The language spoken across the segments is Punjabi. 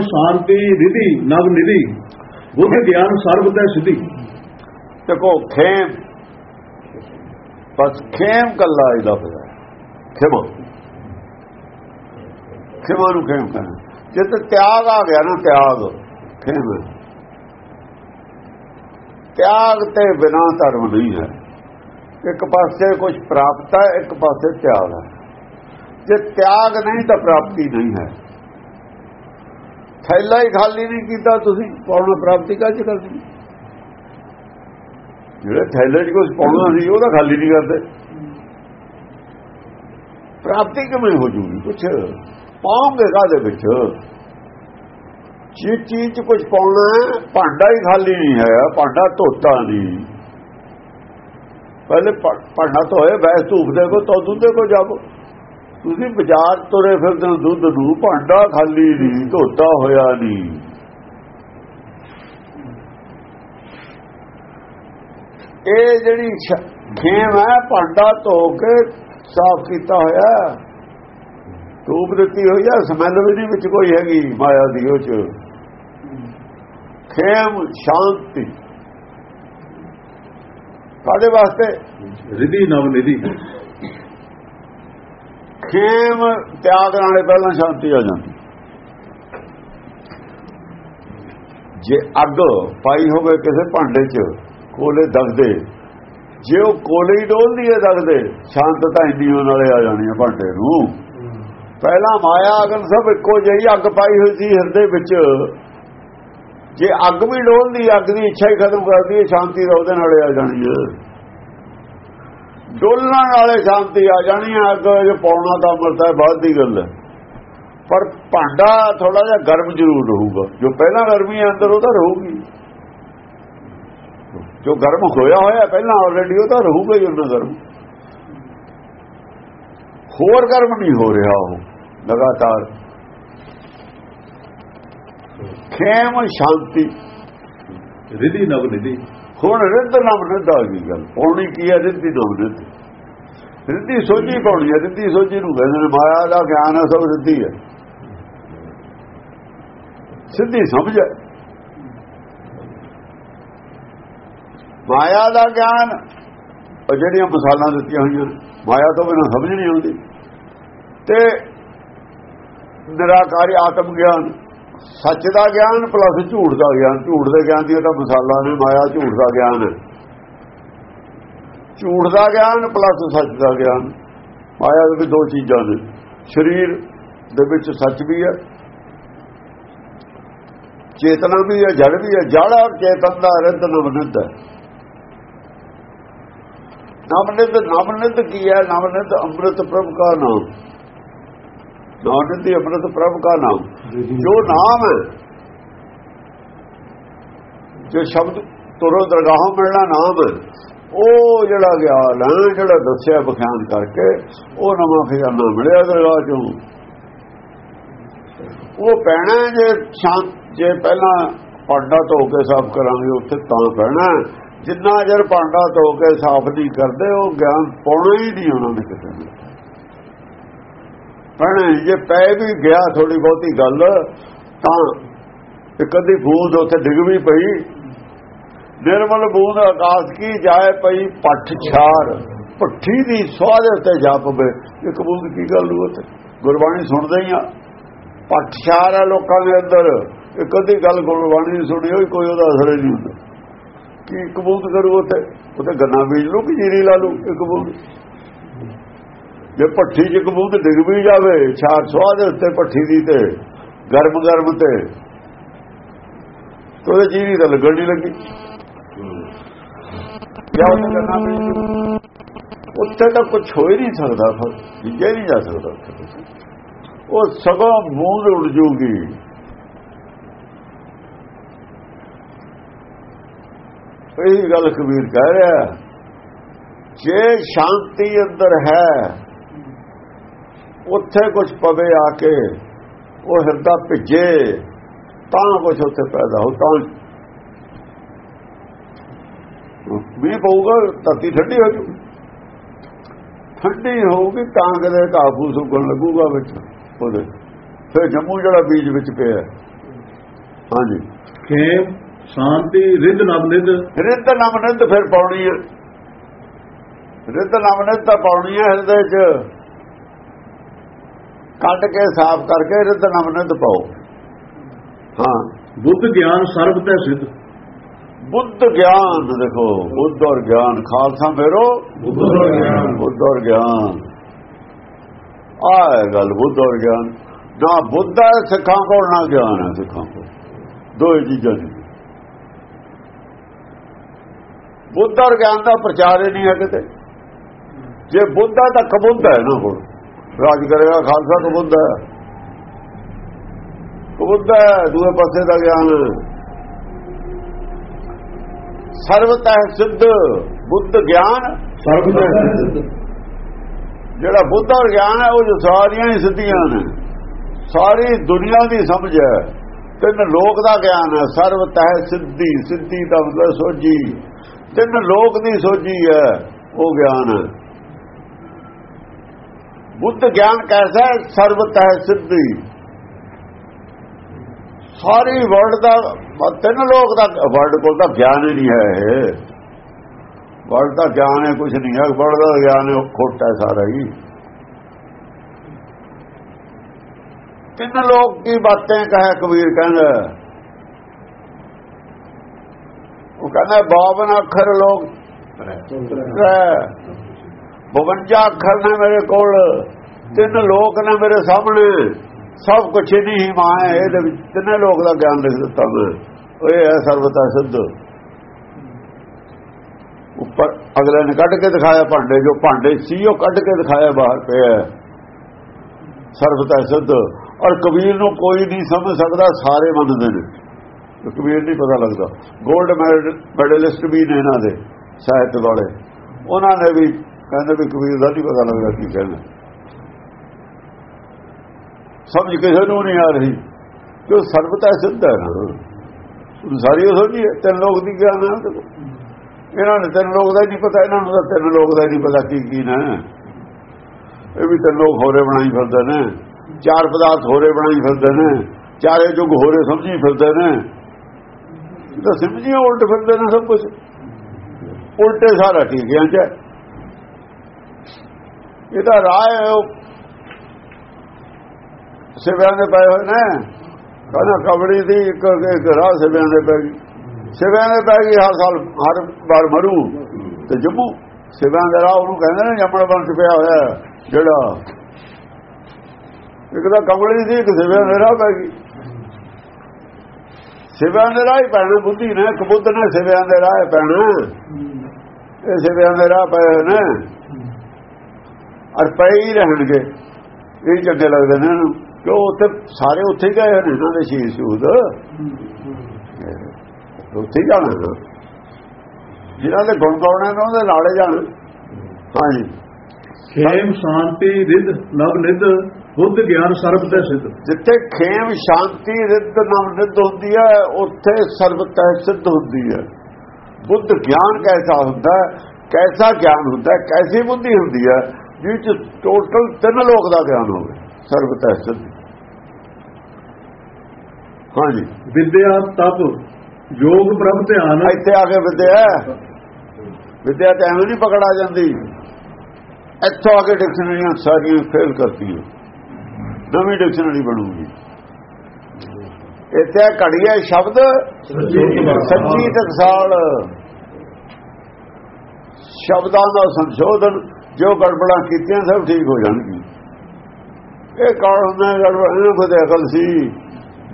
ਸ਼ਾਂਤੀ ਨਿਧੀ, ਨਵ ਨਿਧੀ, ਬੁੱਧ ਗਿਆਨ ਸਰਬ ਤੇ ਸਿੱਧੀ। ਦੇਖੋ, ਖੇਮ, ਬਸ ਖੇਮ ਕੱਲਾ ਇਹਦਾ ਪਿਆ। ਖੇਮਾ। ਖੇਮਾ ਨੂੰ ਖੇਮ ਕਰਨਾ ਜਿੱਤ ਤਿਆਗ ਆ ਗਿਆ ਨਾ, ਤਿਆਗ, ਖੇਮ। ਤਿਆਗ ਤੇ ਬਿਨਾ ਧਰਮ ਨਹੀਂ ਹੈ। ਇੱਕ ਪਾਸੇ ਕੁਝ ਪ੍ਰਾਪਤ ਹੈ, ਇੱਕ ਪਾਸੇ ਤਿਆਗ ਹੈ। ਜੇ ਤਿਆਗ ਨਹੀਂ ਤਾਂ ਪ੍ਰਾਪਤੀ ਨਹੀਂ ਹੈ। ਥੈਲਾ ਹੀ ਖਾਲੀ ਨਹੀਂ ਕੀਤਾ ਤੁਸੀਂ ਪੌਣਾ ਪ੍ਰਾਪਤੀ ਕਾਹਚ ਕਰਦੀ ਜਿਹੜੇ ਥੈਲੇ 'ਚ ਕੁਝ ਪਾਉਣਾ ਸੀ ਉਹਦਾ ਖਾਲੀ ਨਹੀਂ ਕਰਦੇ। ਪ੍ਰਾਪਤੀ ਕਿਵੇਂ ਹੋ ਜੂਗੀ? ਕੁਛ ਪਾਉਂਗੇ ਕਾਦੇ ਵਿੱਚ? ਜੀ ਚੀਜ਼ 'ਚ ਕੁਝ ਪਾਉਣਾ ਹੈ, ਭਾਂਡਾ ਹੀ ਖਾਲੀ ਨਹੀਂ ਹੈ ਭਾਂਡਾ ਧੋਤਾ ਨਹੀਂ। ਪਹਿਲੇ ਭਾ- ਭਾਂਡਾ ਧੋਏ, ਬੈਸ ਧੂਪ ਦੇ ਕੋ ਤੋ ਦੁੱਧ ਦੇ ਕੋ ਜਾਵੋ। ਤੁਸੀਂ ਬਾਜ਼ਾਰ ਤੁਰੇ ਫਿਰਦੇ ਹੋ, ਦੁੱਧ ਨੂੰ ਭਾਂਡਾ ਖਾਲੀ ਨਹੀਂ, ਧੋਤਾ ਹੋਇਆ ਨਹੀਂ। ਇਹ ਜਿਹੜੀ ਖੇਮ ਹੈ, ਭਾਂਡਾ ਧੋ ਕੇ ਸਾਫ਼ ਕੀਤਾ ਹੋਇਆ ਧੂਪ ਦਿੱਤੀ ਹੋਈ ਹੈ, ਸਮੈਲ ਵੀ ਨਹੀਂ ਵਿੱਚ ਕੋਈ ਹੈਗੀ ਮਾਇਆ ਦੀ ਉਹ ਚ। ਖੇਮ ਸ਼ਾਂਤੀ। ਸਾਡੇ ਵਾਸਤੇ ਰਿਧੀ ਨਵ ਨਿਧੀ। ਖੇਮ ਤਿਆਗ ਨਾਲੇ ਪਹਿਲਾਂ ਸ਼ਾਂਤੀ ਆ ਜਾਂਦੀ। ਜੇ ਅੱਗ ਪਾਈ ਹੋਵੇ ਕਿਸੇ ਭਾਂਡੇ 'ਚ, ਕੋਲੇ ਦਗਦੇ। ਜੇ ਉਹ ਕੋਲੇ ਹੀ ਡੋਲਦੀ ਹੈ ਦਗਦੇ ਸ਼ਾਂਤਤਾ ਇੰਨੀ ਉਹ ਨਾਲੇ ਆ ਜਾਣੀ ਹੈ ਭਾਂਡੇ ਨੂੰ। ਪਹਿਲਾਂ ਮਾਇਆ ਅਗਨ ਸਭ ਇੱਕੋ ਜਿਹੀ ਅੱਗ ਪਾਈ ਹੋਈ ਸੀ ਹਿਰਦੇ ਵਿੱਚ। ਜੇ ਅੱਗ ਵੀ ਡੋਲਦੀ, ਅੱਗ ਦੀ ਇੱਛਾ ਹੀ ਖਤਮ ਕਰਦੀ ਹੈ, ਸ਼ਾਂਤੀ ਦਾ ਉਹਦੇ ਨਾਲੇ ਆ ਜਾਣੀ ਹੈ। ਡੋਲਣ ਵਾਲੇ ਸ਼ਾਂਤੀ ਆ ਜਾਣੀ ਹੈ ਅੱਗ ਜੇ ਪਾਉਣਾ ਤਾਂ ਮਰਦਾ ਬਾਅਦ ਦੀ ਗੱਲ ਹੈ। ਪਰ ਭਾਂਡਾ ਥੋੜਾ ਜਿਹਾ ਗਰਮ ਜ਼ਰੂਰ ਰਹੂਗਾ। ਜੋ ਪਹਿਲਾਂ ਗਰਮੀ ਹੈ ਅੰਦਰ, ਉਹ ਤਾਂ ਰਹੂਗੀ। ਜੋ ਗਰਮ ਹੋਇਆ ਹੋਇਆ ਪਹਿਲਾਂ ਆਲਰੇਡੀ ਉਹ ਤਾਂ ਰਹੂਗਾ ਹੀ ਉਹਨਾਂ ਗਰਮ। ਹੋਰ ਗਰਮ ਨਹੀਂ ਹੋ ਰਿਹਾ ਉਹ, ਲਗਾਤਾਰ। ਖੇਮ ਸ਼ਾਂਤੀ। ਰਿਧੀ ਨਵ ਨਿਧੀ। ਹੁਣ ਰਿੱਧ ਨਾਮ ਰਿੱਧ ਆ ਗਈ ਗੱਲ। ਪੌਣੀ ਕੀ ਹੈ? ਰਿੱਧੀ ਨਾਮ ਰਿੱਧ। ਰਿੱਧੀ ਸੋਝੀ ਪੌਣੀ ਹੈ। ਰਿੱਧੀ ਸੋਝੀ ਨੂੰ ਕਹਿੰਦੇ ਨੇ, ਮਾਇਆ ਦਾ ਗਿਆਨ ਹੈ, ਸਭ ਰਿੱਧੀ ਹੈ। ਸਿੱਧੀ ਸਮਝ ਹੈ। ਮਾਇਆ ਦਾ ਗਿਆਨ, ਉਹ ਜਿਹੜੀਆਂ ਮਸਾਲਾਂ ਦਿੱਤੀਆਂ ਹੋਈਆਂ ਮਾਇਆ ਤੋਂ ਬਿਨਾਂ ਸਮਝ ਨਹੀਂ ਆਉਂਦੀ। ਤੇ ਨਿਰਾਕਾਰੀ, ਆਤਮ ਗਿਆਨ ਸੱਚ ਦਾ ਗਿਆਨ ਪਲੱਸ ਝੂਠ ਦਾ ਗਿਆਨ। ਝੂਠ ਦੇ ਗਿਆਨ ਦੀ ਤਾਂ ਮਸਾਲਾ ਨੇ, ਮਾਇਆ ਝੂਠ ਦਾ ਗਿਆਨ ਹੈ। ਝੂਠ ਦਾ ਗਿਆਨ ਪਲੱਸ ਸੱਚ ਦਾ ਗਿਆਨ। ਮਾਇਆ ਦੇ ਵਿੱਚ ਦੋ ਚੀਜ਼ਾਂ ਨੇ। ਸਰੀਰ ਦੇ ਵਿੱਚ ਸੱਚ ਵੀ ਹੈ, ਚੇਤਨਾ ਵੀ ਹੈ, ਜੜ ਵੀ ਹੈ। ਜੜ ਚੇਤਨ ਦਾ ਰਿੱਧ ਨਵਨਿੱਧ ਹੈ। ਨਵਨਿੱਧ ਨਵਨਿੱਧ ਕੀ ਹੈ? ਨਵਨਿੱਧ ਅੰਮ੍ਰਿਤ ਪ੍ਰਭ ਕਾ ਨਾਮ। ਨਵਨਿੱਧ ਅੰਮ੍ਰਿਤ ਪ੍ਰਭ ਕਾ ਨਾਮ ਜੋ ਨਾਮ ਹੈ ਜੋ ਸ਼ਬਦ ਤੁਰੋ ਦਰਗਾਹੋਂ ਮਿਲਣਾ ਨਾਮ ਹੈ ਉਹ ਜਿਹੜਾ ਗਿਆਨ ਹੈ ਜਿਹੜਾ ਦੱਸਿਆ ਬਖਿਆਨ ਕਰਕੇ ਉਹ ਨਵਾਂ ਖਜ਼ਾਨਾ ਮਿਲਿਆ ਦਰਗਾਹ ਚੋਂ ਉਹ ਪੈਣਾ ਜੇ ਸ਼ਾਂਤ ਜੇ ਪਹਿਲਾਂ ਭਾਂਡਾ ਧੋ ਕੇ ਸਾਫ਼ ਕਰਾਂਗੇ ਉੱਥੇ ਤਾਂ ਪੈਣਾ ਜਿੰਨਾ ਜਰ ਭਾਂਡਾ ਧੋ ਕੇ ਸਾਫ਼ ਨਹੀਂ ਕਰਦੇ ਉਹ ਗਿਆਨ ਪਾਉਣਾ ਹੀ ਨਹੀਂ ਉਹਨਾਂ ਦੇ ਕਿਸੇ ਨੇ ਪੈਣਾ ਜੇ ਪੈ ਵੀ ਗਿਆ ਥੋੜੀ ਬਹੁਤੀ ਗੱਲ, ਤਾਂ ਇੱਕ ਅੱਧੀ ਬੂੰਦ ਉੱਥੇ ਡਿੱਗ ਵੀ ਪਈ। ਨਿਰਮਲ ਬੂੰਦ ਆਕਾਸ਼ ਕੀ ਜਾਏ ਪਈ, ਪੱਠ ਛਾਰ। ਪੱਠੀ ਦੀ ਦੇ ਉੱਤੇ ਜਾ ਪਵੇ ਇੱਕ ਬੂੰਦ ਕੀ ਗੱਲ ਨੂੰ ਉੱਥੇ? ਗੁਰਬਾਣੀ ਸੁਣਦੇ ਹੀ ਆ। ਪੱਠ ਛਾਰ ਹੈ ਲੋਕਾਂ ਦੇ ਅੰਦਰ। ਇੱਕ ਅੱਧੀ ਗੱਲ ਗੁਰਬਾਣੀ ਦੀ ਸੁਣੀ ਹੋਈ, ਕੋਈ ਉਹਦਾ ਅਸਰ ਹੀ ਨਹੀਂ ਹੁੰਦਾ। ਕੀ ਇੱਕ ਬੂੰਦ ਕਰੂ ਉੱਥੇ? ਉੱਥੇ ਗੰਨਾ ਬੀਜ ਲੂ ਕਿ ਜੀਰੀ ਲਾ ਲੂ ਇੱਕ ਬੂੰਦ। ਜੇ ਪੱਠੀ ਚ ਇੱਕ ਬੂੰਦ ਡਿੱਗ ਵੀ ਜਾਵੇ ਛਾਰ ਸਵਾਦ ਉੱਤੇ ਪੱਠੀ ਦੀ ਤੇ ਗਰਮ ਗਰਮ ਤੇ ਤੇ ਉਹਦੇ ਜੀਰੀ ਤਾਂ ਲੱਗਣ ਨਹੀਂ ਲੱਗੀ। ਉੱਥੇ ਤਾਂ ਕੁਝ ਹੋ ਹੀ ਨਹੀਂ ਸਕਦਾ ਫਿਰ ਜਿੱਜੇ ਨਹੀਂ ਜਾ ਸਕਦਾ। ਉਹ ਸਗੋਂ ਬੂੰਦ ਉੜ ਜੂਗੀ। ਇਹ ਗੱਲ ਕਬੀਰ ਕਹਿ ਰਿਹਾ ਜੇ ਸ਼ਾਂਤੀ ਅੰਦਰ ਹੈ ਉੱਥੇ ਕੁਝ ਪਵੇ ਆ ਕੇ ਉਹ ਹਿਰਦਾ ਭਿੱਜੇ ਤਾਂ ਕੁਝ ਉੱਥੇ ਪੈਦਾ ਹੋ ਤਾਂ ਵੀ ਪਊਗਾ ਧਰਤੀ ਠੰਡੀ ਹੋ ਜੂ। ਠੰਡੀ ਹੋਊਗੀ ਤਾਂ ਕਦੇ ਕਾਬੂ ਸੁਗਣ ਲੱਗੂਗਾ ਵਿੱਚ ਉਹਦੇ। ਫਿਰ ਜੰਮੂ ਜਿਹੜਾ ਬੀਜ ਵਿੱਚ ਪਿਆ ਹਾਂਜੀ। ਖੇਮ ਸ਼ਾਂਤੀ ਰਿੱਧ ਨਬ ਨਿੱਧ ਰਿੱਧ ਨਮ ਨਿੱਧ ਫਿਰ ਪਾਉਣੀ ਹੈ। ਰਿੱਧ ਨਮ ਨਿੱਧ ਤਾਂ ਪਾਉਣੀ ਹੈ ਹਿਰਦੇ 'ਚ। ਕੱਟ ਕੇ ਸਾਫ਼ ਕਰਕੇ ਰਿੱਧ ਨਮ ਨਿੱਧ ਪਾਓ। ਹਾਂ ਬੁੱਧ ਗਿਆਨ ਸਰਬ ਤੇ ਸਿੱਧ। ਬੁੱਧ ਗਿਆਨ ਦੇਖੋ ਬੁੱਧ ਔਰ ਗਿਆਨ ਖਾਲਸਾ ਮੇਰੋ ਬੁੱਧ ਔਰ ਗਿਆਨ। ਆ ਗੱਲ ਬੁੱਧ ਔਰ ਗਿਆਨ। ਨਾ ਬੁੱਧ ਹੈ ਸਿੱਖਾਂ ਕੋਲ ਨਾ ਗਿਆਨ ਹੈ ਸਿੱਖਾਂ ਕੋਲ। ਦੋਏ ਚੀਜ਼ਾਂ ਨੇ। ਬੁੱਧ ਔਰ ਗਿਆਨ ਦਾ ਪ੍ਰਚਾਰ ਹੀ ਨਹੀਂ ਹੈ ਕਿਤੇ। ਜੇ ਬੁੱਧ ਹੈ ਤਾਂ ਕਬੁੱਧ ਹੈ ਨਾ ਕੋਲ। ਰਾਜ ਕਰੇਗਾ ਖਾਲਸਾ ਕਬੁੱਧ ਹੈ। ਕਬੁੱਧ ਹੈ ਦੂਏ ਪਾਸੇ ਦਾ ਗਿਆਨ। ਸਰਵਤઃ ਸਿੱਧ ਬੁੱਧ ਗਿਆਨ। ਸਰਬ ਤੇ ਸਿੱਧ। ਜਿਹੜਾ ਬੁੱਧ ਔਰ ਗਿਆਨ ਹੈ ਉਹ ਜੋ ਸਾਰੀਆਂ ਹੀ ਸਿੱਧੀਆਂ ਨੇ। ਸਾਰੀ ਦੁਨੀਆ ਦੀ ਸਮਝ ਹੈ। ਤਿੰਨ ਲੋਕ ਦਾ ਗਿਆਨ ਹੈ ਸਰਵਤઃ ਸਿੱਧੀ। ਸਿੱਧੀ ਦਾ ਮਤਲਬ ਸੋਝੀ। ਤਿੰਨ ਲੋਕ ਦੀ ਸੋਝੀ ਹੈ ਉਹ ਗਿਆਨ ਹੈ। ਬੁੱਧ ਗਿਆਨ ਕੈਸਾ ਹੈ? ਸਰਵਤઃ ਸਿੱਧੀ। ਸਾਰੀ ਵਰਲਡ ਦਾ ਤਿੰਨ ਲੋਕ ਦਾ ਵਰਲਡ ਕੋਲ ਤਾਂ ਗਿਆਨ ਹੀ ਨਹੀਂ ਹੈ ਵਰਲਡ ਦਾ ਗਿਆਨ ਹੈ ਕੁਝ ਨਹੀਂ ਹੈ। ਵਰਲਡ ਦਾ ਗਿਆਨ ਹੈ ਉਹ ਖੋਟਾ ਸਾਰਾ ਹੀ। ਤਿੰਨ ਲੋਕ ਕੀ ਬਾतें ਕਹੇ ਕਬੀਰ ਕਹਿੰਦਾ। ਉਹ ਕਹਿੰਦਾ 52 ਅੱਖਰ ਲੋਕ 52 ਅੱਖਰ ਨੇ ਮੇਰੇ ਕੋਲ, ਤਿੰਨ ਲੋਕ ਨੇ ਮੇਰੇ ਸਾਹਮਣੇ। ਸਭ ਕੁਝ ਨਹੀਂ ਮਾਂ ਹੈ, ਇਹਦੇ ਵਿੱਚ ਤਿੰਨੇ ਲੋਕ ਦਾ ਗਿਆਨ ਲਿਖ ਦਿੱਤਾ ਮੈਂ। ਉਹ ਇਹ ਹੈ ਸਰਬਤਾ ਸਿੱਧ। ਉੱਪਰ ਅਗਲੇ ਨੇ ਕੱਢ ਕੇ ਦਿਖਾਇਆ ਭਾਂਡੇ, ਜੋ ਭਾਂਡੇ ਸੀ, ਉਹ ਕੱਢ ਕੇ ਦਿਖਾਇਆ ਬਾਹਰ ਪਿਆ ਸਰਬਤਾ ਸਿੱਧ। ਔਰ ਕਬੀਰ ਨੂੰ ਕੋਈ ਨਹੀਂ ਸਮਝ ਸਕਦਾ, ਸਾਰੇ ਮੰਨਦੇ ਨੇ। ਕਬੀਰ ਨਹੀਂ ਪਤਾ ਲੱਗਦਾ। 골ਡ ਮੈਡਲਿਸਟ ਵੀ ਨੇ ਇਹਨਾਂ ਦੇ, ਸਾਹਿਤ ਵਾਲੇ। ਉਹਨਾਂ ਨੇ ਵੀ ਕਹਿੰਦੇ ਵੀ ਕਬੀਰ ਦਾ ਨਹੀਂ ਪਤਾ ਲੱਗਦਾ ਕੀ ਕਹਿੰਦੇ। ਸਮਝ ਕਿਸੇ ਨੂੰ ਨਹੀਂ ਆ ਰਹੀ। ਕਿ ਸਰਬਤਾ ਸਿੱਧ ਹੈ। ਸਾਰੀ ਉਹ ਸਮਝੀ ਹੈ, ਤਿੰਨ ਲੋਕ ਦੀ ਗਿਆਨ ਹੈ ਇਹਨਾਂ ਨੇ ਤਿੰਨ ਲੋਕ ਦਾ ਹੀ ਨਹੀਂ ਪਤਾ, ਇਹਨਾਂ ਨੂੰ ਤਾਂ ਤਿੰਨ ਲੋਕ ਦਾ ਹੀ ਨਹੀਂ ਪਤਾ ਕੀ ਕੀ ਨੇ। ਇਹ ਵੀ ਤਿੰਨ ਲੋਕ ਹੋਰੇ ਬਣਾਈ ਫਿਰਦੇ ਨੇ। ਚਾਰ ਪਦਾਰਥ ਹੋਰੇ ਬਣਾਈ ਫਿਰਦੇ ਨੇ। ਚਾਰੇ ਯੁੱਗ ਹੋਰੇ ਸਮਝੀ ਫਿਰਦੇ ਨੇ। ਤਾਂ ਸਮਝੀਆਂ ਉਲਟ ਫਿਰਦੇ ਨੇ ਸਭ ਕੁਝ ਉਲਟੇ ਸਾਰਾ ਠੀਕਿਆਂ ਚ ਹੈ। ਇਹਦਾ ਰਾਹ ਹੈ ਉਹ। ਸਿਵਿਆਂ ਦੇ ਪਏ ਹੋਏ ਨੇ। ਕਹਿੰਦਾ ਕਬੜੀ ਦੀ ਇੱਕ ਇੱਕ ਰਾਹ ਸਿਵਿਆਂ ਦੇ ਪੈ ਗਈ। ਸਿਵਿਆਂ ਦੇ ਪੈ ਗਈ, ਹਰ ਸਾਲ, ਹਰ ਵਾਰ ਮਰੂ। ਤੇ ਜੰਮੂ, ਸਿਵਿਆਂ ਦੇ ਰਾਹ ਉਹਨੂੰ ਕਹਿੰਦੇ ਨੇ ਜੰਮਣ ਬੰਸ ਪਿਆ ਹੋਇਆ ਜਿਹੜਾ। ਇੱਕ ਤਾਂ ਕਬੜੀ ਦੀ, ਇੱਕ ਸਿਵਿਆਂ ਦੇ ਰਾਹ ਪੈ ਗਈ। ਸਿਵਿਆਂ ਦੇ ਰਾਹ ਹੀ ਪੈਣਾ, ਬੁੱਧੀ ਨੇ ਕਬੁੱਧ ਨੇ ਸਿਵਿਆਂ ਦੇ ਰਾਹ ਪੈਣਾ। ਇਹ ਸਿਵਿਆਂ ਦੇ ਰਾਹ ਪਏ ਹੋਏ ਨੇ। ਅਰ ਪਏ ਹੀ ਰਹਿਣਗੇ। ਇਹ ਚੰਗੇ ਲੱਗਦੇ ਨੇ ਇਹਨੂੰ। ਕਿਉਂ ਉੱਥੇ ਸਾਰੇ ਉੱਥੇ ਹੀ ਗਏ ਹੋਏ ਨੇ ਇਹਨਾਂ ਦੇ ਸ਼ਹੀਦ ਸ਼ੂਦ? ਉੱਥੇ ਜਾਣਾ ਨਾ। ਜਿਨ੍ਹਾਂ ਦੇ ਗੁਣ ਗਾਉਣੇ ਨੇ ਉਹਦੇ ਨਾਲੇ ਜਾਣ। ਹਾਂਜੀ। ਖੇਮ ਸ਼ਾਂਤੀ ਰਿੱਧ ਨਬ ਨਿੱਧ ਬੁੱਧ ਗਿਆਨ ਸਰਬ ਤੇ ਸਿੱਧ। ਜਿੱਥੇ ਖੇਮ ਸ਼ਾਂਤੀ ਰਿੱਧ ਨਮ ਨਿੱਧ ਹੁੰਦੀ ਹੈ ਉੱਥੇ ਸਰਬਤੈ ਸਿੱਧ ਹੁੰਦੀ ਹੈ। ਬੁੱਧ ਗਿਆਨ ਕੈਸਾ ਹੁੰਦਾ? ਕੈਸਾ ਗਿਆਨ ਹੁੰਦਾ? ਕੈਸੀ ਬੁੱਧੀ ਹੁੰਦੀ ਹੈ? ਜਿਸ ਚ ਟੋਟਲ ਤਿੰਨ ਲੋਕ ਦਾ ਗਿਆਨ ਹੋਵੇ ਸਰਬਤੈ ਸਿੱਧ ਹਾਂਜੀ। ਵਿਦਿਆ ਤਪ ਯੋਗ ਪ੍ਰਭ ਧਿਆਨ। ਇੱਥੇ ਆ ਕੇ ਵਿਦਿਆ। ਵਿਦਿਆ ਤਾਂ ਐਵੇਂ ਨਹੀਂ ਪਕੜਾ ਜਾਂਦੀ। ਇੱਥੋਂ ਆ ਕੇ ਡਿਕਸ਼ਨਰੀਆਂ ਸਾਰੀਆਂ ਫੇਲ ਕਰਤੀਆਂ। ਨਵੀਂ ਡਿਕਸ਼ਨਰੀ ਬਣੂਗੀ। ਇੱਥੇ ਘੜੀਏ ਸ਼ਬਦ। ਸੱਚੀ ਟਕਸਾਲ ਸ਼ਬਦਾਂ ਦਾ ਸੰਸ਼ੋਧਨ। ਜੋ ਗੜਬੜਾਂ ਕੀਤੀਆਂ ਸਭ ਠੀਕ ਹੋ ਜਾਣਗੀ ਇਹ ਕੌਣ ਹੁੰਦਾ ਗੜਬੜ ਇਹਨੂੰ ਕੋਈ ਅਕਲ ਸੀ।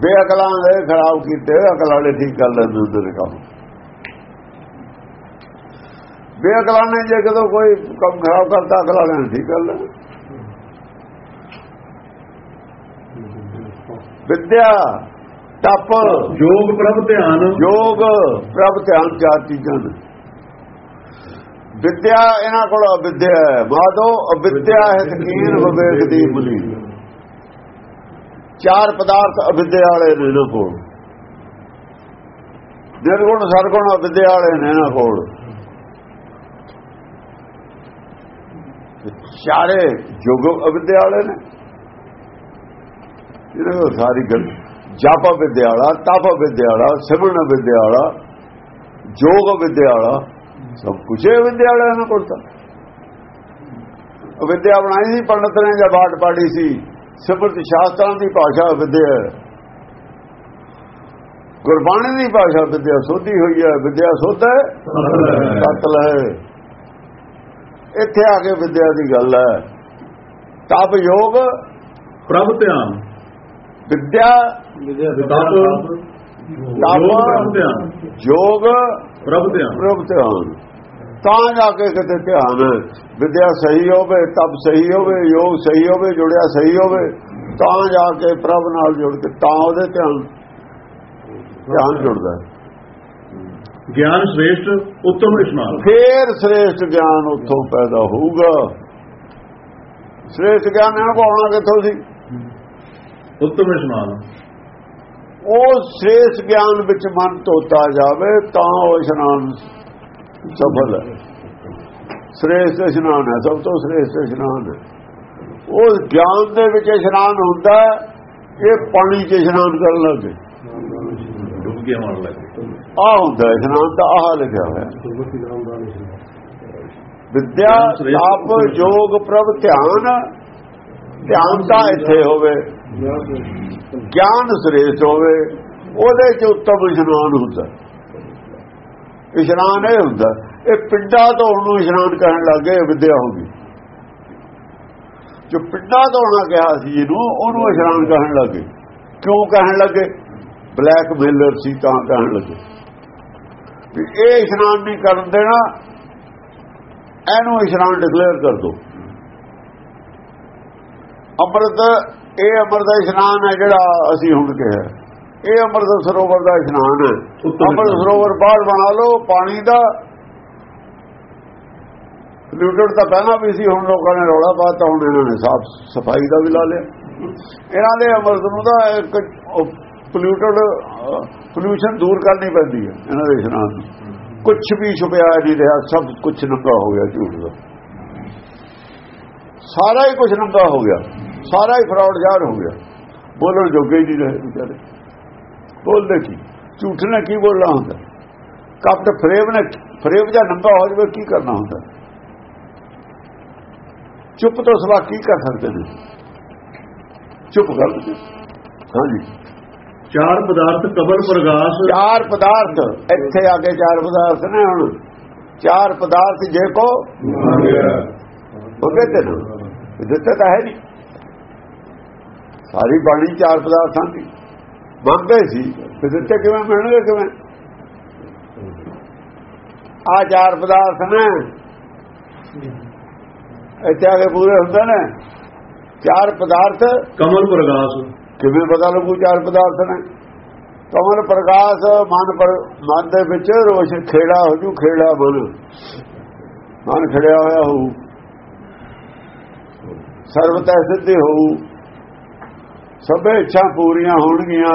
ਬੇਅਕਲਾਂ ਦੇ ਖਰਾਬ ਕੀਤੇ ਅਕਲ ਵਾਲੇ ਠੀਕ ਕਰ ਲੈਂਦੇ ਨੇ ਕੰਮ। ਬੇਅਕਲਾਂ ਨੇ ਜੇ ਕਦੋਂ ਕੋਈ ਕੰਮ ਖਰਾਬ ਕਰਤਾ ਅਕਲ ਵਾਲਿਆਂ ਨੇ ਠੀਕ ਕਰ ਲੈਣਾ। ਵਿਦਿਆ ਤਪ ਯੋਗ ਪ੍ਰਭ ਧਿਆਨ। ਯੋਗ ਪ੍ਰਭ ਧਿਆਨ ਚਾਰ ਚੀਜ਼ਾਂ ਨੇ। ਵਿਦਿਆ ਇਹਨਾਂ ਕੋਲ ਅਵਿਦਿਆ ਹੈ। ਮਾਦੋ ਅਵਿਦਿਆ ਹੈ ਤਕੀਰ ਵਿਵੇਕ ਦੀ ਮੁਲੀ ਚਾਰ ਪਦਾਰਥ ਅਵਿਦਿਆ ਵਾਲੇ ਨੇ ਇਹਨਾਂ ਕੋਲ। ਨਿਰਗੁਣ ਸਰਗੁਣ ਅਵਿਦਿਆ ਵਾਲੇ ਨੇ ਇਹਨਾਂ ਕੋਲ। ਚਾਰੇ ਯੁਗ ਅਵਿਦਿਆ ਵਾਲੇ ਨੇ। ਇਹਨਾਂ ਸਾਰੀ ਗੱਲ। ਜਾਪਾ ਵਿਦਿਆ ਵਾਲਾ, ਤਪ ਵਿਦਿਆ ਵਾਲਾ, ਸਿਮਰਨ ਵਿਦਿਆ ਵਾਲਾ, ਜੋਗ ਵਿਦਿਆ ਵਾਲਾ ਸਭ ਕੁਝ ਵਿਦਿਆ ਵਾਲਿਆਂ ਨੂੰ ਕੋਲ ਤਾਂ ਵਿਦਿਆ ਬਣਾਈ ਸੀ ਪੰਡਤ ਨੇ ਜਾਂ ਬਾਟ ਪਾੜੀ ਸੀ। ਸਿਮਰਤ ਸ਼ਾਸਤਰਾਂ ਦੀ ਭਾਸ਼ਾ ਵਿਦਿਆ। ਗੁਰਬਾਣੀ ਦੀ ਭਾਸ਼ਾ ਵਿਦਿਆ ਸੋਧੀ ਹੋਈ ਹੈ। ਵਿਦਿਆ ਸੋਧ ਹੈ ਸਤਲ ਹੈ। ਇੱਥੇ ਆ ਕੇ ਵਿਦਿਆ ਦੀ ਗੱਲ ਹੈ। ਤਪ ਯੋਗ ਪ੍ਰਭ ਧਿਆਨ। ਵਿਦਿਆ ਤਪ ਤਪ ਯੋਗ ਪ੍ਰਭ ਧਿਆਨ। ਪ੍ਰਭ ਧਿਆਨ। ਤਾਂ ਜਾ ਕੇ ਕਿਤੇ ਧਿਆਨ। ਵਿਦਿਆ ਸਹੀ ਹੋਵੇ ਤਪ ਸਹੀ ਹੋਵੇ ਯੋਗ ਸਹੀ ਹੋਵੇ ਜੁੜਿਆ ਸਹੀ ਹੋਵੇ ਤਾਂ ਜਾ ਕੇ ਪ੍ਰਭ ਨਾਲ ਜੁੜ ਕੇ ਤਾਂ ਉਹਦੇ ਧਿਆਨ। ਧਿਆਨ ਜੁੜਦਾ। ਗਿਆਨ ਸ੍ਰੇਸ਼ਟ ਉੱਤਮ ਇਸ਼ਨਾਨ। ਫੇਰ ਸ੍ਰੇਸ਼ਟ ਗਿਆਨ ਉੱਥੋਂ ਪੈਦਾ ਹੋਊਗਾ। ਸ੍ਰੇਸ਼ਟ ਗਿਆਨ ਇਹਨਾਂ ਕੋਲ ਆਉਣਾ ਕਿੱਥੋਂ ਸੀ? ਉੱਤਮ ਇਸ਼ਨਾਨ। ਉਹ ਸ੍ਰੇਸ਼ਟ ਗਿਆਨ ਵਿੱਚ ਮਨ ਧੋਤਾ ਜਾਵੇ ਤਾਂ ਉਹ ਇਸ਼ਨਾਨ ਸਫਲ ਹੈ। ਸ੍ਰੇਸ਼ਟ ਇਸ਼ਨਾਨ ਹੈ ਸਭ ਤੋਂ ਸ੍ਰੇਸ਼ਟ ਇਸ਼ਨਾਨ ਹੈ। ਉਹ ਗਿਆਨ ਦੇ ਵਿੱਚ ਇਸ਼ਨਾਨ ਹੁੰਦਾ ਹੈ, ਇਹ ਪਾਣੀ 'ਚ ਇਸ਼ਨਾਨ ਕਰਨ ਲੱਗੇ। ਡੁੱਬਕੀਆਂ ਮਾਰਨ ਲੱਗੇ। ਆ ਹੁੰਦਾ ਹੈ ਇਸ਼ਨਾਨ ਤਾਂ ਆਹ ਲਿਖਿਆ ਹੋਇਆ। ਵਿਦਿਆ ਆਪ ਯੋਗ ਪ੍ਰਭ ਧਿਆਨ ਧਿਆਨ ਤਾਂ ਇੱਥੇ ਹੋਵੇ, ਗਿਆਨ ਸ੍ਰੇਸ਼ਟ ਹੋਵੇ, ਉਹਦੇ ਚ ਉੱਤਮ ਇਸ਼ਨਾਨ ਹੁੰਦਾ। ਇਸ਼ਨਾਨ ਇਹ ਹੁੰਦਾ, ਇਹ ਪਿੰਡਾ ਧੋਣ ਨੂੰ ਇਸ਼ਨਾਨ ਕਹਿਣ ਲੱਗੇ ਵਿਦਿਆ ਹੋ ਗਈ। ਜੋ ਪਿੰਡਾ ਧੋਣਾ ਕਿਹਾ ਸੀ ਇਹਨੂੰ, ਉਹਨੂੰ ਇਸ਼ਨਾਨ ਕਹਿਣ ਲੱਗੇ ਕਿਉਂ ਕਹਿਣ ਲੱਗੇ ਬਲੈਕ ਮੇਲਰ ਸੀ, ਤਾਂ ਕਹਿਣ ਲੱਗੇ। ਵੀ ਇਹ ਇਸ਼ਨਾਨ ਨਹੀਂ ਕਰਨ ਦੇਣਾ, ਇਹਨੂੰ ਇਸ਼ਨਾਨ ਡਿਕਲੇਅਰ ਕਰ ਦੋ। ਅੰਮ੍ਰਿਤ ਇਹ ਅੰਮ੍ਰਿਤ ਦਾ ਇਸ਼ਨਾਨ ਹੈ ਜਿਹੜਾ ਅਸੀਂ ਹੁਣ ਕਿਹਾ। ਇਹ ਅੰਮ੍ਰਿਤ ਸਰੋਵਰ ਦਾ ਇਸ਼ਨਾਨ ਹੈ। ਅੰਮ੍ਰਿਤ। ਸਰੋਵਰ ਬਾਹਰ ਬਣਾ ਲਓ ਪਾਣੀ ਦਾ। ਪੋਲਿਊਟਡ ਤਾਂ ਪਹਿਲਾਂ ਵੀ ਸੀ ਹੁਣ ਲੋਕਾਂ ਨੇ ਰੌਲਾ ਪਾਤਾ ਹੁਣ ਇਹਨਾਂ ਨੇ ਸਾਫ਼ ਸਫ਼ਾਈ ਦਾ ਵੀ ਲਾ ਲਿਆ। ਇਹਨਾਂ ਦੇ ਅੰਮ੍ਰਿਤ ਨੂੰ ਤਾਂ ਇੱਕ ਪੋਲਿਊਟਡ ਪੋਲਿਊਸ਼ਨ ਦੂਰ ਕਰਨੀ ਪੈਂਦੀ ਹੈ ਇਹਨਾਂ ਦੇ ਇਸ਼ਨਾਨ ਨੂੰ। ਕੁਝ ਵੀ ਛੁਪਿਆ ਨਹੀਂ ਰਿਹਾ ਸਭ ਕੁਝ ਨੰਗਾ ਹੋ ਗਿਆ ਝੂਠ ਦਾ। ਸਾਰਾ ਹੀ ਕੁਝ ਨੰਗਾ ਹੋ ਗਿਆ। ਸਾਰਾ ਹੀ ਫਰਾਡ ਜ਼ਾਹਰ ਹੋ ਗਿਆ। ਬੋਲਣ ਜੋਗੇ ਹੀ ਨਹੀਂ ਰਹੇ ਵਿਚਾਰੇ। ਬੋਲਦੇ ਕੀ? ਝੂਠ ਨੇ ਕੀ ਬੋਲਣਾ ਹੁੰਦਾ? ਕਪਟ ਫਰੇਮ ਨੇ ਫਰੇਮ ਜਾਂ ਨੰਗਾ ਹੋ ਜਾਵੇ ਕੀ ਕਰਨਾ ਹੁੰਦਾ? ਚੁੱਪ ਤੋਂ ਸਵਾ ਕੀ ਕਰ ਸਕਦੇ ਨੇ? ਚੁੱਪ ਕਰ ਹਾਂਜੀ। ਚਾਰ ਪਦਾਰਥ ਕਬਰ ਪ੍ਰਗਾਸ। ਚਾਰ ਪਦਾਰਥ। ਇੱਥੇ ਆ ਕੇ ਚਾਰ ਪਦਾਰਥ ਨੇ ਹੁਣ। ਚਾਰ ਪਦਾਰਥ ਜੇ ਕੋ ਉਹ ਕਹਿੰਦੇ ਨੇ ਦਿੱਤੇ ਤਾਂ ਹੈ ਨਹੀਂ ਸਾਰੀ ਬਾਣੀ ਚਾਰ ਪਦਾਰਥਾਂ ਦੀ। ਮੰਗਦੇ ਸੀ ਤੇ ਦਿੱਤੇ ਕਿਵੇਂ ਮਿਲਣਗੇ ਕਿਵੇਂ? ਆ ਚਾਰ ਪਦਾਰਥ ਨੇ। ਇੱਥੇ ਆ ਕੇ ਪੂਰੇ ਹੁੰਦੇ ਨੇ। ਚਾਰ ਪਦਾਰਥ। ਕਮਲ ਪ੍ਰਗਾਸ ਕਿਵੇਂ ਪਤਾ ਲੱਗੂ ਚਾਰ ਪਦਾਰਥ ਨੇ? ਕਮਲ ਪ੍ਰਕਾਸ਼ ਮਨ ਪਰ ਮਨ ਦੇ ਵਿੱਚ ਰੋਸ਼ ਖੇੜਾ ਹੋ ਜੂ ਖੇੜਾ ਮਨ ਮਨ ਖੜਿਆ ਹੋਇਆ ਹੋਊ। ਸਰਵਤੈ ਸਿੱਧੀ ਹੋਊ। ਸਭੇ ਇੱਛਾ ਪੂਰੀਆਂ ਹੋਣਗੀਆਂ।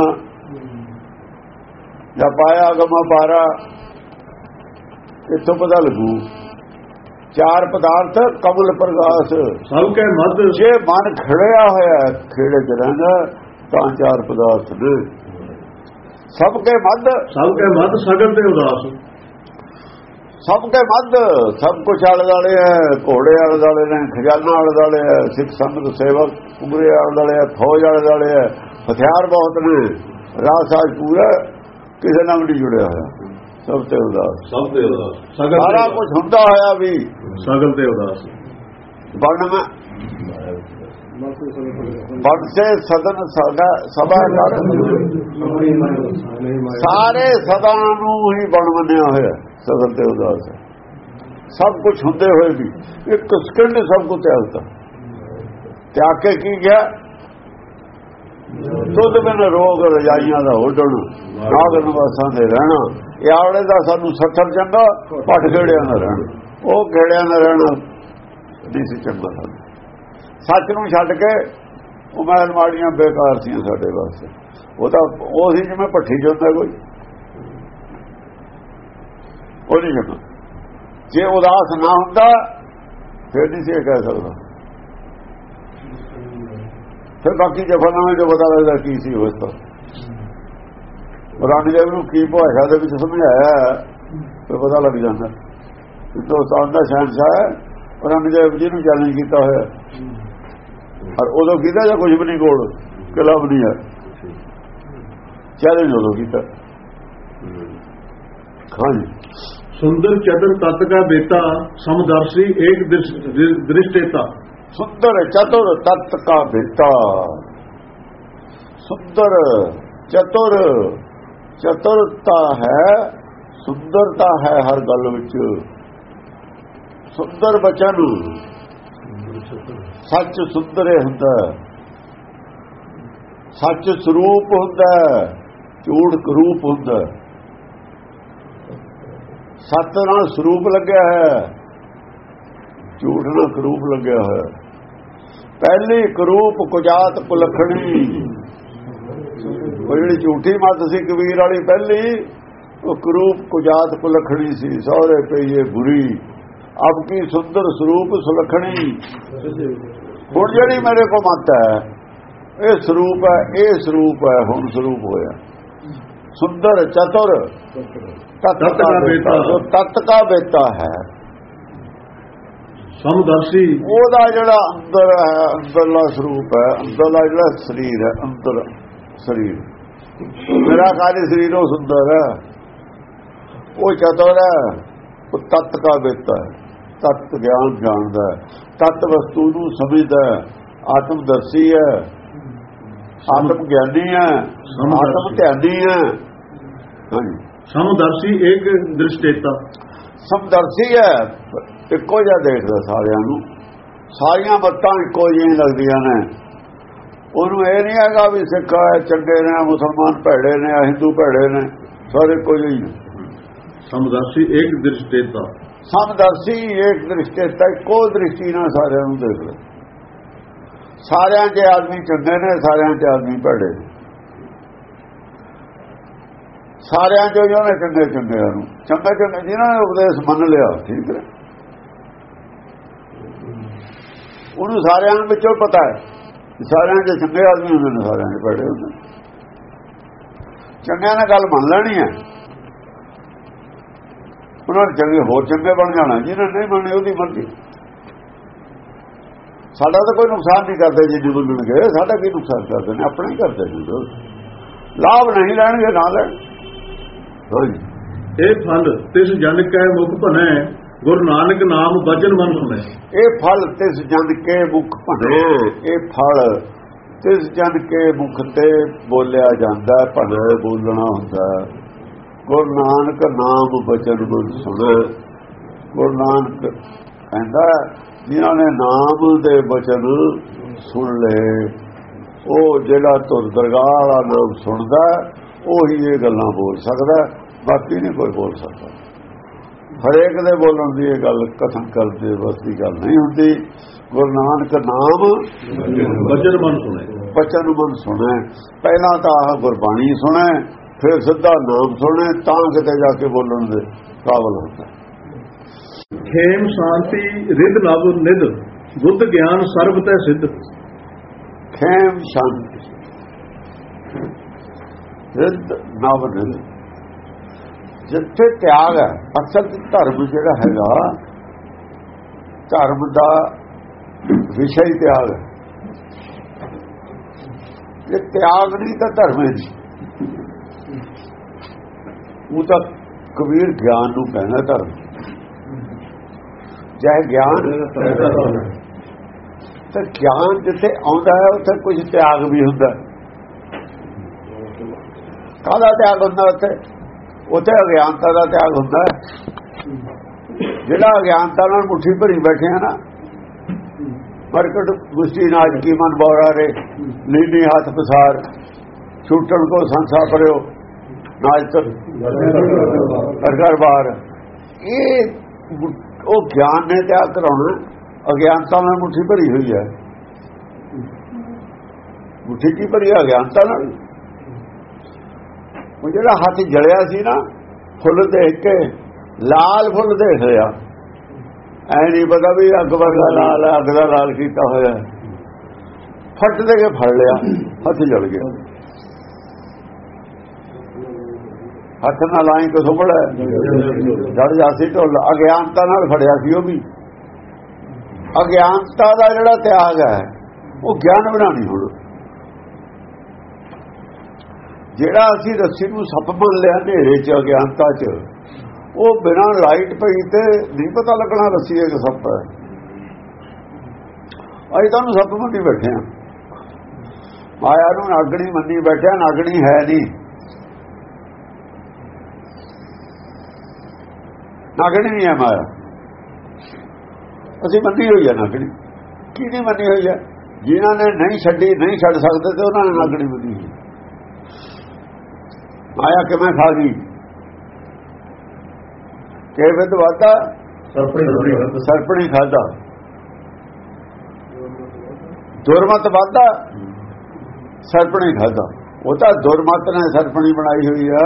ਜਾਂ ਪਾਇਆ ਗਮਾ ਪਾਰਾ ਇੱਥੋਂ ਪਤਾ ਲੱਗੂ। ਚਾਰ ਪਦਾਰਥ ਕਮਲ ਪ੍ਰਕਾਸ਼ ਸਭ ਕੇ ਮੱਧ। ਜੇ ਮਨ ਖੜਿਆ ਹੋਇਆ ਹੈ, ਖੇੜੇ ਚ ਰਹਿੰਦਾ ਤਾਂ ਚਾਰ ਪਦਾਰਥ ਨੇ। ਸਭ ਕੇ ਮੱਧ। ਸਭ ਕੇ ਮੱਧ ਸਗਲ ਤੇ ਉਦਾਸ। ਸਭ ਕੇ ਮੱਧ ਸਭ ਕੁਛ ਆਲੇ ਦਾਲੇ ਹੈ ਘੋੜੇ ਆਲੇ ਦਾਲੇ ਨੇ ਖਜ਼ਾਨਾ ਆਲੇ ਦਾਲੇ ਹੈ ਸਿੱਖ ਸੰਗਤ ਸੇਵਕ ਉਮਰੇ ਆਲੇ ਦਾਲੇ ਹੈ ਫੌਜ ਆਲੇ ਦਾਲੇ ਹੈ ਹਥਿਆਰ ਬਹੁਤ ਨੇ। ਰਾਜ ਸਾਜ ਪੂਰਾ ਕਿਸੇ ਨਾਲ ਨਹੀਂ ਜੁੜਿਆ ਹੋਇਆ। ਸਭ ਤੇ ਉਦਾਸ। ਸਭ ਤੇ ਉਦਾਸ। ਸਗਲ ਸਾਰਾ ਕੁਝ ਹੁੰਦਾ ਹੋਇਆ ਵੀ। ਸਗਲ ਤੇ ਉਦਾਸ। ਵਰਣ ਮੈਂ ਵਰਣ ਸੇ ਸਦਨ ਸਦਾ ਸਭਾ ਸਾਰੇ ਸਦਾ ਨੂੰ ਹੀ ਬਣ ਮੰਨਿਆ ਹੋਇਆ। ਸਦਨ ਤੇ ਉਦਾਸ ਹੈ। ਸਭ ਕੁਝ ਹੁੰਦੇ ਹੋਏ ਵੀ ਇੱਕ ਸਕਿੰਡ ਸਭ ਕੁਝ ਤਿਆਗਤਾ ਤਿਆਗ ਕੇ ਕੀ ਗਿਆ? ਦੁੱਧ ਬਿਨ ਰੋਗ ਰਜਾਈਆਂ ਦਾ ਹੋਡਣ ਨਾਗ ਨਿਵਾਸਾਂ ਦੇ ਰਹਿਣਾ। ਇਹ ਆਵਲੇ ਦਾ ਸਾਨੂੰ ਸੱਥਰ ਚੰਗਾ ਪੱਟ ਗੇੜਿਆਂ ਦਾ ਰਹਿਣਾ। ਉਹ ਗੇੜਿਆਂ ਦਾ ਰਹਿਣਾ ਨਹੀਂ ਸੀ ਚੰਗਾ ਸਾਨੂੰ। ਸੱਚ ਨੂੰ ਛੱਡ ਕੇ ਉਹ ਮਾੜੀਆਂ ਬੇਕਾਰ ਸੀ ਸਾਡੇ ਵਾਸਤੇ। ਉਹ ਤਾਂ ਉਹ ਸੀ ਜਿਵੇਂ ਭੱਠੀ ਜਾਂਦਾ ਕੋਈ। ਉਹ ਨਹੀਂ ਚੰਗਾ ਜੇ ਉਦਾਸ ਨਾ ਹੁੰਦਾ, ਫਿਰ ਨਹੀਂ ਸੀ ਇਹ ਕਹਿ ਸਕਦਾ। ਫਿਰ ਬਾਕੀ ਜਫਰਨਾਮੇ ਜੋ ਪਤਾ ਲੱਗਦਾ ਕੀ ਸੀ ਉਸ ਤੋਂ। ਰਣਜੀਤ ਨੂੰ ਕੀ ਭਾਸ਼ਾ ਦੇ ਵਿੱਚ ਸਮਝਾਇਆ ਤੇ ਪਤਾ ਲੱਗ ਜਾਂਦਾ। ਹਿੰਦੁਸਤਾਨ ਦਾ ਸ਼ਹਿਨशाह ਹੈ ਰਣਜੀਤ ਜੀ ਨੂੰ ਚੈਲੰਜ ਕੀਤਾ ਹੋਇਆ। ਔਰ ਉਦੋਂ ਕੀਤਾ ਜਾਂ ਕੁਝ ਵੀ ਨਹੀਂ, ਕੋਲ ਕਿਲਾ ਵੀ ਨਹੀਂ ਹੈ। ਚੈਲੰਜ ਉਦੋਂ ਕੀਤਾ। ਹਾਂਜੀ। ਸੁੰਦਰ ਚਤੁਰ ਤਤ ਕਾ ਬੇਟਾ ਸਮਦਰਸ਼ੀ ਏਕ ਦ੍ਰਿਸ਼ਟੇਤਾ। ਸੁੰਦਰ ਚਤੁਰ ਤਤ ਕਾ ਬੇਟਾ। ਸੁੰਦਰ ਚਤੁਰ ਚਤੁਰਤਾ ਹੈ ਸੁੰਦਰਤਾ ਹੈ ਹਰ ਗੱਲ ਵਿੱਚ। ਸੁੰਦਰ ਬਚਨ ਸੱਚ ਸੁੰਦਰ ਹੁੰਦਾ ਸੱਚ ਸਰੂਪ ਹੁੰਦਾ ਝੂਠ ਕਰੂਪ ਹੁੰਦਾ ਸੱਤ ਨਾਲ ਸਰੂਪ ਲੱਗਿਆ ਹੈ। ਝੂਠ ਨਾਲ ਕਰੂਪ ਲੱਗਿਆ ਹੈ। ਪਹਿਲੀ ਕਰੂਪ ਕੁਜਾਤ ਕੁਲਖਣੀ ਉਹ ਜਿਹੜੀ ਝੂਠੀ ਮੱਤ ਸੀ ਕਬੀਰ ਵਾਲੀ ਪਹਿਲੀ, ਉਹ ਕਰੂਪ ਕੁਜਾਤ ਕੁਲਖਣੀ ਸੀ। ਸਹੁਰੇ ਪਈਏ ਬੁਰੀ। ਅਬ ਕੀ ਸੁੰਦਰ ਸਰੂਪ ਸੁਲਖਣੀ। ਹੁਣ ਜਿਹੜੀ ਮੇਰੇ ਕੋ ਮੱਤ ਹੈ, ਇਹ ਸਰੂਪ ਹੈ, ਇਹ ਸਰੂਪ ਹੈ, ਹੁਣ ਸਰੂਪ ਹੋਇਆ। ਸੁੰਦਰ, ਚਤੁਰ। ਤਤ ਕਾ ਬੇਤਾ ਹੈ। ਸਮਦਰਸ਼ੀ ਉਹਦਾ ਜਿਹੜਾ ਅੰਦਰ ਹੈ ਅੰਦਰਲਾ ਸਰੂਪ ਹੈ ਅੰਦਰਲਾ ਜਿਹੜਾ ਸਰੀਰ ਹੈ ਅੰਦਰ ਸਰੀਰ। ਮੇਰਾ ਕਾਲੇ ਸਰੀਰ ਉਹ ਸੁੰਦਰ ਹੈ? ਉਹ ਚਤੁਰ ਹੈ। ਉਹ ਤਤ ਕਾ ਬੇਤਾ ਹੈ। ਤਤ ਗਿਆਨ ਜਾਣਦਾ ਹੈ। ਤਤ ਵਸਤੂ ਨੂੰ ਸਮਝਦਾ ਹੈ। ਆਤਮ ਦਰਸ਼ੀ ਹੈ। ਆਤਮ ਗਿਆਨੀ ਹੈ। ਆਤਮ ਧਿਆਨੀ ਹੈ। ਹਾਂਜੀ। ਸਮਦਰਸ਼ੀ ਇੱਕ ਦ੍ਰਿਸ਼ਟੇਤਾ। ਸਮਦਰਸ਼ੀ ਹੈ ਇੱਕੋ ਜਿਹਾ ਦੇਖਦਾ ਸਾਰਿਆਂ ਨੂੰ। ਸਾਰੀਆਂ ਬੱਤਾਂ ਇੱਕੋ ਜਿਹੀਆਂ ਲੱਗਦੀਆਂ ਨੇ। ਉਹਨੂੰ ਇਹ ਨਹੀਂ ਹੈਗਾ ਵੀ ਸਿੱਖ ਹੈ ਚੰਗੇ ਨੇ ਮੁਸਲਮਾਨ ਭੈੜੇ ਨੇ ਹਿੰਦੂ ਭੈੜੇ ਨੇ ਸਾਰੇ ਕੋਈ ਹੀ ਸਮਦਰਸ਼ੀ ਇੱਕ ਦ੍ਰਿਸ਼ਟੇਤਾ। ਸਮਦਰਸ਼ੀ ਇੱਕ ਦ੍ਰਿਸ਼ਟੇਤਾ ਇੱਕੋ ਦ੍ਰਿਸ਼ਟੀ ਨਾਲ ਸਾਰਿਆਂ ਨੂੰ ਦੇਖਦਾ। ਸਾਰਿਆਂ ਦੇ ਆਦਮੀ ਚੰਗੇ ਨੇ ਸਾਰਿਆਂ ਦੇ ਆਦਮੀ ਭੈੜੇ ਨੇ। ਸਾਰਿਆਂ 'ਚੋਂ ਜਿਹਨੇ ਚੰਗੇ ਚੰਗਿਆਂ ਨੂੰ ਚੰਗੇ ਚੰਗੇ ਜਿਹਨਾਂ ਨੇ ਉਪਦੇਸ਼ ਮੰਨ ਲਿਆ, ਠੀਕ ਹੈ। ਉਹਨੂੰ ਸਾਰਿਆਂ ਵਿੱਚੋਂ ਪਤਾ ਹੈ ਸਾਰਿਆਂ 'ਚ ਚੰਗੇ ਆਦਮੀ ਹੁੰਦੇ ਨੇ, ਸਾਰਿਆਂ 'ਚ ਭੈੜੇ ਹੁੰਦੇ ਨੇ। ਚੰਗਿਆਂ ਨੇ ਗੱਲ ਮੰਨ ਲੈਣੀ ਹੈ। ਉਹਨਾਂ ਨੇ ਚੰਗੇ, ਹੋਰ ਚੰਗੇ ਬਣ ਜਾਣਾ ਜਿਹਨਾਂ ਨਹੀਂ ਮੰਨੇ ਉਹਦੀ ਮਰਜ਼ੀ ਸਾਡਾ ਤਾਂ ਕੋਈ ਨੁਕਸਾਨ ਨਹੀਂ ਕਰਦੇ ਜੇ ਜਦੋਂ ਮਿਲਣਗੇ ਸਾਡਾ ਕੀ ਨੁਕਸਾਨ ਕਰਦੇ ਨੇ? ਆਪਣਾ ਹੀ ਕਰਦੇ ਨੇ। ਜੋ। ਲਾਭ ਨਹੀਂ ਲੈਣਗੇ, ਨਾ ਲੈਣ ਇਹ ਫਲ ਤਿਸ ਜਨ ਕੈ ਮੁਖ ਭਨੈ ਗੁਰੂ ਨਾਨਕ ਨਾਮ ਬਚਨ ਮਨ ਸੁਣੈ। ਇਹ ਫਲ ਤਿਸ ਜਨ ਕੇ ਮੁਖ ਭਣੇ ਇਹ ਫਲ ਤਿਸ ਜਨ ਕੇ ਮੁਖ ਤੇ ਬੋਲਿਆ ਜਾਂਦਾ ਭਣੇ ਬੋਲਣਾ ਹੁੰਦਾ। ਗੁਰੂ ਨਾਨਕ ਨਾਮ ਬਚਨ ਮਨ ਸੁਣੇ। ਗੁਰੂ ਨਾਨਕ ਕਹਿੰਦਾ ਜਿਨ੍ਹਾਂ ਨੇ ਨਾਮ ਦੇ ਬਚਨ ਸੁਣ ਲਏ ਉਹ ਜਿਹੜਾ ਤੁਰ ਦਰਗਾਹ ਵਾਲਾ ਨਾਮ ਸੁਣਦਾ ਉਹੀ ਇਹ ਗੱਲਾਂ ਬੋਲ ਸਕਦਾ ਬਾਕੀ ਨਹੀਂ ਕੋਈ ਬੋਲ ਸਕਦਾ। ਹਰੇਕ ਦੇ ਬੋਲਣ ਦੀ ਇਹ ਗੱਲ ਕਥਨ ਕਰਦੇ ਬਸ ਦੀ ਗੱਲ ਨਹੀਂ ਹੁੰਦੀ। ਗੁਰੂ ਨਾਨਕ ਨਾਮ ਬਚਨ ਮਨ ਸੁਣੈ। ਬਚਨ ਮਨ ਸੁਣੇ। ਪਹਿਲਾਂ ਤਾਂ ਆਹ ਗੁਰਬਾਣੀ ਸੁਣੇ ਫਿਰ ਸਿੱਧਾ ਨਾਮ ਸੁਣੇ ਤਾਂ ਕਿਤੇ ਜਾ ਕੇ ਬੋਲਣ ਦੇ ਕਾਬਲ ਹੁੰਦਾ। ਖੇਮ ਸ਼ਾਂਤੀ ਰਿਦ ਨਭ ਨਿਦ ਬੁੱਧ ਗਿਆਨ ਸਰਬ ਤੈ ਸਿੱਧ। ਖੇਮ ਸ਼ਾਂਤੀ। ਰਿੱਧ ਨਵ ਨਿਧ ਜਿੱਥੇ ਤਿਆਗ ਹੈ ਅਸਲ ਧਰਮ ਜਿਹੜਾ ਹੈਗਾ ਧਰਮ ਦਾ ਵਿਸ਼ਾ ਹੀ ਤਿਆਗ ਹੈ। ਜੇ ਤਿਆਗ ਨਹੀਂ ਤਾਂ ਧਰਮ ਹੈ ਨਹੀਂ। ਉਹ ਤਾਂ ਕਬੀਰ ਗਿਆਨ ਨੂੰ ਕਹਿੰਦਾ ਧਰਮ। ਚਾਹੇ ਗਿਆਨ ਤਾਂ ਗਿਆਨ ਜਿੱਥੇ ਆਉਂਦਾ ਹੈ ਉੱਥੇ ਕੁਝ ਤਿਆਗ ਵੀ ਹੁੰਦਾ ਹੈ। ਕਾਹਦਾ ਤਿਆਗ ਹੁੰਦਾ ਉੱਥੇ। ਉੱਥੇ ਅਗਿਆਨਤਾ ਦਾ ਤਿਆਗ ਹੁੰਦਾ ਜਿਹੜਾ ਅਗਿਆਨਤਾ ਨਾਲ ਮੁੱਠੀ ਭਰੀ ਬੈਠੇ ਆ ਨਾ, ਪ੍ਰਗਟ ਗੁਸਤੀ ਨਾਜ ਕੀ ਮਨ ਬੋਰਾ ਰੇ ਲੀਲੀ ਹੱਥ ਪਸਾਰ, ਛੂਟਣ ਕੋ ਸੰਸਾ ਪਰਿਓ ਨਾਜ ਤਰ ਘਰ ਬਾਹਰ ਇਹ ਉਹ ਗਿਆਨ ਨੇ ਤਿਆਗ ਕਰਾਉਣਾ, ਅਗਿਆਨਤਾ ਨਾਲ ਮੁੱਠੀ ਭਰੀ ਹੋਈ ਹੈ। ਮੁੱਠੀ ਕੀ ਭਰੀ ਹੈ? ਅਗਿਆਨਤਾ ਨਾਲ। ਉਹ ਜਿਹੜਾ ਹੱਥ ਜਲਿਆ ਸੀ ਨਾ ਫੁੱਲ ਦੇਖ ਕੇ ਲਾਲ ਫੁੱਲ ਦੇਖ ਲਿਆ ਐ ਨਹੀਂ ਪਤਾ ਵੀ ਅੱਗ ਵਰਗਾ ਲਾਲ ਹੈ, ਅੱਗ ਦਾ ਲਾਲ ਕੀਤਾ ਹੋਇਆ। ਹੈ। ਦੇ ਕੇ ਫੜ ਲਿਆ ਹੱਥ ਜਲ ਗਿਆ। ਹੱਥ ਨਾਲ ਲਾਈ ਕੋ ਸੁਭੜ ਜੜ ਜਾਸੀ ਢੋਲ ਅਗਿਆਨਤਾ ਨਾਲ ਫੜਿਆ ਸੀ ਉਹ ਵੀ। ਅਗਿਆਨਤਾ ਦਾ ਜਿਹੜਾ ਤਿਆਗ ਹੈ ਉਹ ਗਿਆਨ ਬਣਾਣੀ ਹੁਣ। ਜਿਹੜਾ ਅਸੀਂ ਰੱਸੀ ਨੂੰ ਸੱਪ ਮੰਨ ਲਿਆ ਹਨੇਰੇ ਚ, ਅਗਿਆਨਤਾ ਚ, ਉਹ ਬਿਨਾਂ ਲਾਈਟ ਪਈ ਤੇ ਨਹੀਂ ਪਤਾ ਲੱਗਣਾ ਰੱਸੀ ਇੱਕ ਸੱਪ ਹੈ। ਅਸੀਂ ਤੁਹਾਨੂੰ ਸੱਪ ਮੰਨੀ ਬੈਠੇ ਆ ਮਾਇਆ ਨੂੰ ਨਾਗਣੀ ਮੰਨੀ ਬੈਠਿਆ, ਨਾਗਣੀ ਹੈ ਨਹੀਂ। ਨਾਗਣੀ ਨਹੀਂ ਹੈ ਮਾਇਆ। ਅਸੀਂ ਮੰਨੀ ਹੋਈ ਹੈ ਨਾਗਣੀ। ਕੀ ਨਹੀਂ ਮੰਨੀ ਹੋਈ ਹੈ? ਜਿਨ੍ਹਾਂ ਨੇ ਨਹੀਂ ਛੱਡੀ, ਨਹੀਂ ਛੱਡ ਸਕਦੇ ਤੇ ਉਹਨਾਂ ਨੇ ਨਾਗਣੀ ਮੰਨੀ ਹੋਈ ਮਾਇਆ ਕਿਵੇਂ ਖਾ ਗਈ? ਕਿ ਵਿਦ ਵਾਦਾ ਸਰਪਣੀ ਸਰਪਣੀ ਖਾਦਾ ਦੁਰਮਤ ਵਾਦਾ ਸਰਪਣੀ ਖਾਦਾ ਉਹ ਤਾਂ ਦੁਰਮਤ ਨੇ ਸਰਪਣੀ ਬਣਾਈ ਹੋਈ ਹੈ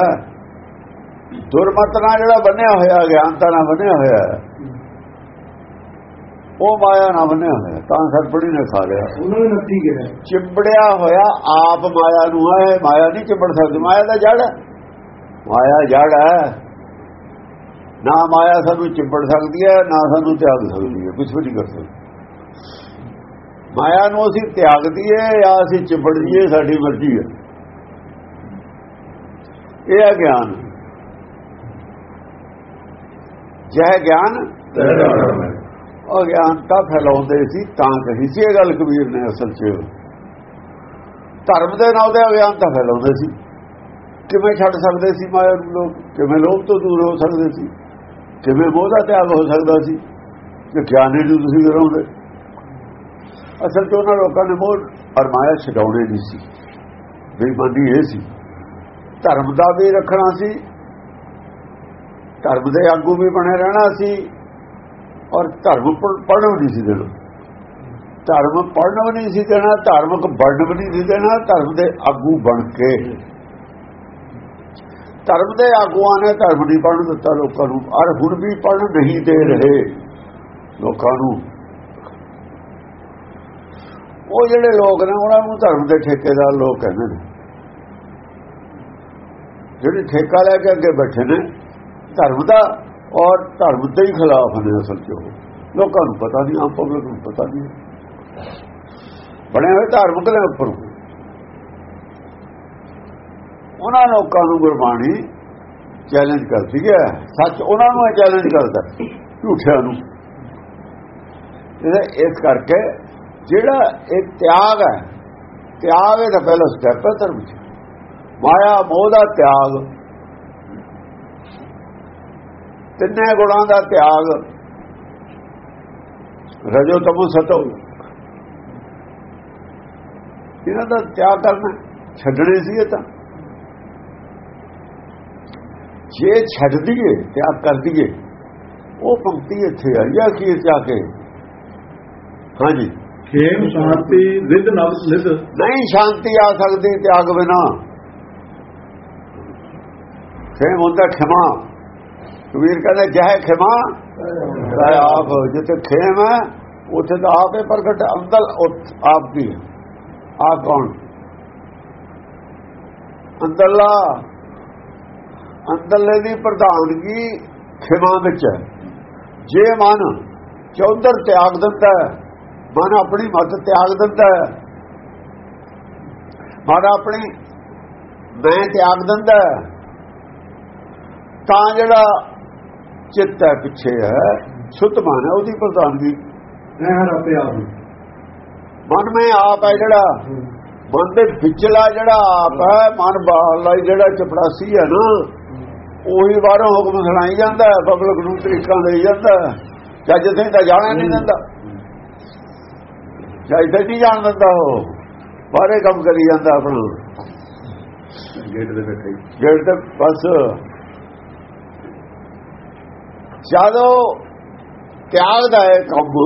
ਦੁਰਮਤ ਨਾਲ ਜਿਹੜਾ ਬੰਨਿਆ ਹੋਇਆ ਗਿਆਨਤਾ ਨਾਲ ਬੰਨਿਆ ਹੋਇਆ ਉਹ ਮਾਇਆ ਨਾਲ ਬੰਨਿਆ ਹੋਇਆ। ਤਾਂ ਸਰਪਣੀ ਨੇ ਖਾ ਲਿਆ। ਉਹਨਾਂ ਨੇ ਨੱਤੀ ਗਿਆ ਚਿੰਬੜਿਆ ਹੋਇਆ ਆਪ ਮਾਇਆ ਨੂੰ ਹੈ ਮਾਇਆ ਨਹੀਂ ਚਿੰਬੜ ਸਕਦੀ ਮਾਇਆ ਦਾ ਜੜ। ਹੈ ਮਾਇਆ ਜੜ ਹੈ। ਨਾ ਮਾਇਆ ਸਾਨੂੰ ਚਿੰਬੜ ਸਕਦੀ ਹੈ ਨਾ ਸਾਨੂੰ ਤਿਆਗ ਸਕਦੀ ਹੈ ਕੁਝ ਵੀ ਨਹੀਂ ਕਰ ਸਕਦੀ। ਮਾਇਆ ਨੂੰ ਅਸੀਂ ਤਿਆਗ ਦਈਏ ਜਾਂ ਅਸੀਂ ਚਿੰਬੜ ਜੀਏ ਸਾਡੀ ਮਰਜ਼ੀ ਹੈ। ਇਹ ਹੈ ਗਿਆਨ। ਜਹ ਗਿਆਨ ਅਗਿਆਨਤਾ ਫੈਲਾਉਂਦੇ ਸੀ, ਤਾਂ ਕਹੀ ਸੀ ਇਹ ਗੱਲ ਕਬੀਰ ਨੇ ਅਸਲ 'ਚ। ਧਰਮ ਦੇ ਨਾਂ ਤੇ ਅਗਿਆਨਤਾ ਫੈਲਾਉਂਦੇ ਸੀ। ਕਿਵੇਂ ਛੱਡ ਸਕਦੇ ਸੀ ਮਾਇਆ ਨੂੰ ਲੋਕ? ਕਿਵੇਂ ਲੋਭ ਤੋਂ ਦੂਰ ਹੋ ਸਕਦੇ ਸੀ? ਕਿਵੇਂ ਮੋਹ ਦਾ ਤਿਆਗ ਹੋ ਸਕਦਾ ਸੀ? ਕਿ ਗਿਆਨੀ ਨੂੰ ਤੁਸੀਂ ਕਰਾਉਂਦੇ? ਅਸਲ 'ਚ ਉਹਨਾਂ ਲੋਕਾਂ ਨੇ ਮੋਹ ਔਰ ਮਾਇਆ ਛਡਾਉਣੇ ਨਹੀਂ ਸੀ। ਬੇਈਮਾਨੀ ਇਹ ਸੀ। ਧਰਮ ਦਾ ਵੀ ਰੱਖਣਾ ਸੀ। ਧਰਮ ਦੇ ਆਗੂ ਵੀ ਬਣੇ ਰਹਿਣਾ ਸੀ। ਔਰ ਧਰਮ ਪੜ੍ਹਨ ਵੀ ਨਹੀਂ ਸੀ ਦੇਣਾ। ਧਰਮ ਪੜ੍ਹਨ ਵੀ ਨਹੀਂ ਸੀ ਦੇਣਾ, ਧਾਰਮਿਕ ਬਣਨ ਵੀ ਨਹੀਂ ਸੀ ਦੇਣਾ, ਧਰਮ ਦੇ ਆਗੂ ਬਣ ਕੇ। ਧਰਮ ਦੇ ਆਗੂਆਂ ਨੇ ਧਰਮ ਨਹੀਂ ਪੜ੍ਹਨ ਦਿੱਤਾ ਲੋਕਾਂ ਨੂੰ। ਔਰ ਹੁਣ ਵੀ ਪੜ੍ਹਨ ਨਹੀਂ ਦੇ ਰਹੇ ਲੋਕਾਂ ਨੂੰ। ਉਹ ਜਿਹੜੇ ਲੋਕ ਨੇ, ਉਹਨਾਂ ਨੂੰ ਧਰਮ ਦੇ ਠੇਕੇਦਾਰ ਲੋਕ ਕਹਿੰਦੇ ਨੇ। ਜਿਹੜੇ ਠੇਕਾ ਲੈ ਕੇ ਅੱਗੇ ਬੈਠੇ ਨੇ, ਧਰਮ ਦਾ ਔਰ ਧਰਮ ਦੇ ਹੀ ਖਿਲਾਫ ਨੇ ਅਸਲ 'ਚ ਉਹ। ਲੋਕਾਂ ਨੂੰ ਪਤਾ ਨਹੀਂ, ਆਮ ਪਬਲਿਕ ਨੂੰ ਪਤਾ ਨਹੀਂ। ਬਣੇ ਹੋਏ ਧਾਰਮਿਕ ਦੇ ਉੱਪਰ? ਉਹਨਾਂ ਲੋਕਾਂ ਨੂੰ ਗੁਰਬਾਣੀ ਚੈਲੰਜ ਕਰਦੀ ਹੈ। ਸੱਚ ਉਹਨਾਂ ਨੂੰ ਇਹ ਚੈਲੰਜ ਕਰਦਾ ਝੂਠਿਆਂ ਨੂੰ। ਇਸ ਕਰਕੇ ਜਿਹੜਾ ਇਹ ਤਿਆਗ ਹੈ, ਤਿਆਗ ਇਹਦਾ ਪਹਿਲਾ ਸਟੈਪ ਹੈ ਧਰਮ 'ਚ। ਮਾਇਆ, ਮੋਹ ਦਾ ਤਿਆਗ ਤਿੰਨੇ ਗੁਣਾਂ ਦਾ ਤਿਆਗ। ਰਜੋ ਤਮੋ ਸਤੋ। ਇਹਨਾਂ ਦਾ ਤਿਆਗ ਕਰਨਾ ਛੱਡਣੇ ਸੀ ਇਹ ਤਾਂ। ਜੇ ਛੱਡ ਦਈਏ ਤਿਆਗ ਕਰ ਦਈਏ ਉਹ ਪੰਕਤੀ ਇੱਥੇ ਆਈ ਆ ਕੀ ਜਾ ਕੇ। ਹਾਂਜੀ। ਖੇਮ ਸ਼ਾਂਤੀ ਰਿੱਧ ਨਵ ਨਿਧ। ਨਹੀਂ ਸ਼ਾਂਤੀ ਆ ਸਕਦੀ ਤਿਆਗ ਬਿਨਾ। ਖੇਮ ਹੁੰਦਾ ਖਿਮਾ। ਕਬੀਰ ਕਹਿੰਦਾ, ਜਹ ਖਿਮਾ ਆਪ ਜਿੱਥੇ ਖੇਮ ਹੈ, ਉੱਥੇ ਤਾਂ ਆਪ ਹੈ ਪ੍ਰਗਟ ਅੰਦਰ ਆਪ ਦੀ ਆਪ ਕੌਣ? ਅੰਦਰਲਾ, ਅੰਦਰਲੇ ਦੀ ਪ੍ਰਧਾਨਗੀ ਖਿਮਾ ਵਿੱਚ ਹੈ। ਜੇ ਮਨ ਚੌਧਰ ਤਿਆਗ ਦਿੰਦਾ ਮਨ ਆਪਣੀ ਮਤ ਤਿਆਗ ਦਿੰਦਾ ਮਨ ਆਪਣੀ ਮੈਂ ਤਿਆਗ ਦਿੰਦਾ ਤਾਂ ਜਿਹੜਾ ਚਿੱਤ ਹੈ ਪਿੱਛੇ ਹੈ ਸੁੱਧ ਮਨ ਹੈ ਉਹਦੀ ਪ੍ਰਧਾਨਗੀ। ਰਹਿ ਆਪੇ ਆਪ ਮਨ ਮੈਂ ਆਪ ਹੈ ਜਿਹੜਾ ਮਨ ਦੇ ਵਿਚਲਾ ਜਿਹੜਾ ਆਪ ਹੈ ਮਨ ਬਾਹਰਲਾ ਜਿਹੜਾ ਚਪੜਾਸੀ ਹੈ ਨਾ ਉਹੀ ਬਾਹਰੋਂ ਹੁਕਮ ਸੁਣਾਈ ਜਾਂਦਾ ਹੈ ਪਬਲਿਕ ਨੂੰ ਤਰੀਕਾਂ ਦੇਈ ਜਾਂਦਾ ਹੈ। ਜੱਜ ਸਿੰਘ ਤਾਂ ਜਾਣਾ ਨਹੀਂ ਦਿੰਦਾ। ਜੱਜ ਤਾਂ ਨਹੀਂ ਜਾਣ ਦਿੰਦਾ ਉਹ। ਬਾਹਰੇ ਕੰਮ ਕਰੀ ਜਾਂਦਾ ਆਪਣਾ। ਗੇਟ ਦੇ ਬੈਠੇ ਜਿਹੜਾ ਤੇ ਬਸ ਜਦੋਂ ਤਿਆਗ ਦਾ ਇਹ ਕੰਮ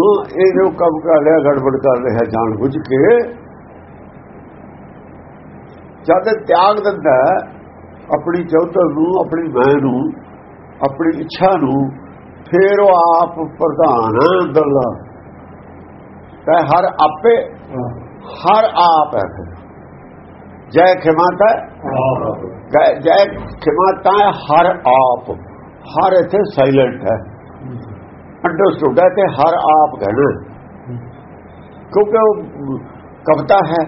ਇਹ ਜੋ ਕੰਮ ਕਰ ਰਿਹਾ ਗੜਬੜ ਕਰ ਰਿਹਾ ਜਾਣ ਬੁੱਝ ਕੇ। ਜਦ ਤਿਆਗ ਦਿੰਦਾ ਆਪਣੀ ਚੌਧਰ ਨੂੰ ਆਪਣੀ ਮੈਂ ਨੂੰ ਆਪਣੀ ਇੱਛਾ ਨੂੰ ਫੇਰ ਉਹ ਆਪ ਪ੍ਰਧਾਨ ਅੰਦਰਲਾ ਤਾਂ ਹਰ ਆਪੇ ਹਰ ਆਪ ਹੈ। ਜੈ ਖਿਮਾਤਾ ਜੈ ਖਿਮਾ ਤਾਂ ਹੈ ਹਰ ਆਪ। ਹਰ ਇੱਥੇ ਸਾਇਲੈਂਟ ਹੈ। ਅੰਡਰਸਟੂਡ ਹੈ ਤੇ ਹਰ ਆਪ ਕਹਿਣਾ ਕਿਉਂਕਿ ਉਹ ਕਵਤਾ ਹੈ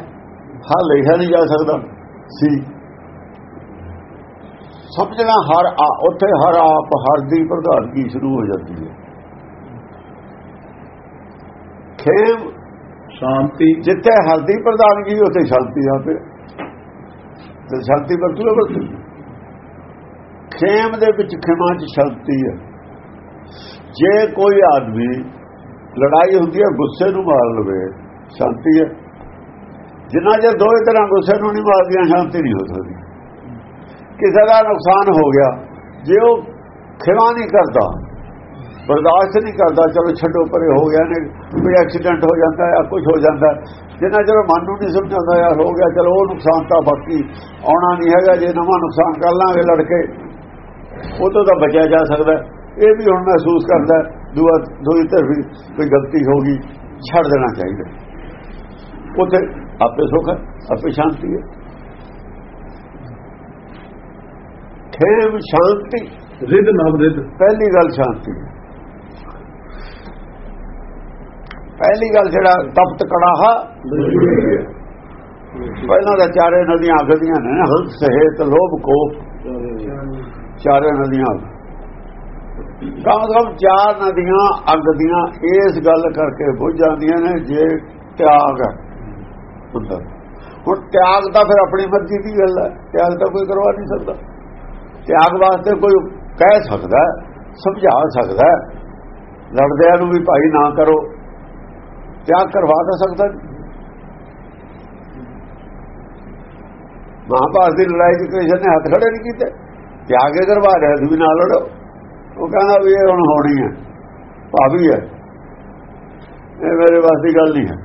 ਹਰ ਲਿਖਿਆ ਨਹੀਂ ਜਾ ਸਕਦਾ। ਸੀ। ਸਮਝਣਾ ਹਰ ਆ ਉੱਥੇ ਹਰ ਆਪ ਹਰ ਦੀ ਪ੍ਰਧਾਨਗੀ ਸ਼ੁਰੂ ਹੋ ਜਾਂਦੀ ਹੈ। ਖੇਮ ਸ਼ਾਂਤੀ। ਜਿੱਥੇ ਹਰ ਦੀ ਪ੍ਰਧਾਨਗੀ ਉੱਥੇ ਸ਼ਾਂਤੀ ਆ ਫਿਰ। ਤੇ ਸ਼ਾਂਤੀ ਵਰਤੂ ਵਰਤੂ ਖੇਮ ਦੇ ਵਿੱਚ ਖਿਮਾ ਚ ਸ਼ਾਂਤੀ ਹੈ। ਜੇ ਕੋਈ ਆਦਮੀ ਲੜਾਈ ਹੁੰਦੀ ਹੈ, ਗੁੱਸੇ ਨੂੰ ਮਾਰ ਲਵੇ ਸ਼ਾਂਤੀ ਹੈ। ਜਿੰਨਾ ਚਿਰ ਦੋਏ ਤਰ੍ਹਾਂ ਗੁੱਸੇ ਨੂੰ ਨਹੀਂ ਮਾਰਦੀਆਂ ਸ਼ਾਂਤੀ ਨਹੀਂ ਹੋ ਸਕਦੀ। ਕਿਸੇ ਦਾ ਨੁਕਸਾਨ ਹੋ ਗਿਆ, ਜੇ ਉਹ ਖਿਮਾ ਨਹੀਂ ਕਰਦਾ, ਬਰਦਾਸ਼ਤ ਨਹੀਂ ਕਰਦਾ, ਚਲੋ ਛੱਡੋ, ਪਰੇ ਹੋ ਗਿਆ ਨੇ, ਕੋਈ ਐਕਸੀਡੈਂਟ ਹੋ ਜਾਂਦਾ ਹੈ ਕੁਝ ਹੋ ਜਾਂਦਾ ਜਿੰਨਾ ਚਿਰ ਮਨ ਨੂੰ ਨਹੀਂ ਸਮਝਾਉਂਦਾ ਯਾਰ ਹੋ ਗਿਆ, ਚਲੋ ਉਹ ਨੁਕਸਾਨ ਤਾਂ ਬਾਕੀ ਆਉਣਾ ਨਹੀਂ ਹੈਗਾ, ਜੇ ਨਵਾਂ ਨੁਕਸਾਨ ਕਰ ਲਾਂਗੇ ਲੜਕੇ ਉਹ ਤੋਂ ਤਾਂ ਬਚਿਆ ਜਾ ਸਕਦਾ ਇਹ ਵੀ ਹੁਣ ਮਹਿਸੂਸ ਕਰਦਾ ਦੂਆ ਦੂਈ ਤਰਫ ਕੋਈ ਗਲਤੀ ਹੋ ਗਈ ਛੱਡ ਦੇਣਾ ਚਾਹੀਦਾ ਉੱਥੇ ਆਪੇ ਸੁਖ ਹੈ ਆਪੇ ਸ਼ਾਂਤੀ ਹੈ। ਖੇਮ ਸ਼ਾਂਤੀ। ਰਿੱਧ ਨਵ ਰਿੱਧ। ਪਹਿਲੀ ਗੱਲ ਸ਼ਾਂਤੀ। ਪਹਿਲੀ ਗੱਲ ਜਿਹੜਾ ਤਪਤ ਕੜਾਹਾ ਪਹਿਲਾਂ ਤਾਂ ਚਾਰੇ ਨਦੀਆਂ ਅਗਦੀਆਂ ਨੇ ਹੰਸ ਸਹਿਤ ਲੋਭ ਕੋਪ ਚਾਰੇ ਨਦੀਆਂ ਕਮ ਕਮ ਚਾਰ ਨਦੀਆਂ ਅੱਗ ਦੀਆਂ, ਇਸ ਗੱਲ ਕਰਕੇ ਬੁੱਝ ਜਾਂਦੀਆਂ ਨੇ ਜੇ ਤਿਆਗ ਹੈ। ਅੰਦਰ ਹੁਣ ਤਿਆਗ ਤਾਂ ਫਿਰ ਆਪਣੀ ਮਰਜ਼ੀ ਦੀ ਗੱਲ ਹੈ। ਤਿਆਗ ਤਾਂ ਕੋਈ ਕਰਵਾ ਨਹੀਂ ਸਕਦਾ। ਤਿਆਗ ਵਾਸਤੇ ਕੋਈ ਕਹਿ ਸਕਦਾ ਸਮਝਾ ਸਕਦਾ ਲੜਦਿਆਂ ਨੂੰ ਵੀ ਭਾਈ ਨਾ ਕਰੋ। ਤਿਆਗ ਕਰਵਾ ਤਾਂ ਸਕਦਾ ਨਹੀਂ। ਮਹਾਭਾਰਤ ਦੀ ਲੜਾਈ 'ਚ ਕ੍ਰਿਸ਼ਨ ਨੇ ਹੱਥ ਖੜੇ ਨਹੀਂ ਕੀਤੇ। ਤਿਆਗੇ ਕਰਵਾ ਰਿਹਾ ਤੁਸੀਂ ਵੀ ਨਾ ਲੜੋ। ਉਹ ਕਹਿੰਦਾ ਵੀ ਇਹ ਹੁਣ ਹੋਣੀ ਹੈ, ਭਾਵੀ ਹੈ। ਇਹ ਮੇਰੇ ਵਾਸ ਦੀ ਗੱਲ ਨਹੀਂ ਹੈ।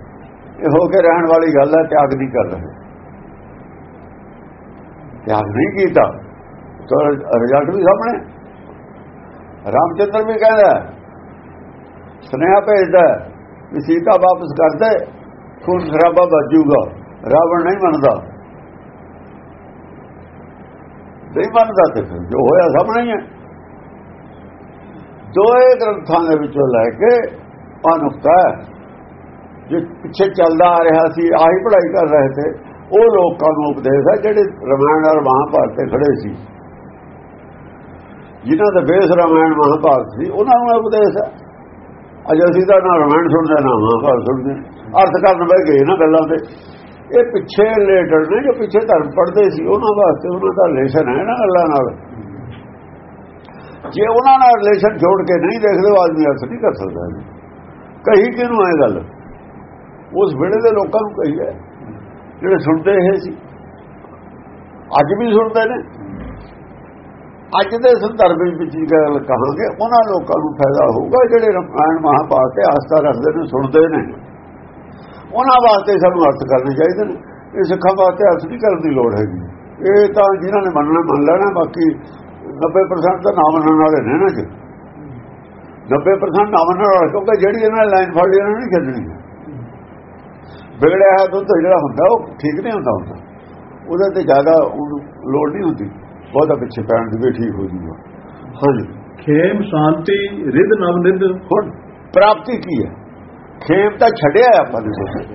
ਇਹ ਹੋ ਕੇ ਰਹਿਣ ਵਾਲੀ ਗੱਲ ਹੈ, ਤਿਆਗ ਨਹੀਂ ਕਰ ਰਹੇ ਤਿਆਗ ਨਹੀਂ ਕੀਤਾ, ਤਾਂ ਰਿਜ਼ਲਟ ਵੀ ਸਾਹਮਣੇ। ਰਾਮਚੰਦਰ ਵੀ ਕਹਿੰਦਾ ਸੁਨੇਹਾ ਭੇਜਦਾ ਵੀ ਸੀਤਾ ਵਾਪਸ ਕਰਦੇ ਖੂਨ ਖਰਾਬਾ ਬਚੂਗਾ ਰਾਵਣ ਨਹੀਂ ਮੰਨਦਾ। ਨਹੀਂ ਮੰਨਦਾ ਤੇ ਫਿਰ ਜੋ ਹੋਇਆ ਸਾਹਮਣੇ ਹੀ ਹੈ। ਦੋਏ ਗ੍ਰੰਥਾਂ ਦੇ ਵਿੱਚੋਂ ਲੈ ਕੇ ਆਹ ਨੁਕਤਾ ਜੇ ਪਿੱਛੇ ਚੱਲਦਾ ਆ ਰਿਹਾ ਸੀ, ਆਹੀ ਪੜ੍ਹਾਈ ਕਰ ਰਹੇ ਤੇ, ਉਹ ਲੋਕਾਂ ਨੂੰ ਉਪਦੇਸ਼ ਹੈ ਜਿਹੜੇ ਰਮਾਇਣ ਔਰ ਮਹਾਭਾਰਤ ਤੇ ਖੜੇ ਸੀ। ਜਿਨ੍ਹਾਂ ਦਾ ਬੇਸ ਰਮਾਇਣ, ਮਹਾਭਾਰਤ ਸੀ, ਉਹਨਾਂ ਨੂੰ ਉਪਦੇਸ਼ ਹੈ। ਅਜ ਅਸੀਂ ਤਾਂ ਨਾ ਰਮਾਇਣ ਸੁਣਦੇ, ਨਾ ਮਹਾਭਾਰਤ ਸੁਣਦੇ। ਅਰਥ ਕਰਨ ਬਹਿ ਗਏ ਨਾ ਗੱਲਾਂ ਤੇ। ਇਹ ਪਿੱਛੇ ਰਿਲੇਟਡ ਨੇ ਜੋ ਪਿੱਛੇ ਧਰਮ ਪੜਦੇ ਸੀ, ਉਹਨਾਂ ਵਾਸਤੇ ਉਹਨਾਂ ਦਾ ਰਿਲੇਸ਼ਨ ਹੈ ਨਾ ਗੱਲਾਂ ਨਾਲ। ਜੇ ਉਹਨਾਂ ਨਾਲ ਰਿਲੇਸ਼ਨ ਜੋੜ ਕੇ ਨਹੀਂ ਦੇਖਦੇ, ਉਹ ਆਦਮੀ ਅਰਥ ਨਹੀਂ ਕਰ ਸਕਦਾ। ਕਹੀ ਕਿਹਨੂੰ ਹੈ ਗੱਲ? ਉਸ ਵੇਲੇ ਦੇ ਲੋਕਾਂ ਨੂੰ ਕਹੀ ਹੈ। ਜਿਹੜੇ ਸੁਣਦੇ ਇਹ ਸੀ। ਅੱਜ ਵੀ ਸੁਣਦੇ ਨੇ। ਅੱਜ ਦੇ ਸੰਦਰਭ ਵਿੱਚ ਗੱਲ ਕਹਾਂਗੇ? ਉਹਨਾਂ ਲੋਕਾਂ ਨੂੰ ਫਾਇਦਾ ਹੋਊਗਾ ਜਿਹੜੇ ਰਮਾਇਣ ਮਹਾਭਾਰਤ ਤੇ ਆਸਥਾ ਰੱਖਦੇ ਨੇ, ਸੁਣਦੇ ਨੇ। ਉਹਨਾਂ ਵਾਸਤੇ ਸਾਨੂੰ ਅਰਥ ਕਰਨੇ ਚਾਹੀਦੇ ਨੇ। ਇਹ ਸਿੱਖਾਂ ਵਾਸਤੇ ਅਰਥ ਨਹੀਂ ਕਰਨ ਦੀ ਲੋੜ ਹੈਗੀ। ਇਹ ਤਾਂ ਜਿਨ੍ਹਾਂ ਨੇ ਮੰਨਣਾ ਮੰਨ ਲੈਣਾ ਬਾਕੀ 90% ਤਾਂ ਨਾ ਮੰਨਣ ਵਾਲੇ ਨੇ ਨਾ ਜੀ। 90% ਨਾ ਮੰਨਣ ਵਾਲੇ ਕਿਉਂਕਿ ਜਿਹੜੀ ਇਹਨਾਂ ਨੇ ਲਾਈਨ ਫੜੀ ਇਹਨਾਂ ਨੇ ਨਹੀਂ ਛੱਡਣੀ। ਵਿਗੜਿਆ ਦੁੱਧ ਜਿਹੜਾ ਹੁੰਦਾ ਉਹ ਠੀਕ ਨਹੀਂ ਹੁੰਦਾ ਹੁੰਦਾ। ਉਹਦੇ ਤੇ ਜ਼ਿਆਦਾ ਲੋੜ ਨਹੀਂ ਹੁੰਦੀ। ਬਹੁਤਾ ਪਿੱਛੇ ਪੈਣ ਦੀ ਵੀ ਠੀਕ ਹੋ ਜੂਗਾ। ਹਾਂਜੀ। ਖੇਮ ਸ਼ਾਂਤੀ ਰਿੱਧ ਨਵ ਨਿੱਧ। ਹੁਣ ਪ੍ਰਾਪਤੀ ਕੀ ਹੈ? ਖੇਮ ਤਾਂ ਛੱਡਿਆ ਆਪਾਂ ਨੇ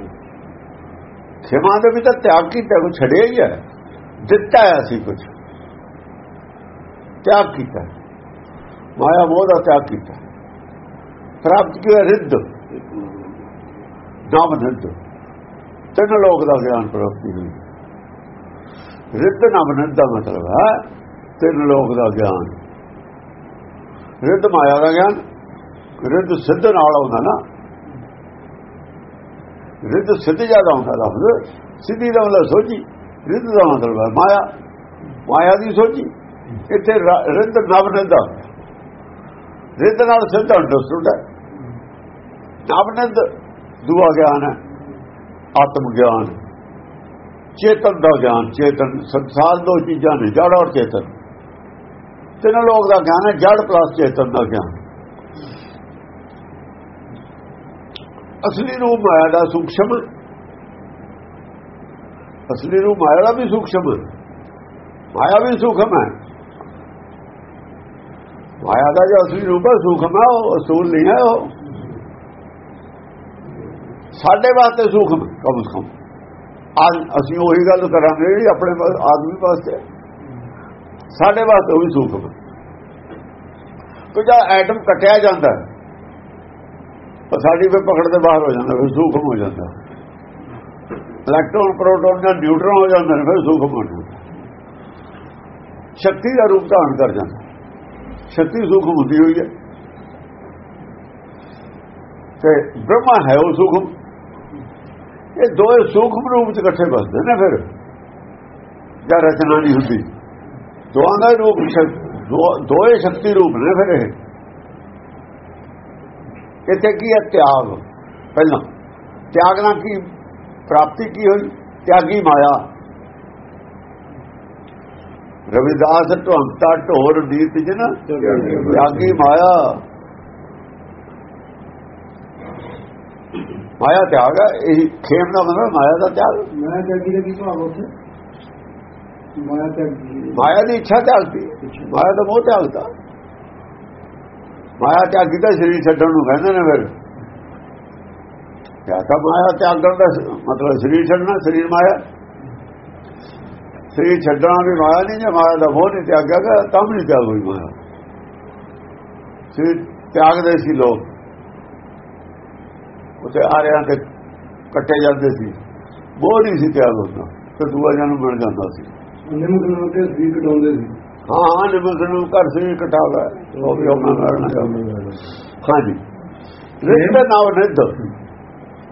ਖੇਮਾਂ ਦੇ ਵੀ ਤਾਂ ਤਿਆਗ ਕੀਤਾ ਕੁਝ ਛੱਡਿਆ ਹੀ ਹੈ। ਦਿੱਤਾ ਹੈ ਅਸੀਂ ਕੁਝ ਤਿਆਗ ਕੀਤਾ। ਮਾਇਆ ਮੋਹ ਦਾ ਤਿਆਗ ਕੀਤਾ। ਪ੍ਰਾਪਤ ਕੀ ਹੈ ਰਿੱਧ। ਨਾਮ ਨਿੱਧ ਤਿੰਨ ਲੋਕ ਦਾ ਗਿਆਨ ਪ੍ਰਾਪਤੀ ਹੋਈ ਰਿੱਧ ਨਾਮ ਨਿੱਧ ਦਾ ਮਤਲਬ ਹੈ, ਤਿੰਨ ਲੋਕ ਦਾ ਗਿਆਨ। ਰਿੱਧ ਮਾਇਆ ਦਾ ਗਿਆਨ, ਰਿੱਧ ਸਿੱਧ ਨਾਲ ਆਉਂਦਾ ਨਾ। ਰਿੱਧ ਸਿੱਧ ਜ਼ਿਆਦਾ ਹੁੰਦਾ ਲਫ਼ਜ਼ ਸਿੱਧੀ ਦਾ ਮਤਲਬ ਸੋਝੀ, ਰਿੱਧ ਦਾ ਮਤਲਬ ਮਾਇਆ ਮਾਇਆ ਦੀ ਸੋਝੀ। ਇੱਥੇ ਰਿੱਧ ਨਵ ਨਿੱਧ ਰਿੱਧ ਨਾਲ ਸਿੱਧ ਅੰਡਰਸਟੂਡ ਹੈ। ਨਵ ਨਿੱਧ ਦੂਆ ਗਿਆਨ ਹੈ, ਆਤਮ ਗਿਆਨ। ਚੇਤਨ ਦਾ ਗਿਆਨ, ਚੇਤਨ, ਸੰਸਾਰ ਦੋ ਚੀਜ਼ਾਂ ਨੇ, ਜੜ ਔਰ ਚੇਤਨ। ਤਿੰਨ ਲੋਕ ਦਾ ਗਿਆਨ ਹੈ, ਜੜ ਪਲਸ ਚੇਤਨ ਦਾ ਗਿਆਨ। ਅਸਲੀ ਰੂਪ ਮਾਇਆ ਦਾ ਸੂਖਸ਼ਮ। ਅਸਲੀ ਰੂਪ ਮਾਇਆ ਦਾ ਵੀ ਸੂਖਸ਼ਮ। ਮਾਇਆ ਵੀ ਸੂਖਮ ਹੈ। ਮਾਇਆ ਦਾ ਜੋ ਅਸਲੀ ਰੂਪ ਹੈ ਸੂਖਮ ਹੈ ਉਹ ਅਸੂਲ ਨਹੀਂ ਹੈ ਉਹ ਸਾਡੇ ਵਾਸਤੇ ਸੂਖਮ ਕਮ ਸੇ ਕਮ। ਅੱਜ ਅਸੀਂ ਉਹੀ ਗੱਲ ਕਰਾਂਗੇ ਜਿਹੜੀ ਆਪਣੇ ਆਦਮੀ ਵਾਸਤੇ ਸਾਡੇ ਵਾਸਤੇ ਉਹ ਵੀ ਸੂਖਮ ਹੈ। ਜਦ ਐਟਮ ਕੱਟਿਆ ਜਾਂਦਾ ਹੈ, ਉਹ ਸਾਡੀ ਵੀ ਪਕੜ ਦੇ ਬਾਹਰ ਹੋ ਜਾਂਦਾ, ਫਿਰ ਸੂਖਮ ਹੋ ਜਾਂਦਾ। ਇਲੈਕਟ੍ਰੋਨ, ਪ੍ਰੋਟੋਨ ਜਾਂ ਨਿਊਟਰੋਨ ਹੋ ਜਾਂਦਾ ਨੇ, ਫਿਰ ਸੂਖਮ ਹੋ ਜਾਂਦਾ। ਸ਼ਕਤੀ ਦਾ ਰੂਪ ਧਾਰਨ ਕਰ ਜਾਂਦਾ। ਸ਼ਕਤੀ ਸੂਖਮ ਹੁੰਦੀ ਹੋਈ ਹੈ। ਤੇ ਬ੍ਰਹਮਾ ਹੈ ਉਹ ਸੂਖਮ। ਇਹ ਦੋਏ ਸੂਖਮ ਰੂਪ ਚ ਇਕੱਠੇ ਬਸਦੇ ਨੇ ਫਿਰ। ਜਾਂ ਰਚਨਾ ਨਹੀਂ ਹੁੰਦੀ। ਦੋਹਾਂ ਦਾ ਰੂਪ ਸ਼ਕ- ਦੋਏ ਸ਼ਕਤੀ ਰੂਪ ਨੇ ਫਿਰ ਇਹ। ਇੱਥੇ ਕੀ ਹੈ? ਤਿਆਗ। ਪਹਿਲਾਂ ਤਿਆਗ ਨਾਲ ਕੀ? ਪ੍ਰਾਪਤੀ ਕੀ ਹੋਈ? ਤਿਆਗੀ ਮਾਇਆ। ਰਵਿਦਾਸ ਢੋਂਤਾ ਢੋਰ ਨੀਤ ਜਨ ਤਿਆਗੀ ਮਾਇਆ। ਮਾਇਆ ਤਿਆਗ ਹੈ ਇਹ ਖੇਮ ਦਾ ਮਤਲਬ ਮਾਇਆ ਦਾ ਤਿਆਗ। ਮੈਂ ਜੱਗੀ ਦਾ ਕੀ ਭਾਵ ਉੱਥੇ? ਮਾਇਆ ਤੱਕ ਮਾਇਆ ਦੀ ਇੱਛਾ ਤਿਆਗਤੀ। ਮਾਇਆ ਦਾ ਮੋਹ ਤਿਆਗਤਾ। ਮਾਇਆ ਤਿਆਗੀ ਤਾਂ ਸਰੀਰ ਛੱਡਣ ਨੂੰ, ਕਹਿੰਦੇ ਨੇ ਫਿਰ। ਕਿਆ ਤਾਂ ਮਾਇਆ ਤਿਆਗਣ ਦਾ ਮਤਲਬ ਸਰੀਰ ਛੱਡਣਾ, ਸਰੀਰ ਮਾਇਆ। ਸਰੀਰ ਛੱਡਣਾ ਵੀ ਮਾਇਆ ਨਹੀਂ, ਜੇ ਮਾਇਆ ਦਾ ਮੋਹ ਨਹੀਂ ਤਿਆਗਿਆ ਗਿਆ ਤਾਂ ਵੀ ਨਹੀਂ ਤਿਆਗ ਹੋਈ ਮਾਇਆ। ਸਰੀਰ ਤਿਆਗਦੇ ਸੀ ਲੋਕ। ਉਤੇ ਆਰਿਆਂ ਤੇ ਕੱਟੇ ਜਾਂਦੇ ਸੀ। ਮੋਹ ਨਹੀਂ ਸੀ ਤਿਆਗ ਹੁੰਦਾ, ਤੇ ਦੂਆ ਜਨ ਨੂੰ ਮਿਲ ਜਾਂਦਾ ਸੀ। ਨਿਮਕ ਨਾਲ ਕੇ ਸਰੀਰ ਕਟਾਉਂਦੇ ਸੀ। ਹਾਂ ਹਾਂ ਨਿਮਕ ਨੂੰ ਘਰ ਸਰੀਰ ਕਟਾਵਾ ਉਹ ਵੀ ਉਹਨਾਂ ਨਾਲ ਹਾਂਜੀ। ਰਿੱਧ ਨਵ ਨਿੱਧ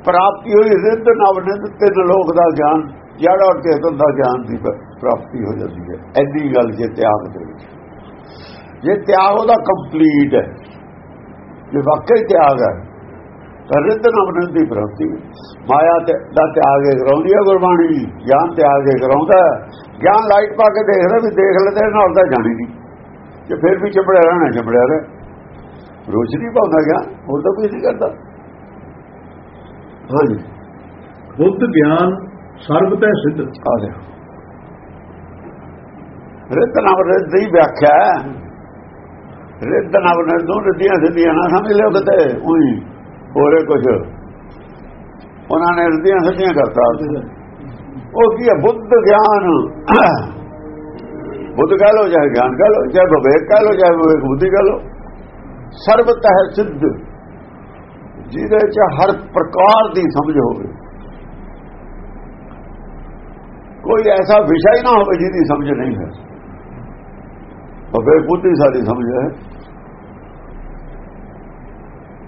ਪ੍ਰਾਪਤੀ ਹੋਈ ਰਿੱਧ ਨਵ ਨਿੱਧ ਤਿੰਨ ਲੋਕ ਦਾ ਗਿਆਨ, ਜਿਹੜਾ ਚੇਤਨ ਦਾ ਗਿਆਨ ਦੀ ਪ੍ਰਾਪਤੀ ਹੋ ਜਾਂਦੀ ਹੈ ਐਡੀ ਗੱਲ ਜੇ ਤਿਆਗ ਦੇ ਵਿੱਚ। ਜੇ ਤਿਆਗ ਉਹਦਾ ਕੰਪਲੀਟ ਹੈ, ਜੇ ਵਾਕਈ ਤਿਆਗ ਹੈ ਰਿੱਧ ਨਿੱਧ ਦੀ ਪ੍ਰਾਪਤੀ ਮਾਇਆ ਤੇ ਦਾ ਤਿਆਗ ਕਰਾਉਂਦੀ ਹੈ ਗੁਰਬਾਣੀ ਗਿਆਨ ਤਿਆਗ ਕਰਾਉਂਦਾ। ਗਿਆਨ ਲਾਈਟ ਪਾ ਕੇ ਦੇਖਦਾ ਵੀ ਦੇਖ ਲੈਂਦੇ ਨਾਲ ਤਾਂ ਜਾਣੀ ਨਹੀਂ। ਜੇ ਫਿਰ ਵੀ ਚੰਬੜਿਆ ਰਹਿਣਾ ਚੰਬੜਿਆ ਰਹਿ। ਰੋਸ਼ਨੀ ਪਾਉਂਦਾ ਗਿਆ ਹੋਰ ਤਾਂ ਕੁਝ ਨਹੀਂ ਕਰਦਾ। ਹਾਂਜੀ। ਬੁੱਧ ਗਿਆਨ ਸਰਬ ਤੈ ਸਿੱਧ। ਆ ਗਿਆ। ਰਿੱਧ ਨਾਮ ਰਿੱਧ ਦੀ ਵਿਆਖਿਆ। ਰਿੱਧ ਨਾਮ ਰਿੱਧ ਨੂੰ ਰਿੱਧੀਆਂ ਸਿੱਧੀਆਂ ਨਾ ਸਮਝ ਲਿਓ ਕਿਤੇ। ਉਹੀ ਹੋਰੇ ਕੁਝ ਉਹਨਾਂ ਨੇ ਰਿੱਧੀਆਂ ਸਿੱਧੀਆਂ ਕਰਤਾ। ਉਹ ਕੀ ਹੈ ਬੁੱਧ ਗਿਆਨ। ਬੁੱਧ ਕਹ ਲੋ ਚਾਹੇ ਗਿਆਨ ਕਹ ਲੋ ਚਾਹੇ ਵਿਵੇਕ ਕਹ ਲੋ ਚਾਹੇ ਵਿਵੇਕ ਬੁੱਧੀ ਕਹ ਲੋ ਸਰਬਤ ਹੈ ਸਿੱਧ। ਜਿਹਦੇ ਚ ਹਰ ਪ੍ਰਕਾਰ ਦੀ ਸਮਝ ਹੋਵੇ। ਕੋਈ ਐਸਾ ਵਿਸ਼ਾ ਹੀ ਨਾ ਹੋਵੇ ਜਿਹਦੀ ਸਮਝ ਨਹੀਂ ਹੈ। ਵਿਵੇਕ ਬੁੱਧੀ ਸਾਡੀ ਸਮਝ ਹੈ।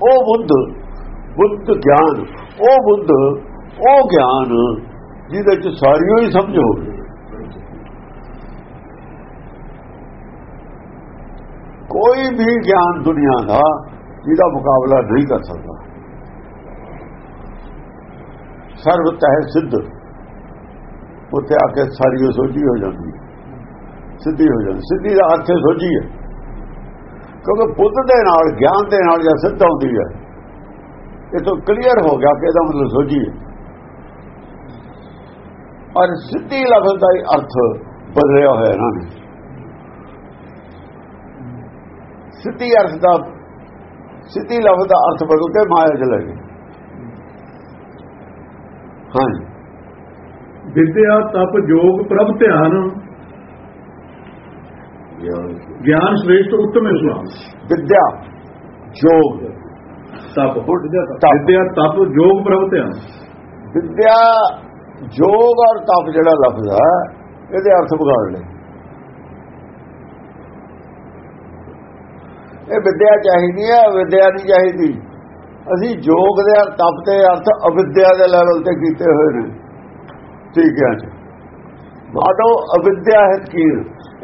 ਉਹ ਬੁੱਧ ਬੁੱਧ ਗਿਆਨ, ਉਹ ਬੁੱਧ, ਉਹ ਗਿਆਨ, ਜਿਹਦੇ ਚ ਸਾਰੀਆਂ ਹੀ ਸਮਝ ਹੋਵੇ ਕੋਈ ਵੀ ਗਿਆਨ ਦੁਨੀਆ ਦਾ ਜਿਹਦਾ ਮੁਕਾਬਲਾ ਨਹੀਂ ਕਰ ਸਕਦਾ। ਸਰਵ ਤਹਿ ਸਿੱਧ। ਉੱਥੇ ਆ ਕੇ ਸਾਰੀ ਸੋਝੀ ਹੋ ਜਾਂਦੀ ਸਿੱਧੀ ਹੋ ਜਾਂਦੀ। ਸਿੱਧੀ ਦਾ ਅਰਥ ਸੋਝੀ ਹੈ। ਕਿਉਂਕਿ ਬੁੱਧ ਦੇ ਨਾਲ, ਗਿਆਨ ਦੇ ਨਾਲ ਜਾਂ ਸਿੱਧ ਆਉਂਦੀ ਹੈ। ਇਹ ਤਾਂ ਕਲੀਅਰ ਹੋ ਗਿਆ ਕਿ ਇਹਦਾ ਮਤਲਬ ਸੋਝੀ ਹੈ। ਔਰ ਸਿੱਧੀ ਲਫ਼ਜ਼ ਦਾ ਹੀ ਅਰਥ ਬਦਲਿਆ ਹੋਇਆ ਇਹਨਾਂ ਨੇ। ਸਿੱਧੀ ਅਰਥ ਦਾ ਸਿੱਧੀ ਲਫ਼ਜ਼ ਦਾ ਅਰਥ ਬਦਲ ਕੇ ਮਾਇਆ ਚ ਲੈ ਗਏ। ਹਾਂਜੀ ਵਿਦਿਆ ਤਪ ਜੋਗ ਪ੍ਰਭ ਧਿਆਨ। ਗਿਆਨ। ਸ਼੍ਰੇਸ਼ਟ ਉੱਤਮ ਇਸਲਾਮ। ਵਿਦਿਆ ਜੋਗ। ਤਪ। ਵਿਦਿਆ ਤਪ ਜੋਗ ਪ੍ਰਭ ਧਿਆਨ। ਵਿਦਿਆ ਜੋਗ ਔਰ ਤਪ ਜਿਹੜਾ ਲਫ਼ਜ਼ ਹੈ ਇਹਦੇ ਅਰਥ ਵਿਗਾੜ ਲਏ। ਇਹ ਵਿਦਿਆ ਚਾਹੀਦੀ ਹੈ ਵਿਦਿਆ ਨਹੀਂ ਚਾਹੀਦੀ। ਅਸੀਂ ਜੋਗ ਦੇ ਤਪ ਦੇ ਅਰਥ ਅਵਿਦਿਆ ਦੇ ਲੈਵਲ ਤੇ ਕੀਤੇ ਹੋਏ ਨੇ। ਠੀਕ ਹੈ ਜੀ। ਮਾਡੋ ਅਵਿਦਿਆ ਹੈ ਕੀ?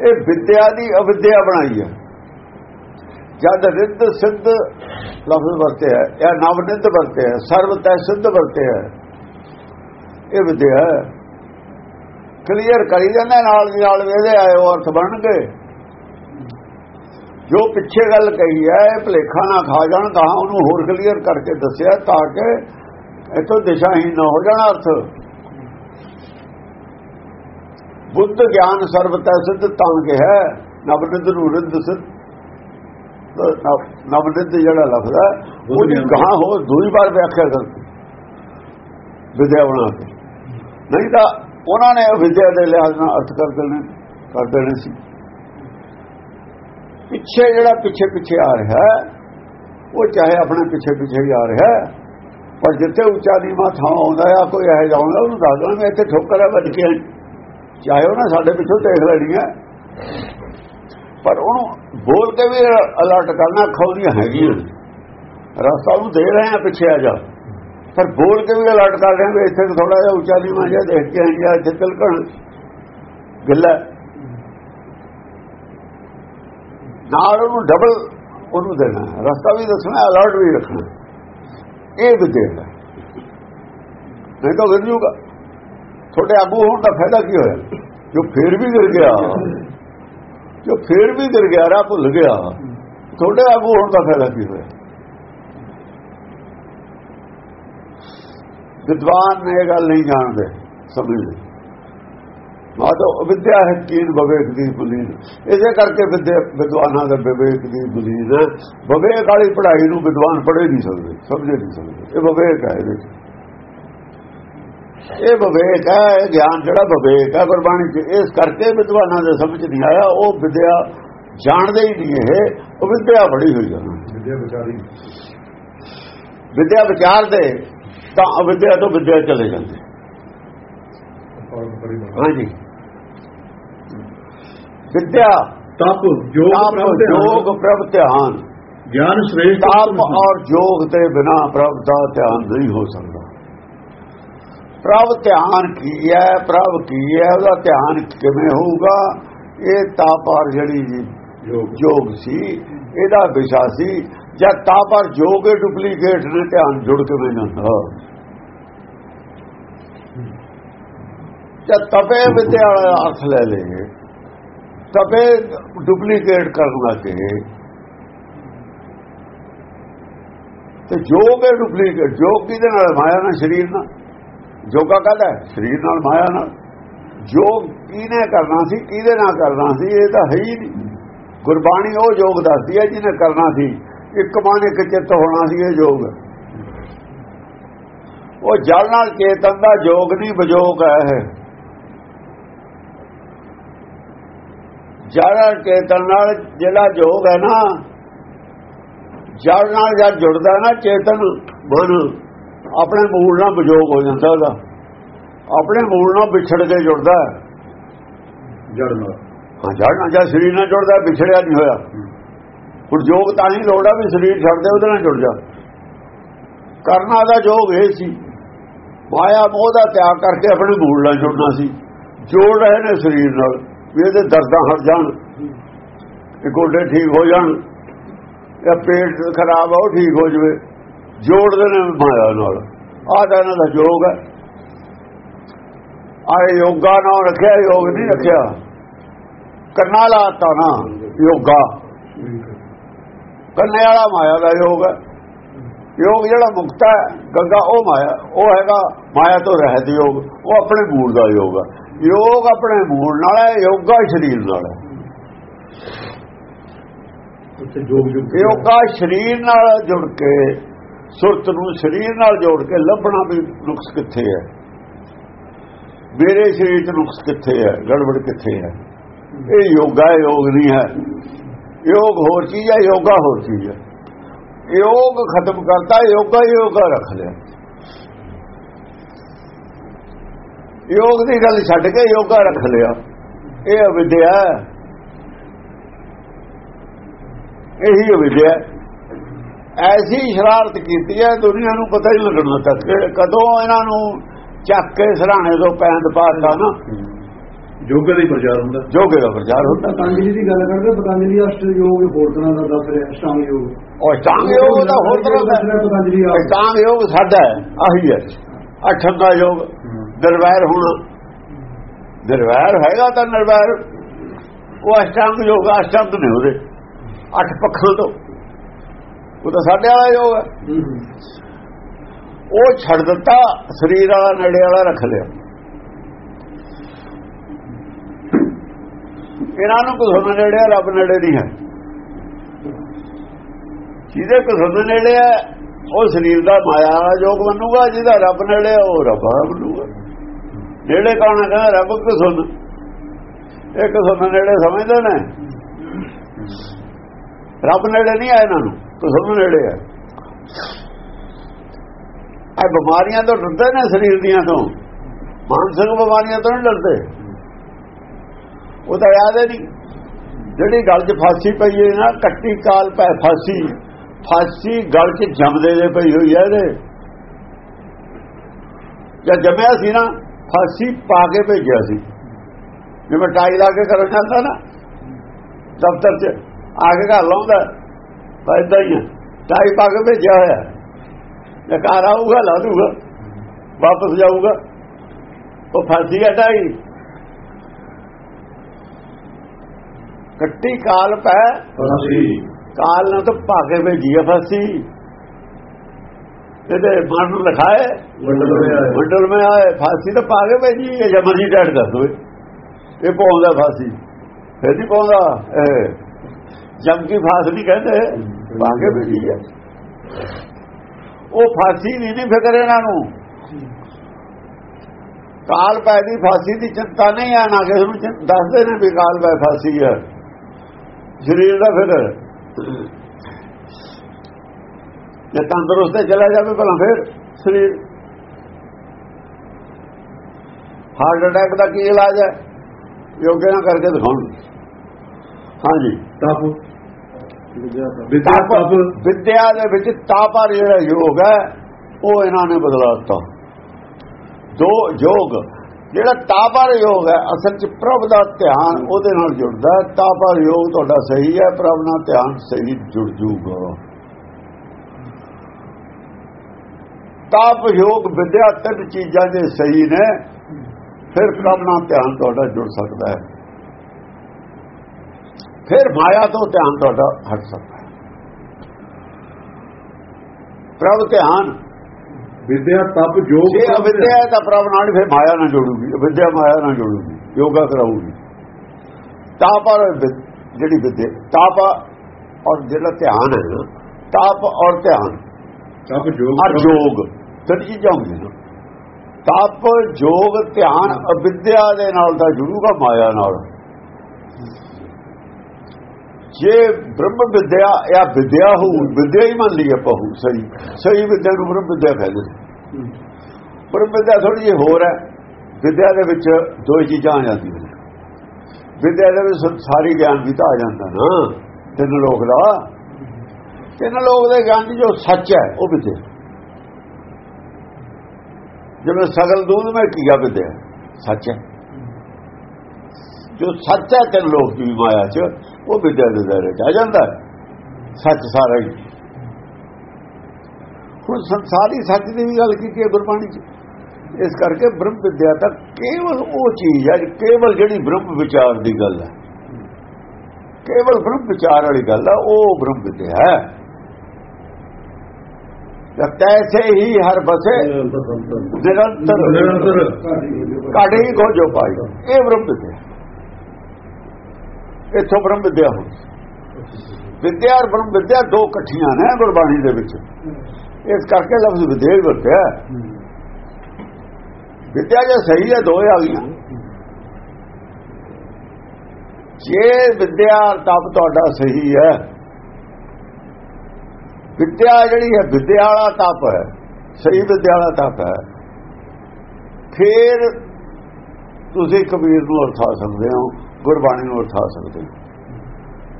ਇਹ ਵਿਦਿਆ ਦੀ ਅਵਿਦਿਆ ਬਣਾਈ ਹੈ। ਜਦ ਰਿੱਧ ਸਿੱਧ ਲਫ਼ਜ਼ ਵਰਤੇ ਹੈ, ਜਾਂ ਨਵ ਨਿੱਧ ਵਰਤੇ ਹੈ, ਸਰਵ ਤੈ ਸਿੱਧ ਵਰਤੇ ਹੈ, ਇਹ ਵਿਦਿਆ ਕਲੀਅਰ ਕਰੀ ਜਾਂਦਾ, ਨਾਲ ਦੀ ਨਾਲ ਇਹਦੇ ਆਏ ਉਹ ਅਰਥ ਗਏ। ਜੋ ਪਿੱਛੇ ਗੱਲ ਕਹੀ ਹੈ, ਇਹ ਭਲੇਖਾ ਨਾ ਖਾ ਜਾਣ, ਤਾਂ ਉਹਨੂੰ ਹੋਰ ਕਲੀਅਰ ਕਰਕੇ ਦੱਸਿਆ, ਤਾਂ ਕਿ ਇਥੋਂ ਦਿਸ਼ਾਹੀਨ ਨਾ ਹੋ ਜਾਣਾ ਅਰਥ। ਬੁੱਧ ਗਿਆਨ ਸਰਬਤੈ ਸਿੱਧ ਤਾਂ ਕਿ ਹੈ ਨਵਨਿਧ ਨੂੰ ਰਿੱਧ ਸਿੱਧ ਨਵਨਿਧ ਜਿਹੜਾ ਲਫ਼ਜ਼ ਹੈ ਉਹਦੀ ਕਹਾ ਹੋ ਦੂਈ ਵਾਰ ਵਿਆਖਿਆ ਕਰ ਵਿਦਿਆ ਬਣਾ ਕੇ। ਨਹੀਂ ਤਾਂ ਉਹਨਾਂ ਨੇ ਵਿਦਿਆ ਦੇ ਲਿਹਾਜ਼ ਨਾਲ ਅਰਥ ਕਰ ਦੇਣੇ ਕਰ ਦੇਣੇ ਸੀ। ਪਿੱਛੇ ਜਿਹੜਾ ਪਿੱਛੇ ਪਿੱਛੇ ਆ ਰਿਹਾ ਹੈ ਉਹ ਚਾਹੇ ਆਪਣੇ ਪਿੱਛੇ ਪਿੱਛੇ ਹੀ ਆ ਰਿਹਾ ਹੈ ਪਰ ਜਿੱਥੇ ਉੱਚਾ ਨੀਵਾਂ ਥਾਂ ਆਉਂਦਾ ਆ ਕੋਈ ਇਹ ਜਾਉਂਦਾ ਉਹਨੂੰ ਦੱਸ ਦੇਣਾ ਮੈਂ ਇੱਥੇ ਠੋਕਰ ਹੈ ਵੱਜ ਕੇ। ਚਾਹੇ ਉਹਨਾਂ ਸਾਡੇ ਪਿੱਛੋਂ ਦੇਖ ਲੈਣੀ ਹੈ। ਪਰ ਉਹਨੂੰ ਬੋਲ ਕੇ ਵੀ ਅਲਰਟ ਕਰਨਾ ਖੌਰੀਆਂ ਹੈਗੀਆਂ। ਰਸਤਾ ਨੂੰ ਦੇ ਰਹੇ ਆ ਪਿੱਛੇ ਆ ਜਾ। ਪਰ ਬੋਲ ਕੇ ਵੀ ਅਲਰਟ ਕਰ ਰਹੇ ਆ ਵੀ ਇੱਥੇ ਥੋੜਾ ਜਿਹਾ ਉੱਚਾ ਨੀਵਾਂ ਜਿਹਾ ਦੇਖ ਕੇ ਆਈ ਆ, ਇੱਥੇ ਤਿਲਕਣ। ਗਿੱਲਾ। ਨਾਲ ਉਹਨੂੰ ਡਬਲ ਉਹਨੂੰ ਦੇਣਾ। ਰਸਤਾ ਵੀ ਦੱਸਣਾ ਅਲਰਟ ਵੀ ਰੱਖਣਾ। ਇਹ ਵਿਦਿਆ ਹੈ ਨਹੀਂ ਤਾਂ ਗਿਰ ਜੂਗਾ। ਤੁਹਾਡੇ ਆਗੂ ਹੋਣ ਦਾ ਫਾਇਦਾ ਕੀ ਹੋਇਆ? ਜੋ ਫੇਰ ਵੀ ਗਿਰ ਗਿਆ। ਜੋ ਫੇਰ ਵੀ ਗਿਰ ਭੁੱਲ ਗਿਆ, ਤੁਹਾਡੇ ਆਗੂ ਹੋਣ ਦਾ ਫਾਇਦਾ ਕੀ ਹੋਇਆ? ਵਿਦਵਾਨ ਨੇ ਇਹ ਗੱਲ ਨਹੀਂ ਜਾਣਦੇ ਸਮਝਦੇ ਮਾਤੋ ਵਿਦਿਆ ਹੈ ਕੀਨ ਵਿਵੇਕ ਦੀ ਬੁਲੀਨ ਇਸੇ ਕਰਕੇ ਵਿਦਿਆ ਵਿਦਵਾਨਾਂ ਦਾ ਵਿਵੇਕ ਦੀ ਬੁਲੀਨ ਵਿਵੇਕ ਵਾਲੀ ਪੜ੍ਹਾਈ ਨੂੰ ਵਿਦਵਾਨ ਪੜ੍ਹੇ ਨਹੀਂ ਸਕਦੇ, ਸਮਝੇ ਨਹੀਂ ਸਕਦੇ। ਇਹ ਵਿਵੇਕ ਹੈ ਇਹਦੇ ਇਹ ਵਿਵੇਕ ਹੈ ਇਹ ਗਿਆਨ ਜਿਹੜਾ ਵਿਵੇਕ ਹੈ ਗੁਰਬਾਣੀ ਚ ਇਸ ਕਰਕੇ ਵਿਦਵਾਨਾਂ ਦੇ ਸਮਝ ਨਹੀਂ ਆਇਆ ਉਹ ਵਿਦਿਆ ਜਾਣਦੇ ਹੀ ਨਹੀਂ ਇਹ ਉਹ ਵਿਦਿਆ ਬੜੀ ਹੋਈ ਜਾਂਦਾ ਵਿਦਿਆ ਵਿਚਾਰੀ। ਵਿਦਿਆ ਵਿਚਾਰਦੇ ਤਾਂ ਅਵਿਦਿਆ ਤੋਂ ਵਿਦਿਆ ਚਲੇ ਜਾਂਦੇ। ਹਾਂਜੀ। ਵਿਦਿਆ ਤਪ ਜੋਗ ਤਾਪ ਪ੍ਰਭ ਧਿਆਨ, ਜੋਗ ਪ੍ਰਭ ਧਿਆਨ। ਗਿਆਨ ਸ੍ਰੇਸ਼ਟ ਤਾਪ। ਔਰ ਜੋਗ ਤੇ ਬਿਨਾ ਪ੍ਰਭ ਦਾ ਧਿਆਨ ਨਹੀਂ ਹੋ ਸਕਦਾ। ਪ੍ਰਭ ਧਿਆਨ ਕੀ ਹੈ ਪ੍ਰਭ ਕੀ ਹੈ ਉਹਦਾ ਧਿਆਨ ਕਿਵੇਂ ਹੋਊਗਾ? ਇਹ ਤਾਪ ਔਰ ਜਿਹੜੀ ਜੀ ਜੋਗ ਜੋਗ ਸੀ ਇਹਦਾ ਵਿਸ਼ਾ ਸੀ। ਜਦ ਤਾਪ ਔਰ ਜੋਗ ਦੇ ਡੁਪਲੀਕੇਟ ਨੇ ਧਿਆਨ ਜੁੜ ਕੇ ਜਾਂਦਾ? ਜਦ ਤਪੇ ਵਿਦਿਆ ਅਰਥ ਲੈ ਲਏ ਤਪੇ ਡੁਪਲੀਕੇਟ ਕਰਨ ਲੱਗੇ ਤੇ ਜੋਗ ਹੈ ਡੁਪਲੀਕੇਟ ਜੋਗ ਕਿਹਦੇ ਨਾਲ? ਮਾਇਆ ਨਾਲ ਸਰੀਰ ਨਾਲ? ਜੋਗਾ ਕਹਦਾ ਸਰੀਰ ਨਾਲ ਮਾਇਆ ਨਾਲ। ਜੋਗ ਕਿਹਨੇ ਕਰਨਾ ਸੀ, ਕਿਹਦੇ ਨਾਲ ਕਰਨਾ ਸੀ, ਇਹ ਤਾਂ ਹੈ ਹੀ ਨਹੀਂ। ਗੁਰਬਾਣੀ ਉਹ ਜੋਗ ਦੱਸਦੀ ਹੈ ਜਿਹਨੇ ਕਰਨਾ ਸੀ। ਇੱਕ ਮਨ, ਇੱਕ ਚਿੱਤ ਹੋਣਾ ਸੀ, ਇਹ ਜੋਗ ਉਹ ਜਲ ਨਾਲ ਚੇਤਨ ਦਾ ਜੋਗ ਨਹੀਂ ਬਜੋਗ ਹੈ ਇਹ। ਜਲ ਨਾਲ ਚੇਤਨ ਨਾਲ ਜਿਹੜਾ ਜੋਗ ਹੈ ਨਾ, ਜਲ ਨਾਲ ਜਦ ਜੁੜਦਾ ਨਾ ਚੇਤਨ ਮਨ ਆਪਣੇ ਮੂਲ ਨਾਲ ਬਜੋਗ ਹੋ ਜਾਂਦਾ ਉਹਦਾ। ਆਪਣੇ ਮੂਲ ਨਾਲ ਵਿਛੜ ਕੇ ਜੁੜਦਾ ਹੈ। ਜੜ ਨਾਲ। ਹਾਂ ਜੜ ਨਾਲ ਜਦ ਸਰੀਰ ਨਾਲ ਜੁੜਦਾ ਵਿਛੜਿਆ ਨਹੀਂ ਹੋਇਆ। ਹੁਣ ਜੋਗ ਤਾਂ ਹੀ ਲੋੜਾ ਵੀ ਸਰੀਰ ਛੱਡ ਦੇ ਉਹਦੇ ਨਾਲ ਜੁੜ ਜਾ। ਕਰਨਾ ਦਾ ਜੋਗ ਇਹ ਸੀ। ਮਾਇਆ ਮੋਹ ਦਾ ਤਿਆਗ ਕਰਕੇ ਆਪਣੇ ਮੂਲ ਨਾਲ ਜੁੜਨਾ ਸੀ। ਜੋੜ ਰਹੇ ਨੇ ਸਰੀਰ ਨਾਲ ਵੀ ਇਹਦੇ ਦਰਦਾਂ ਹਟ ਜਾਣ। ਇਹ ਗੋਡੇ ਠੀਕ ਹੋ ਜਾਣ। ਇਹ ਪੇਟ ਖਰਾਬ ਆ ਉਹ ਠੀਕ ਹੋ ਜਵੇ। ਜੋੜਦੇ ਨੇ ਮਾਇਆ ਨਾਲ। ਆਹ ਤਾਂ ਇਹਨਾਂ ਦਾ ਜੋਗ ਹੈ। ਆਏ ਯੋਗਾ ਨਾਮ ਰੱਖਿਆ ਯੋਗ ਨਹੀਂ ਰੱਖਿਆ। ਕਰਨਾ ਲਾਤਾ ਨਾ ਯੋਗਾ। ਕਰਨੇ ਵਾਲਾ ਮਾਇਆ ਦਾ ਯੋਗ ਹੈ। ਯੋਗ ਜਿਹੜਾ ਮੁਕਤ ਹੈ ਗੰਗਾ ਉਹ ਮਾਇਆ ਉਹ ਹੈਗਾ ਮਾਇਆ ਤੋਂ ਰਹਿਤ ਯੋਗ। ਉਹ ਆਪਣੇ ਮੂਲ ਦਾ ਯੋਗ ਹੈ। ਯੋਗ ਆਪਣੇ ਮੂਲ ਨਾਲ ਹੈ ਯੋਗਾ ਸਰੀਰ ਨਾਲ ਹੈ। ਯੋਗਾ ਸਰੀਰ ਨਾਲ ਜੁੜ ਕੇ ਸੁਰਤ ਨੂੰ ਸਰੀਰ ਨਾਲ ਜੋੜ ਕੇ ਲੱਭਣਾ ਵੀ ਨੁਕਸ ਕਿੱਥੇ ਹੈ? ਮੇਰੇ ਸਰੀਰ 'ਚ ਨੁਕਸ ਕਿੱਥੇ ਹੈ? ਗੜਬੜ ਕਿੱਥੇ ਹੈ? ਇਹ ਯੋਗਾ ਯੋਗ ਨਹੀਂ ਹੈ। ਯੋਗ ਹੋਰ ਚੀਜ਼ ਹੈ, ਯੋਗਾ ਹੋਰ ਚੀਜ਼ ਹੈ। ਯੋਗ ਖਤਮ ਕਰਤਾ, ਯੋਗਾ ਯੋਗਾ ਰੱਖ ਲਿਆ। ਯੋਗ ਦੀ ਗੱਲ ਛੱਡ ਕੇ ਯੋਗਾ ਰੱਖ ਲਿਆ। ਇਹ ਅਵਿਦਿਆ ਇਹੀ ਅਵਿਦਿਆ ਐਸੀ ਸ਼ਰਾਰਤ ਕੀਤੀ ਹੈ ਦੁਨੀਆ ਨੂੰ ਪਤਾ ਹੀ ਲੱਗਣਾ ਤੱਕ ਕਦੋਂ ਇਹਨਾਂ ਨੂੰ ਚੱਕ ਕੇ ਸਰਾਣੇ ਤੋਂ ਪੈਂਦ ਪਾਤਾ ਨਾ। ਜੋਗ ਦਾ ਹੀ ਪ੍ਰਚਾਰ ਹੁੰਦਾ। ਜੋਗੇ ਦਾ ਪ੍ਰਚਾਰ ਹੁੰਦਾ। ਪਤੰਜਲੀ ਦੀ ਗੱਲ ਕਰਦੇ ਪਤੰਜਲੀ ਅਸ਼ਟ ਯੋਗ ਹੋਰ ਤਰ੍ਹਾਂ ਦਾ ਦੱਸ ਰਿਹਾ ਅਸ਼ਟਾਂਗ ਯੋਗ ਉਹ ਟਾਂਗ ਯੋਗ ਦਾ ਹੋਰ ਤਰ੍ਹਾਂ ਦਾ ਪਤੰਜਲੀ ਹੈ। ਆਪ ਟਾਂਗ ਯੋਗ ਸਾਡਾ ਹੈ ਆਹੀ ਹੈ। ਅਠੰਗਾ ਯੋਗ ਨਿਰਵੈਰ ਹੋਣਾ। ਨਿਰਵੈਰ ਹੈਗਾ ਤਾਂ ਨਿਰਵੈਰ ਉਹ ਅਸ਼ਟਾਂਗ ਯੋਗ ਅਸ਼ਟਾਂਗ ਨਹੀਂ ਉਹਦੇ। ਅੱਠ ਪੱਖਾਂ ਤੋਂ। ਉਹ ਤਾਂ ਸਾਡੇ ਵਾਲਾ ਯੋਗ ਹੈ। ਉਹ ਛੱਡ ਦਿੱਤਾ ਸਰੀਰ ਵਾਲਾ ਨੇੜੇ ਵਾਲਾ ਰੱਖ ਲਿਆ। ਇਹਨਾਂ ਨੂੰ ਕੁਸੁਮ ਨੇੜੇ ਰੱਬ ਨੇੜੇ ਨਹੀਂ ਹੈ। ਜਿਹਦੇ ਕੁਸੁਮ ਨੇੜੇ ਹੈ ਉਹ ਸਰੀਰ ਦਾ ਮਾਇਆ ਜੋਗ ਬਣੂਗਾ ਜਿਹਦਾ ਰੱਬ ਨੇੜੇ ਉਹ ਰੱਬ ਬਣੂਗਾ ਨੇੜੇ ਕੌਣ ਹੈ? ਰੱਬ ਕੁਸੁਮ ਇਹ ਕੁਸੁਮ ਨੇੜੇ ਸਮਝਦੇ ਨੇ। ਰੱਬ ਨੇੜੇ ਨਹੀਂ ਆ ਇਹਨਾਂ ਨੂੰ। ਕੁਸੁਮ ਨੇੜੇ ਹੈ ਇਹ ਬਿਮਾਰੀਆਂ ਤੋਂ ਡਰਦੇ ਨੇ ਸਰੀਰ ਦੀਆਂ ਤੋਂ। ਮਾਨਸਿਕ ਬਿਮਾਰੀਆਂ ਤੋਂ ਨਹੀਂ ਡਰਦੇ। ਉਹ ਤਾਂ ਯਾਦ ਹੈ ਨਹੀਂ। ਜਿਹੜੀ ਗਲ 'ਚ ਫਾਸੀ ਪਈ ਹੈ ਨਾ, ਕੱਟੀ ਕਾਲ ਪੈ ਫਾਸੀ। ਫਾਸੀ ਗਲ 'ਚ ਜੰਮਦੇ ਦੇ ਪਈ ਹੋਈ ਹੈ ਇਹਦੇ। ਜਦ ਜੰਮਿਆ ਸੀ ਨਾ, ਫਾਸੀ ਪਾ ਕੇ ਭੇਜਿਆ ਸੀ। ਜਿਵੇਂ ਟਾਈ ਲਾ ਕੇ ਕਰਨ ਜਾਂਦਾ ਨਾ, ਦਫ਼ਤਰ 'ਚ ਆ ਕੇ ਘਰ ਲਾਉਂਦਾ। ਏਦਾਂ ਹੀ ਹੈ। ਟਾਈ ਪਾ ਕੇ ਭੇਜਿਆ ਹੋਇਆ ਘਰ ਆਊਗਾ ਲਾ ਦੂਗਾ ਵਾਪਸ ਜਾਊਗਾ। ਉਹ ਫਾਸੀ ਹੈ ਟਾਈ ਕੱਟੀ ਕਾਲ ਪੈ। ਫਾਂਸੀ। ਕਾਲ ਨਾਲ ਤਾਂ ਭਾਗੇ ਭੇਜੀ ਆ ਫਾਸੀ। ਇਹਦੇ ਮਨ ਨੂੰ ਲਿਖਾਏ ਹੈ। ਵੰਡਲ ਮੈਂ ਆਏ। ਫਾਸੀ ਤਾਂ ਭਾਗੇ ਭੇਜੀ ਇਹ ਜਮਰਜੀ ਡੈਡ ਕਰ ਦੋਏ। ਇਹ ਪਾਉਂਦਾ ਫਾਸੀ। ਫਿਰ ਨਹੀਂ ਪਾਉਂਦਾ। ਇਹ ਜਮ ਕੀ ਫਾਸ ਨਹੀਂ ਕਹਿੰਦੇ ਭਾਗੇ ਭੇਜੀ ਹੈ ਉਹ ਫਾਸੀ ਨਹੀਂ ਨਹੀਂ ਫਿਕਰ ਇਹਨਾਂ ਨੂੰ। ਕਾਲ ਪੈ ਦੀ ਫਾਸੀ ਦੀ ਚਿੰਤਾ ਨਹੀਂ ਆ ਨਾ ਕਿਸੇ ਨੂੰ ਦੱਸਦੇ ਨੇ ਵੀ ਕਾਲ ਪੈ ਫਾਸੀ ਹੈ ਸਰੀਰ ਦਾ ਫਿਕਰ ਜੇ ਤੰਦਰੁਸਤ ਚਲਾ ਜਾਵੇ ਭਲਾ ਫਿਰ ਸਰੀਰ। ਹਾਰਟ ਅਟੈਕ ਦਾ ਕੀ ਇਲਾਜ ਹੈ? ਯੋਗੇ ਨਾਲ ਕਰਕੇ ਦਿਖਾਉਣ। ਹਾਂਜੀ। ਤਪ ਵਿਦਿਆ ਤਪ ਤਪ ਵਿਦਿਆ ਦੇ ਵਿੱਚ ਤਾਪਾ ਜਿਹੜਾ ਯੋਗ ਹੈ ਉਹ ਇਹਨਾਂ ਨੇ ਬਦਲਾ ਦਿੱਤਾ। ਦੋ ਯੋਗ ਜਿਹੜਾ ਤਾਪਰ ਯੋਗ ਹੈ ਅਸਲ ਚ ਪ੍ਰਭ ਦਾ ਧਿਆਨ ਉਹਦੇ ਨਾਲ ਜੁੜਦਾ ਹੈ। ਤਾਪਰ ਯੋਗ ਤੁਹਾਡਾ ਸਹੀ ਹੈ ਪ੍ਰਭ ਨਾਲ ਧਿਆਨ ਸਹੀ ਜੁੜ ਜੂਗਾ ਤਾਪ ਯੋਗ ਵਿਦਿਆ ਤਿੰਨ ਚੀਜ਼ਾਂ ਜੇ ਸਹੀ ਨੇ ਫਿਰ ਪ੍ਰਭ ਨਾਲ ਧਿਆਨ ਤੁਹਾਡਾ ਜੁੜ ਸਕਦਾ ਹੈ। ਫਿਰ ਮਾਇਆ ਤੋਂ ਧਿਆਨ ਤੁਹਾਡਾ ਹਟ ਸਕਦਾ ਹੈ। ਪ੍ਰਭ ਧਿਆਨ। ਵਿਦਿਆ ਤਪ ਜੋਗ ਜੇ ਅਵਿਦਿਆ ਹੈ। ਤਾਂ ਪ੍ਰਭ ਨਾਲ ਫਿਰ ਮਾਇਆ ਨਾਲ ਜੋੜੂਗੀ ਅਵਿਦਿਆ ਮਾਇਆ ਨਾਲ ਜੋੜੂਗੀ ਯੋਗਾ ਕਰਾਊਗੀ। ਤਾਪ ਔਰ ਜਿਹੜੀ ਵਿਦਿਆ ਤਾਪ ਔਰ ਜਿਹੜਾ ਧਿਆਨ ਹੈ ਨਾ ਤਾਪ ਔਰ ਧਿਆਨ। ਤਪ ਜੋਗ ਔਰ ਯੋਗ ਤਿੰਨ ਚੀਜ਼ਾਂ ਹੁੰਦੀਆਂ ਨੇ। ਤਾਪ ਯੋਗ ਧਿਆਨ ਅਵਿਦਿਆ ਦੇ ਨਾਲ ਤਾਂ ਜੁੜੂਗਾ ਮਾਇਆ ਨਾਲ। ਜੇ ਬ੍ਰਹਮ ਵਿਦਿਆ ਜਾਂ ਵਿਦਿਆ ਹੋ ਵਿਦਿਆ ਹੀ ਮੰਨ ਲਈਏ ਆਪਾਂ ਹੋ ਸਹੀ। ਸਹੀ ਵਿਦਿਆ ਨੂੰ ਬ੍ਰਹਮ ਵਿਦਿਆ ਕਹਿੰਦੇ ਨੇ। ਬ੍ਰਹਮ ਵਿਦਿਆ ਥੋੜੀ ਜਿਹੀ ਹੋਰ ਹੈ। ਵਿਦਿਆ ਦੇ ਵਿੱਚ ਦੋ ਹੀ ਚੀਜ਼ਾਂ ਆ ਜਾਂਦੀਆਂ ਨੇ। ਵਿਦਿਆ ਦੇ ਵਿੱਚ ਸਾਰੀ ਗਿਆਨ ਵੀ ਤਾਂ ਆ ਜਾਂਦਾ ਨਾ, ਤਿੰਨ ਲੋਕ ਦਾ। ਤਿੰਨ ਲੋਕ ਦੇ ਗਿਆਨ ਦੀ ਜੋ ਸੱਚ ਹੈ, ਉਹ ਵਿਦਿਆ। ਜਿਵੇਂ ਸਗਲ ਦੂਧ ਮੈਂ ਕੀਆ ਵਿਦਿਆ? ਸੱਚ ਹੈ। ਜੋ ਸੱਚ ਹੈ, ਤਿੰਨ ਲੋਕ ਦੀ ਮਾਇਆ ਚ ਉਹ ਵਿਦਿਆ ਦੇ ਦਾਇਰੇ ਆ ਜਾਂਦਾ। ਸੱਚ ਸਾਰਾ ਹੀ। ਹੁਣ ਸੰਸਾਰੀ ਸੱਚ ਦੀ ਵੀ ਗੱਲ ਕੀਤੀ ਹੈ ਗੁਰਬਾਣੀ ਚ। ਇਸ ਕਰਕੇ ਬ੍ਰਹਮ ਵਿਦਿਆ ਤਾਂ ਕੇਵਲ ਉਹ ਚੀਜ਼ ਹੈ ਕੇਵਲ ਜਿਹੜੀ ਬ੍ਰਹਮ ਵਿਚਾਰ ਦੀ ਗੱਲ ਹੈ। ਕੇਵਲ ਬ੍ਰਹਮ ਵਿਚਾਰ ਵਾਲੀ ਗੱਲ ਹੈ ਉਹ ਬ੍ਰਹਮ ਵਿਦਿਆ ਹੈ। ਤੈਸੇ ਹੀ ਹਰ ਬਸੇ ਨਿਰੰਤਰ ਨਿਰੰਤਰ। ਕਾਢੇ ਹੀ ਖੋਜੋ ਪਾਈ ਇਹ ਬ੍ਰਹਮ ਵਿਦਿਆ। ਇੱਥੋਂ ਬ੍ਰਹਮ ਵਿਦਿਆ ਹੋਈ। ਵਿਦਿਆ ਔਰ ਬ੍ਰਹਮ ਵਿਦਿਆ ਦੋ ਇਕੱਠੀਆਂ ਨੇ ਗੁਰਬਾਣੀ ਦੇ ਵਿੱਚ। ਇਸ ਕਰਕੇ ਲਫ਼ਜ਼ ਵਿਦਿਆ ਹੀ ਵਰਤਿਆ। ਵਿਦਿਆ ਜੇ ਸਹੀ ਹੈ ਦੋ ਆ ਗਈਆਂ। ਜੇ ਵਿਦਿਆ ਔਰ ਤਪ ਤੁਹਾਡਾ ਸਹੀ ਹੈ, ਵਿਦਿਆ ਜਿਹੜੀ ਹੈ, ਵਿਦਿਆ ਵਾਲਾ ਤਪ ਹੈ, ਸਹੀ ਵਿਦਿਆ ਵਾਲਾ ਤਪ ਹੈ। ਫਿਰ ਤੁਸੀਂ ਕਬੀਰ ਨੂੰ ਅਰਥਾ ਸਕਦੇ ਹੋ। ਗੁਰਬਾਣੀ ਨੂੰ ਅਰਥਾ ਸਕਦੇ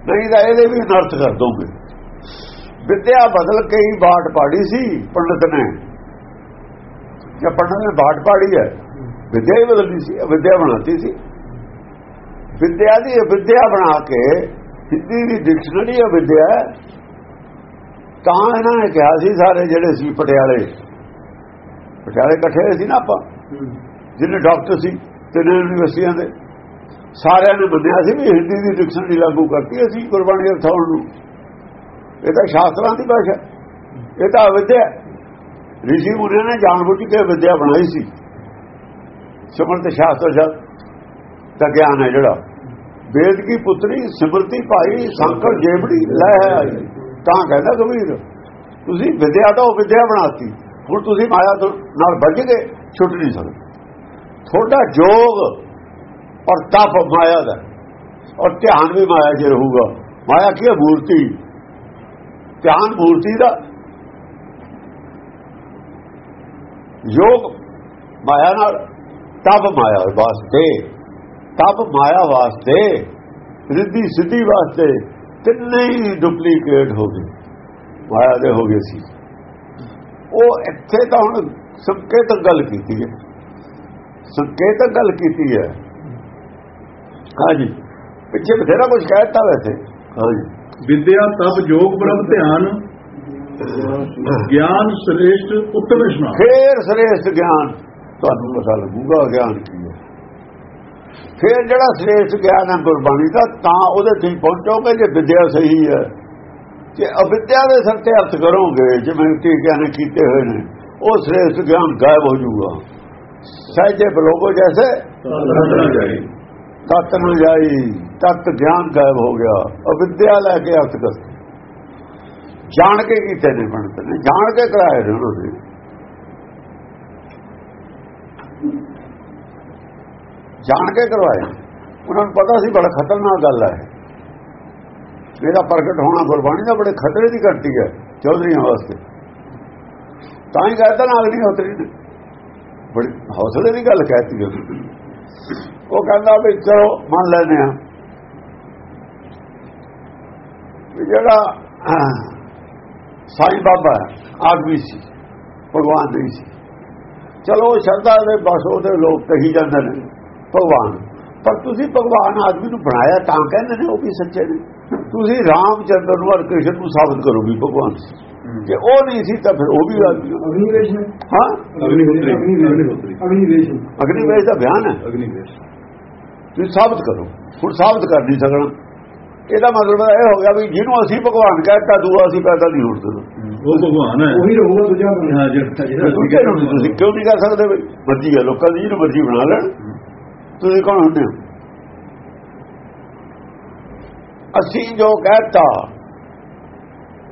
ਨਹੀਂ ਤਾਂ ਇਹਦੇ ਵੀ ਅਰਥ ਕਰ ਦੋਗੇ। ਵਿਦਿਆ ਬਦਲ ਕੇ ਹੀ ਬਾਟ ਪਾੜੀ ਸੀ ਪੰਡਤ ਨੇ। ਜੇ ਪੰਡਤ ਨੇ ਬਾਟ ਪਾੜੀ ਹੈ। ਵਿਦਿਆ ਹੀ ਬਦਲਦੀ ਸੀ ਵਿਦਿਆ ਬਣਾਤੀ ਸੀ। ਵਿਦਿਆ ਦੀ ਵਿਦਿਆ ਬਣਾ ਕੇ ਹਿੰਦੀ ਦੀ ਡਿਕਸ਼ਨਰੀ ਹੈ ਵਿਦਿਆ। ਤਾਂ ਇਹਨਾਂ ਨੇ ਕਿਹਾ ਸੀ ਸਾਰੇ ਜਿਹੜੇ ਸੀ ਪਟਿਆਲੇ। ਪਟਿਆਲੇ ਇਕੱਠੇ ਸੀ ਨਾ ਆਪਾਂ। ਜਿਹਨੇ ਡਾਕਟਰ ਸੀ ਤਿੰਨ ਯੂਨੀਵਰਸਿਟੀਆਂ ਦੇ। ਸਾਰਿਆਂ ਨੇ ਮੰਨਿਆ ਸੀ ਵੀ ਹਿੰਦੀ ਦੀ ਡਿਕਸ਼ਨਰੀ ਲਾਗੂ ਕਰਤੀ, ਅਸੀਂ ਗੁਰਬਾਣੀ ਅਰਥਾਉਣ ਨੂੰ। ਇਹ ਤਾਂ ਸ਼ਾਸਤਰਾਂ ਦੀ ਭਾਸ਼ਾ ਇਹ ਤਾਂ ਵਿਦਿਆ ਰਿਸ਼ੀ ਮੁਨੀ ਨੇ ਜਾਣਬੁੱਝ ਕੇ ਵਿਦਿਆ ਬਣਾਈ ਸੀ। ਸਿਮਰਤ ਸ਼ਾਸਤਰ ਜਦ ਦਾ ਗਿਆਨ ਹੈ ਜਿਹੜਾ। ਵੇਦ ਕੀ ਪੁੱਤਰੀ, ਸਿਮਰਤੀ ਭਾਈ ਸੰਕਰ ਜੇਬੜੀ, ਲੈ ਆਈ। ਤਾਂ ਕਹਿੰਦਾ ਕਬੀਰ ਤੁਸੀਂ ਵਿਦਿਆ ਤਾਂ ਉਹ ਵਿਦਿਆ ਬਣਾਤੀ। ਹੁਣ ਤੁਸੀਂ ਮਾਇਆ ਨਾਲ ਵੱਜ ਗਏ ਛੁੱਟ ਨਹੀਂ ਸਕਦੇ। ਤੁਹਾਡਾ ਜੋਗ ਔਰ ਤਪ ਮਾਇਆ ਦਾ। ਔਰ ਧਿਆਨ ਵੀ ਮਾਇਆ 'ਚ ਰਹੂਗਾ। ਮਾਇਆ ਕੀ ਹੈ? ਮੂਰਤੀ। ਧਿਆਨ ਮੂਰਤੀ ਦਾ। ਯੋਗ ਮਾਇਆ ਨਾਲ ਤਪ ਮਾਇਆ ਵਾਸਤੇ। ਤਪ ਮਾਇਆ ਵਾਸਤੇ। ਰਿੱਧੀ ਸਿੱਧੀ ਵਾਸਤੇ। ਤਿੰਨੇ ਹੀ ਡੁਪਲੀਕੇਟ ਹੋ ਗਏ। ਮਾਇਆ ਦੇ ਹੋ ਗਏ ਸੀ। ਉਹ ਇੱਥੇ ਤਾਂ ਹੁਣ ਸੰਕੇਤਕ ਗੱਲ ਕੀਤੀ ਹੈ। ਸੰਕੇਤਕ ਗੱਲ ਕੀਤੀ ਹੈ। ਹਾਂਜੀ। ਪਿੱਛੇ ਬਥੇਰਾ ਕੁਝ ਕਹਿਤਾ ਵੈਸੇ। ਹਾਂਜੀ। ਵਿਦਿਆ ਤਪ ਜੋਗ ਬ੍ਰਹਮ ਧਿਆਨ ਗਿਆਨ ਸ੍ਰੇਸ਼ਟ ਉੱਤਮ ਇਸ਼ਨਾਨ ਫੇਰ ਸ੍ਰੇਸ਼ਟ ਗਿਆਨ। ਤੁਹਾਨੂੰ ਪਤਾ ਲੱਗੂਗਾ ਗਿਆਨ ਕੀ ਹੈ। ਫੇਰ ਜਿਹੜਾ ਸ੍ਰੇਸ਼ਟ ਗਿਆਨ ਹੈ ਗੁਰਬਾਣੀ ਦਾ ਤਾਂ ਉਹਦੇ ਤੇ ਪਹੁੰਚੋਗੇ ਜੇ ਵਿਦਿਆ ਸਹੀ ਹੈ। ਜੇ ਅਵਿਦਿਆ ਦੇ ਸਿਰ ਤੇ ਅਰਥ ਕਰੋਗੇ ਜਿਵੇਂ ਟੀਕਿਆਂ ਨੇ ਕੀਤੇ ਹੋਏ ਨੇ ਉਹ ਸ੍ਰੇਸ਼ਟ ਗਿਆਨ ਗਾਇਬ ਹੋ ਜਾਊਗਾ। ਸਹਿਜੇ ਬਲੋਗੋ ਜੈਸੇ ਤਤ ਨੂੰ ਜਾਈ, ਤਤ ਗਿਆਨ ਗਾਇਬ ਹੋ ਗਿਆ। ਅਵਿਦਿਆ ਲੈ ਕੇ ਅਰਥ ਕਰ। ਜਾਣ ਕੇ ਕੀਤੇ ਨੇ ਬਣਦੇ ਨੇ, ਜਾਣ ਕੇ ਕਰਾਏ ਨੇ ਉਹਨਾਂ ਜਾਣ ਕੇ ਕਰਵਾਏ ਉਹਨਾਂ ਨੂੰ ਪਤਾ ਸੀ ਬੜਾ ਖਤਰਨਾਕ ਗੱਲ ਹੈ। ਇਹਦਾ ਪ੍ਰਗਟ ਹੋਣਾ ਗੁਰਬਾਣੀ ਦਾ ਬੜੇ ਖਤਰੇ ਦੀ ਘੰਟੀ ਹੈ ਚੌਧਰੀਆਂ ਵਾਸਤੇ। ਤਾਂ ਹੀ ਕਹਿੰਦਾ ਨਾ ਅਗਨੀ ਹੋਤਰੀ ਨੇ ਬੜੀ ਹੌਸਲੇ ਦੀ ਗੱਲ ਕਹਿਤੀ ਉਹ ਉਹ ਕਹਿੰਦਾ ਵੀ ਚਲੋ ਮੰਨ ਲੈਨੇ ਆ ਜਿਹੜਾ ਸਾਈਂ ਬਾਬਾ ਆਦਮੀ ਸੀ ਭਗਵਾਨ ਨਹੀਂ ਸੀ। ਚਲੋ ਸ਼ਰਧਾ ਦੇ ਬਸ ਉਹਦੇ ਲੋਕ ਕਹੀ ਜਾਂਦੇ ਨੇ ਭਗਵਾਨ। ਪਰ ਤੁਸੀਂ ਭਗਵਾਨ ਆਦਮੀ ਨੂੰ ਬਣਾਇਆ ਤਾਂ ਕਹਿੰਦੇ ਨੇ ਉਹ ਵੀ ਸੱਚੇ ਨੇ। ਤੁਸੀਂ ਰਾਮਚੰਦਰ ਨੂੰ ਔਰ ਕ੍ਰਿਸ਼ਨ ਨੂੰ ਸਾਬਤ ਕਰੋ ਵੀ ਭਗਵਾਨ ਸੀ। ਜੇ ਉਹ ਨਹੀਂ ਸੀ ਤਾਂ ਫਿਰ ਉਹ ਵੀ ਆਦਮੀ ਹੋ। ਅਗਨੀਵੇਸ਼ ਹਾਂ। ਅਗਨੀਵੇਸ਼। ਅਗਨੀਵੇਸ਼ ਦਾ ਬਿਆਨ ਹੈ। ਅਗਨੀਵੇਸ਼। ਤੁਸੀਂ ਸਾਬਤ ਕਰੋ। ਹੁਣ ਸਾਬਤ ਕਰ ਨਹੀਂ ਸਕਣਾ ਇਹਦਾ ਮਤਲਬ ਇਹ ਹੋ ਗਿਆ ਵੀ ਜਿਹਨੂੰ ਅਸੀਂ ਭਗਵਾਨ ਕਹਿਤਾ ਦੂਆ ਅਸੀਂ ਪੈਦਾ ਨਹੀਂ ਹੋਣ ਦੇਣਾ। ਉਹ ਭਗਵਾਨ ਹੈ। ਉਹੀ ਰਹੂਗਾ ਦੂਜਾ ਹਾਂ ਜਿਹੜਾ ਤੁਸੀਂ ਕਿਉਂ ਨਹੀਂ ਕਰ ਸਕਦੇ ਬਈ ਮਰਜ਼ੀ ਹੈ ਲੋਕਾਂ ਦੀ ਜਿਹਨੂੰ ਮਰਜ਼ੀ ਬਣਾ ਲੈਣ। ਤੁਸੀਂ ਕੌਣ ਹੁੰਦੇ ਹੋ? ਅਸੀਂ ਜੋ ਕਹਿਤਾ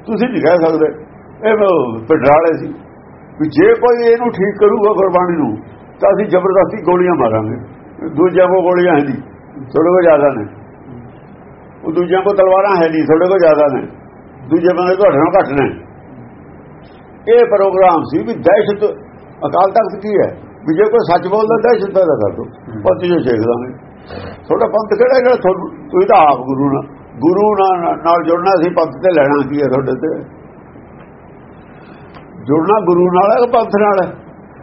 ਤੁਸੀਂ ਨਹੀਂ ਕਹਿ ਸਕਦੇ। ਇਹ ਪਟਰਾਲੇ ਸੀ। ਵੀ ਜੇ ਕੋਈ ਇਹਨੂੰ ਠੀਕ ਕਰੂਗਾ ਗੁਰਬਾਣੀ ਨੂੰ ਤਾਂ ਅਸੀਂ ਜ਼ਬਰਦਸਤੀ ਗੋਲੀਆਂ ਮਾਰਾਂਗੇ। ਦੂਜਿਆਂ ਕੋ ਗੋਲੀਆਂ ਹੈ ਨਹੀਂ ਥੋੜੇ ਕੋ ਜ਼ਿਆਦਾ ਨੇ। ਉਹ ਦੂਜਿਆਂ ਕੋ ਤਲਵਾਰਾਂ ਹੈ ਨਹੀਂ ਥੋੜੇ ਕੋ ਜ਼ਿਆਦਾ ਨੇ। ਦੂਜੇ ਬੰਦੇ ਤੁਹਾਡੇ ਨਾਲ ਘੱਟ ਨੇ। ਇਹ ਪ੍ਰੋਗਰਾਮ ਸੀ ਵੀ ਦਹਿਸ਼ਤ, ਅਕਾਲ ਤਖਤ ਕੀ ਹੈ? ਵੀ ਜੇ ਕੋਈ ਸੱਚ ਬੋਲਦਾ, ਦਹਿਸ਼ਤ ਪੈਦਾ ਕਰ ਦੋ। ਪੰਥ ਜੋ ਛੇਕ ਦਾਂਗੇ ਤੁਹਾਡਾ ਪੰਥ ਕਿਹੜਾ ਜਿਹੜਾ ਤੁਹਾਨੂੰ, ਤੁਸੀਂ ਤਾਂ ਆਪ ਗੁਰੂ ਨਾਲ ਗੁਰੂ ਨਾਲ ਨਾਲ ਜੁੜਨਾ ਸੀ, ਪੰਥ ਤੇ ਲੈਣਾ ਕੀ ਹੈ ਤੁਹਾਡੇ ਤੇ? ਜੁੜਨਾ ਗੁਰੂ ਨਾਲ ਹੈ ਪੰਥ ਨਾਲ ਹੈ?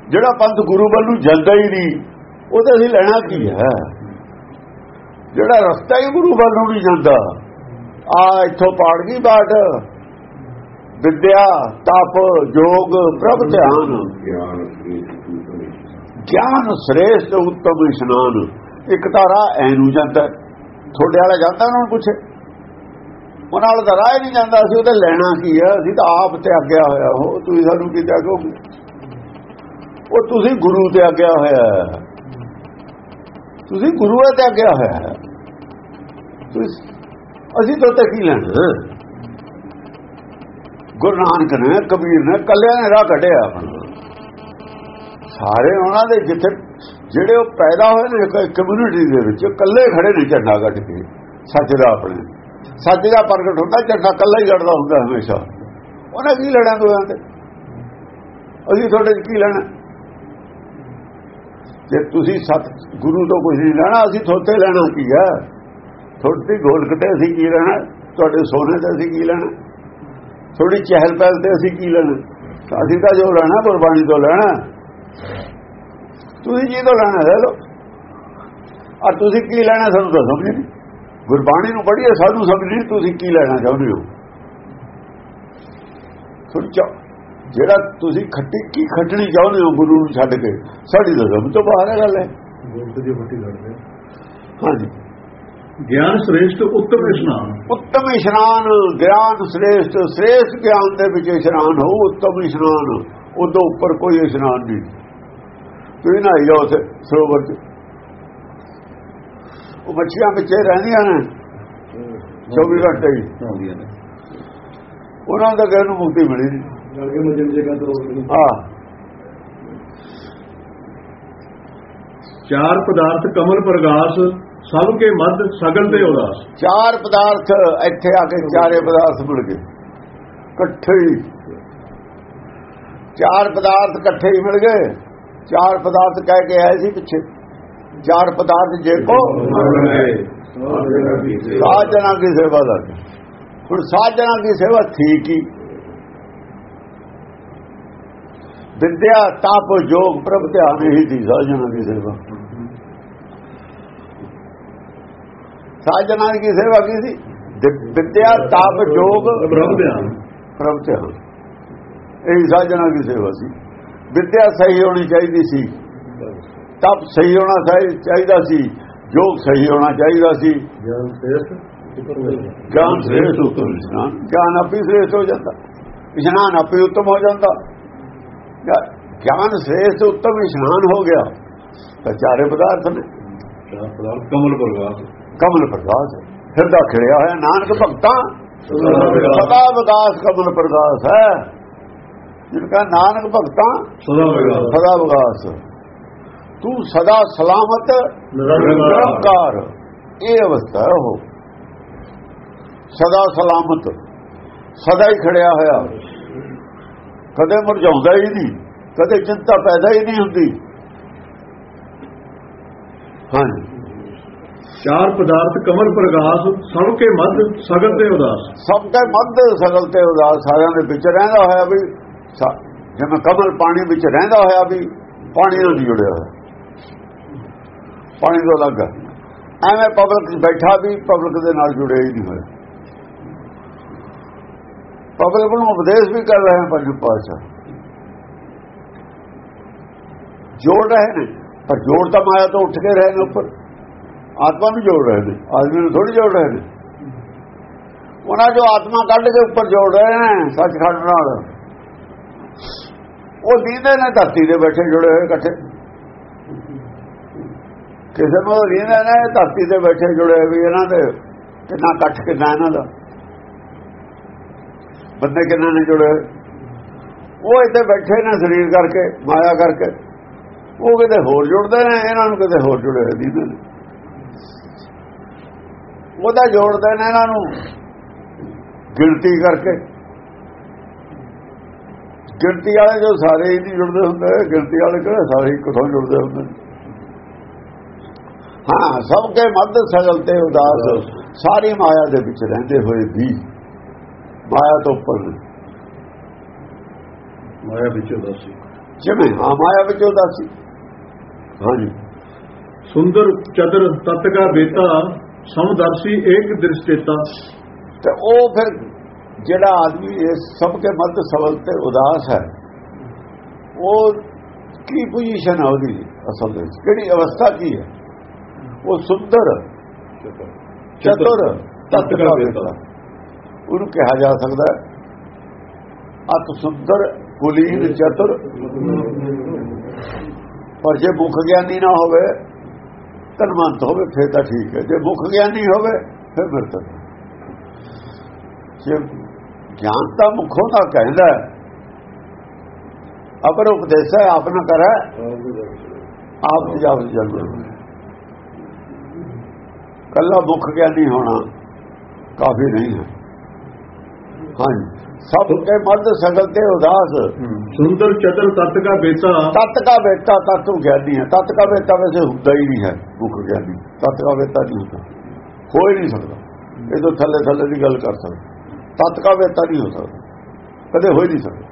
ਜਿਹੜਾ ਪੰਥ ਗੁਰੂ ਵੱਲ ਨੂੰ ਜਾਂਦਾ ਹੀ ਨਹੀਂ ਉਹ ਤੇ ਅਸੀਂ ਲੈਣਾ ਕੀ ਹੈ? ਜਿਹੜਾ ਰਸਤਾ ਹੀ ਗੁਰੂ ਵੱਲ ਨੂੰ ਨਹੀਂ ਜਾਂਦਾ। ਆ ਇੱਥੋਂ ਪਾੜ ਗਈ ਬਾਟ। ਵਿਦਿਆ ਤਪ ਜੋਗ ਪ੍ਰਭ ਧਿਆਨ। ਗਿਆਨ ਸ੍ਰੇਸ਼ਟ ਉੱਤਮ ਇਸ਼ਨਾਨ। ਇੱਕ ਤਾਰਾ ਐ ਨੂੰ ਜਾਂਦਾ। ਥੋੜੇ ਵਾਲਾ ਜਾਂਦਾ ਉਹਨਾਂ ਨੂੰ ਪੁੱਛੇ। ਉਹਨਾਂ ਨਾਲ ਤਾਂ ਰਾਹ ਹੀ ਨਹੀਂ ਜਾਂਦਾ। ਸੀ ਉਹਦੇ ਲੈਣਾ ਕੀ ਹੈ? ਅਸੀਂ ਤਾਂ ਆਪ ਤੇ ਅੱਗਿਆ ਹੋਇਆ। ਉਹ ਤੁਸੀਂ ਸਾਨੂੰ ਕੀ ਕਹਿ ਕਹੋਗੇ? ਉਹ ਤੁਸੀਂ ਗੁਰੂ ਤੇ ਅੱਗਿਆ ਹੋਇਆ। ਹੈ। ਤੁਸੀਂ ਗੁਰੂ ਤੇ ਅੱਗਿਆ ਹੋਇਆ ਹੈ। ਤੁਸੀਂ ਅਸੀਂ ਤੋਂ ਤੇ ਕੀ ਲੈਣਾ? ਗੁਰੂ ਨਾਨਕ ਨੇ ਕਬੀਰ ਨੇ ਕੱਲਿਆਂ ਨੇ ਰਾਹ ਕੱਢਿਆ ਆਪਣਾ। ਸਾਰੇ ਉਹਨਾਂ ਦੇ ਜਿੱਥੇ ਜਿਹੜੇ ਉਹ ਪੈਦਾ ਹੋਏ ਨੇ ਕਮਿਊਨਿਟੀ ਦੇ ਵਿੱਚ ਇਕੱਲੇ ਖੜੇ ਨੇ ਝੰਡਾ ਕੱਢ ਕੇ। ਸੱਚ ਦਾ ਆਪਣੇ। ਸੱਚ ਦਾ ਪ੍ਰਗਟ ਹੁੰਦਾ ਝੰਡਾ ਇਕੱਲਾ ਹੀ ਕੱਢਦਾ ਹੁੰਦਾ ਹਮੇਸ਼ਾ। ਉਹਨਾਂ ਕੀ ਲੈਣਾ ਦੋਆਂ ਤੇ? ਅਸੀਂ ਤੁਹਾਡੇ ਕੀ ਲੈਣਾ? ਜੇ ਤੁਸੀਂ ਸਤ ਗੁਰੂ ਤੋਂ ਕੁਝ ਨਹੀਂ ਲੈਣਾ, ਅਸੀਂ ਥੋਤੇ ਲੈਣਾ ਕੀ ਆ ਥੋੜੀ ਗੋਲਕ ਤੇ ਅਸੀਂ ਕੀ ਲੈਣਾ? ਤੁਹਾਡੇ ਸੋਨੇ ਤੇ ਅਸੀਂ ਕੀ ਲੈਣਾ? ਥੋੜੀ ਚਹਿਲ ਪਹਿਲ ਤੇ ਅਸੀਂ ਕੀ ਲੈਣਾ? ਅਸੀਂ ਤਾਂ ਜੋ ਲੈਣਾ, ਗੁਰਬਾਣੀ ਤੋਂ ਲੈਣਾ। ਤੁਸੀਂ ਜੀ ਤੋਂ ਲੈਣਾ, ਲੈ ਲਓ। ਆ ਤੁਸੀਂ ਕੀ ਲੈਣਾ, ਸਾਨੂੰ ਤਾਂ ਸਮਝ ਨਹੀਂ। ਗੁਰਬਾਣੀ ਨੂੰ ਪੜ੍ਹੀਏ, ਸਾਨੂੰ ਸਮਝ ਨਹੀਂ, ਤੁਸੀਂ ਕੀ ਲੈਣਾ ਚਾਹੁੰਦੇ ਹੋ? ਸੋਚੋ ਜਿਹੜਾ ਤੁਸੀਂ ਖੱਟੀ ਕੀ ਖੱਟਣੀ ਚਾਹੁੰਦੇ ਹੋ ਗੁਰੂ ਨੂੰ ਛੱਡ ਕੇ? ਸਾਡੀ ਤਾਂ ਸਮਝ ਤੋਂ ਬਾਹਰ ਹੈ ਗੱਲ ਹੈ। ਹਾਂਜੀ। ਗਿਆਨ ਸ੍ਰੇਸ਼ਟ ਉੱਤਮ ਇਸ਼ਨਾਨ। ਉੱਤਮ ਇਸ਼ਨਾਨ ਗਿਆਨ ਸ੍ਰੇਸ਼ਟ ਸ੍ਰੇਸ਼ਟ ਗਿਆਨ ਦੇ ਵਿੱਚ ਇਸ਼ਨਾਨ ਹੋ ਉੱਤਮ ਇਸ਼ਨਾਨ। ਉਦੋਂ ਉੱਪਰ ਕੋਈ ਇਸ਼ਨਾਨ ਨਹੀਂ। ਤੁਸੀਂ ਨਾ ਜਾਓ ਸਰੋਵਰ 'ਚ ਉਹ ਮੱਛੀਆਂ ਵਿੱਚੇ ਰਹਿੰਦੀਆਂ ਨੇ। 24 ਘੰਟੇ ਹੀ। ਉਹਨਾਂ ਦਾ ਨੂੰ ਮੁਕਤੀ ਮਿਲੀ ਨਹੀਂ। ਆ ਚਾਰ ਪਦਾਰਥ ਕਮਲ ਪ੍ਰਗਾਸ ਸਭ ਕੇ ਮੱਧ ਸਗਲ ਤੇ ਉਦਾਸ। ਚਾਰ ਪਦਾਰਥ ਇੱਥੇ ਆ ਕੇ ਚਾਰੇ ਪਦਾਰਥ ਮਿਲ ਗਏ। ਇਕੱਠੇ ਚਾਰ ਪਦਾਰਥ ਇਕੱਠੇ ਹੀ ਮਿਲ ਗਏ। ਚਾਰ ਪਦਾਰਥ ਕਹਿ ਕੇ ਆਏ ਸੀ ਪਿੱਛੇ। ਚਾਰ ਪਦਾਰਥ ਜੇ ਕੋ ਸਾਜਣਾ ਦੀ ਸੇਵਾ ਦਾ ਹੁਣ ਸਾਜਣਾ ਦੀ ਸੇਵਾ ਠੀਕ ਹੀ। ਵਿਦਿਆ ਤਪ ਜੋਗ ਪ੍ਰਭ ਧਿਆਨ ਹੀ ਦੀ ਸਾਜਣਾ ਦੀ ਸੇਵਾ। ਸਾਜਣਾ ਦੀ ਸੇਵਾ ਕੀ ਸੀ? ਵਿਦਿਆ ਤਪ ਜੋਗ ਬ੍ਰਹਮ ਧਿਆਨ। ਪ੍ਰਭ ਧਿਆਨ। ਇਹ ਸਾਜਣਾ ਦੀ ਸੇਵਾ ਸੀ। ਵਿਦਿਆ ਸਹੀ ਹੋਣੀ ਚਾਹੀਦੀ ਸੀ। ਤਪ ਸਹੀ ਹੋਣਾ ਚਾਹੀ- ਚਾਹੀਦਾ ਸੀ। ਜੋਗ ਸਹੀ ਹੋਣਾ ਚਾਹੀਦਾ ਸੀ। ਗਿਆਨ ਸ੍ਰੇਸ਼ਟ ਉਤਮ ਇਸ਼ਨਾਨ ਗਿਆਨ ਆਪੇ ਸ੍ਰੇਸ਼ਟ ਹੋ ਜਾਂਦਾ। ਇਸ਼ਨਾਨ ਆਪੇ ਉੱਤਮ ਹੋ ਜਾਂਦਾ। ਗਿਆ- ਗਿਆਨ ਸ੍ਰੇਸ਼ਟ ਉਤਮ ਇਸ਼ਨਾਨ ਹੋ ਗਿਆ। ਤਾਂ ਚਾਰੇ ਪਦਾਰਥ ਨੇ। ਕਮਲ ਪ੍ਰਗਾਸ ਕਮਲ ਪ੍ਰਕਾਸ਼ ਹਿਰਦਾ ਖਿੜਿਆ ਹੋਇਆ ਨਾਨਕ ਭਗਤਾਂ। ਸਦਾ ਵਿਕਾਸ ਕਮਲ ਪ੍ਰਕਾਸ਼ ਹੈ। ਜਿਨਕਾ ਨਾਨਕ ਭਗਤਾਂ ਸਦਾ ਵਿਕਾਸ ਤੂੰ ਸਦਾ ਸਲਾਮਤ ਨਿਰੰਕਾਰ। ਇਹ ਅਵਸਥਾ ਹੈ ਸਦਾ ਸਲਾਮਤ। ਸਦਾ ਹੀ ਖੜਿਆ ਹੋਇਆ। ਕਦੇ ਮੁਰਝਾਉਂਦਾ ਹੀ ਨਹੀਂ ਕਦੇ ਚਿੰਤਾ ਪੈਦਾ ਹੀ ਨਹੀਂ ਹੁੰਦੀ। ਹਾਂਜੀ। ਚਾਰ ਪਦਾਰਥ ਕਮਲ ਪ੍ਰਗਾਸ ਸਭ ਕੇ ਮੱਧ ਸਗਲ ਤੇ ਉਦਾਸ। ਸਭ ਦੇ ਮੱਧ ਸਗਲ ਤੇ ਉਦਾਸ ਸਾਰਿਆਂ ਦੇ ਵਿੱਚ ਰਹਿੰਦਾ ਹੋਇਆ ਵੀ ਜਿਵੇਂ ਕਮਲ ਪਾਣੀ ਵਿੱਚ ਰਹਿੰਦਾ ਹੋਇਆ ਵੀ ਪਾਣੀ ਨਾਲ ਨਹੀਂ ਜੁੜਿਆ ਹੋਇਆ। ਪਾਣੀ ਤੋਂ ਅਲੱਗ ਹੈ। ਐਵੇਂ ਪਬਲਿਕ 'ਚ ਬੈਠਾ ਵੀ ਪਬਲਿਕ ਦੇ ਨਾਲ ਜੁੜਿਆ ਹੀ ਨਹੀਂ ਹੋਇਆ। ਪਬਲਿਕ ਨੂੰ ਉਪਦੇਸ਼ ਵੀ ਕਰ ਰਹੇ ਹਨ ਪੰਜ ਪਾਤਸ਼ਾਹ। ਜੋੜ ਰਹੇ ਨੇ, ਪਰ ਜੋੜ ਤਾਂ ਮਾਇਆ ਤੋਂ ਉੱਠ ਕੇ ਰਹੇ ਨੇ ਉੱਪਰ। ਆਤਮਾ ਨੂੰ ਜੋੜ ਰਹੇ ਨੇ, ਆਦਮੀ ਨੂੰ ਥੋੜੀ ਜੋੜ ਰਹੇ ਨੇ। ਉਹਨਾਂ ਜੋ ਆਤਮਾ ਕੱਢ ਕੇ ਉੱਪਰ ਜੋੜ ਰਹੇ ਨੇ, ਸੱਚਖੰਡ ਨਾਲ। ਉਹ ਦੀਦੇ ਨੇ, ਧਰਤੀ ਦੇ ਬੈਠੇ, ਜੁੜੇ ਹੋਏ, ਇਕੱਠੇ। ਕਿਸੇ ਨੂੰ ਦੀਦੇ ਨੇ, ਧਰਤੀ ਦੇ ਬੈਠੇ, ਜੁੜੇ ਵੀ ਇਹਨਾਂ ਦੇ, ਕਿੰਨਾ ਇਕੱਠ, ਕਿੰਨਾ ਇਹਨਾਂ ਦਾ। ਬੰਦੇ ਕਿੰਨਾ ਨੇ ਜੁੜੇ ਹੋਏ। ਉਹ ਇੱਥੇ ਬੈਠੇ ਨੇ ਸਰੀਰ ਕਰਕੇ, ਮਾਇਆ ਕਰਕੇ ਉਹ ਕਿਤੇ ਹੋਰ ਜੁੜਦੇ ਨੇ, ਇਹਨਾਂ ਨੂੰ ਕਿਤੇ ਹੋਰ ਜੁੜੇ ਹੋਏ ਦੀਦੇ ਨੇ ਉਹਦਾ ਜੋੜਦੇ ਨੇ ਇਹਨਾਂ ਨੂੰ, ਗਿਣਤੀ ਕਰਕੇ ਗਿਣਤੀ ਵਾਲੇ ਜੋ ਸਾਰੇ ਹੀ ਨਹੀਂ ਜੁੜਦੇ ਹੁੰਦੇ, ਗਿਣਤੀ ਵਾਲੇ ਕਿਹੜੇ ਸਾਰੇ ਕਿਥੋਂ ਜੁੜਦੇ ਹੁੰਦੇ ਨੇ? ਹਾਂ, ਸਭ ਕੇ ਮੱਧ ਸਗਲ ਤੇ ਉਦਾਸ, ਸਾਰੀ ਮਾਇਆ ਦੇ ਵਿੱਚ ਰਹਿੰਦੇ ਹੋਏ ਵੀ ਮਾਇਆ ਤੋਂ ਉੱਪਰ। ਮਾਇਆ ਵਿੱਚ ਉਦਾਸੀ। ਜਿਵੇਂ ਹਾਂ ਮਾਇਆ ਵਿੱਚ ਉਦਾਸੀ। ਹਾਂਜੀ। ਸੁੰਦਰ ਚਤਰ ਤਤ ਕਾ ਬੇਤਾ ਸਮਦਰਸ਼ੀ ਏਕ ਦ੍ਰਿਸ਼ਟੇਤਾ। ਤੇ ਉਹ ਫਿਰ ਜਿਹੜਾ ਆਦਮੀ ਇਸ ਸਭ ਕੇ ਮੱਧ ਸਵਲ ਤੇ ਉਦਾਸ ਹੈ ਉਹ ਕੀ ਪੋਜੀਸ਼ਨ ਹੈ ਉਹਦੀ ਅਸਲ ਵਿੱਚ? ਕਿਹੜੀ ਅਵਸਥਾ ਕੀ ਹੈ? ਉਹ ਸੁੰਦਰ। ਚਤੁਰ ਤਤ ਕਾ ਬੇਤਾ ਉਹਨੂੰ ਕਿਹਾ ਜਾ ਸਕਦਾ ਹੈ। ਅਤ ਸੁੰਦਰ ਕੁਲੀਨ ਚਤੁਰ। ਪਰ ਜੇ ਮੁਖ ਗਿਆਨੀ ਨਾ ਹੋਵੇ ਤਨਮੰਤ ਹੋਵੇ ਫਿਰ ਤਾਂ ਠੀਕ ਹੈ। ਜੇ ਮੁਖ ਗਿਆਨੀ ਹੋਵੇ ਫਿਰ ਮਿਰਤ ਜੇ ਗਿਆਨ ਤਾਂ ਮੁਖੋਂ ਦਾ ਕਹਿੰਦਾ ਹੈ, ਅਪਰ ਉਪਦੇਸ਼ ਹੈ ਆਪ ਨਾ ਕਰੈ ਆਪ ਜਾਵ ਜਨਮ ਕੱਲਾ ਮੁਖ ਗਿਆਨੀ ਹੋਣਾ ਕਾਫੀ ਨਹੀਂ ਹੈ। ਹਾਂਜੀ। ਸਭ ਕੇ ਮੱਧ ਸਗਲ ਤੇ ਉਦਾਸ। ਸੁੰਦਰ ਚਤਰ ਤਤ ਕਾ ਬੇਤਾ ਤਤ ਕਾ ਬੇਟਾ ਤਤ ਨੂੰ ਗਿਆਨੀ ਹੈ। ਤਤ ਕਾ ਬੇਟਾ ਵੈਸੇ ਹੁੰਦਾ ਹੀ ਨਹੀਂ ਹੈ ਮੁਖ ਗਿਆਨੀ। ਤਤ ਕਾ ਬੇਟਾ ਨਹੀਂ ਹੁੰਦਾ। ਹੋ ਹੀ ਨਹੀਂ ਸਕਦਾ। ਇਹ ਤੋਂ ਥੱਲੇ ਥੱਲੇ ਦੀ ਗੱਲ ਕਰ ਸਕਦਾ। ਤਤ ਕਾ ਬੇਟਾ ਨਹੀਂ ਹੋ ਸਕਦਾ। ਕਦੇ ਹੋ ਹੀ ਨਹੀਂ ਸਕਦਾ।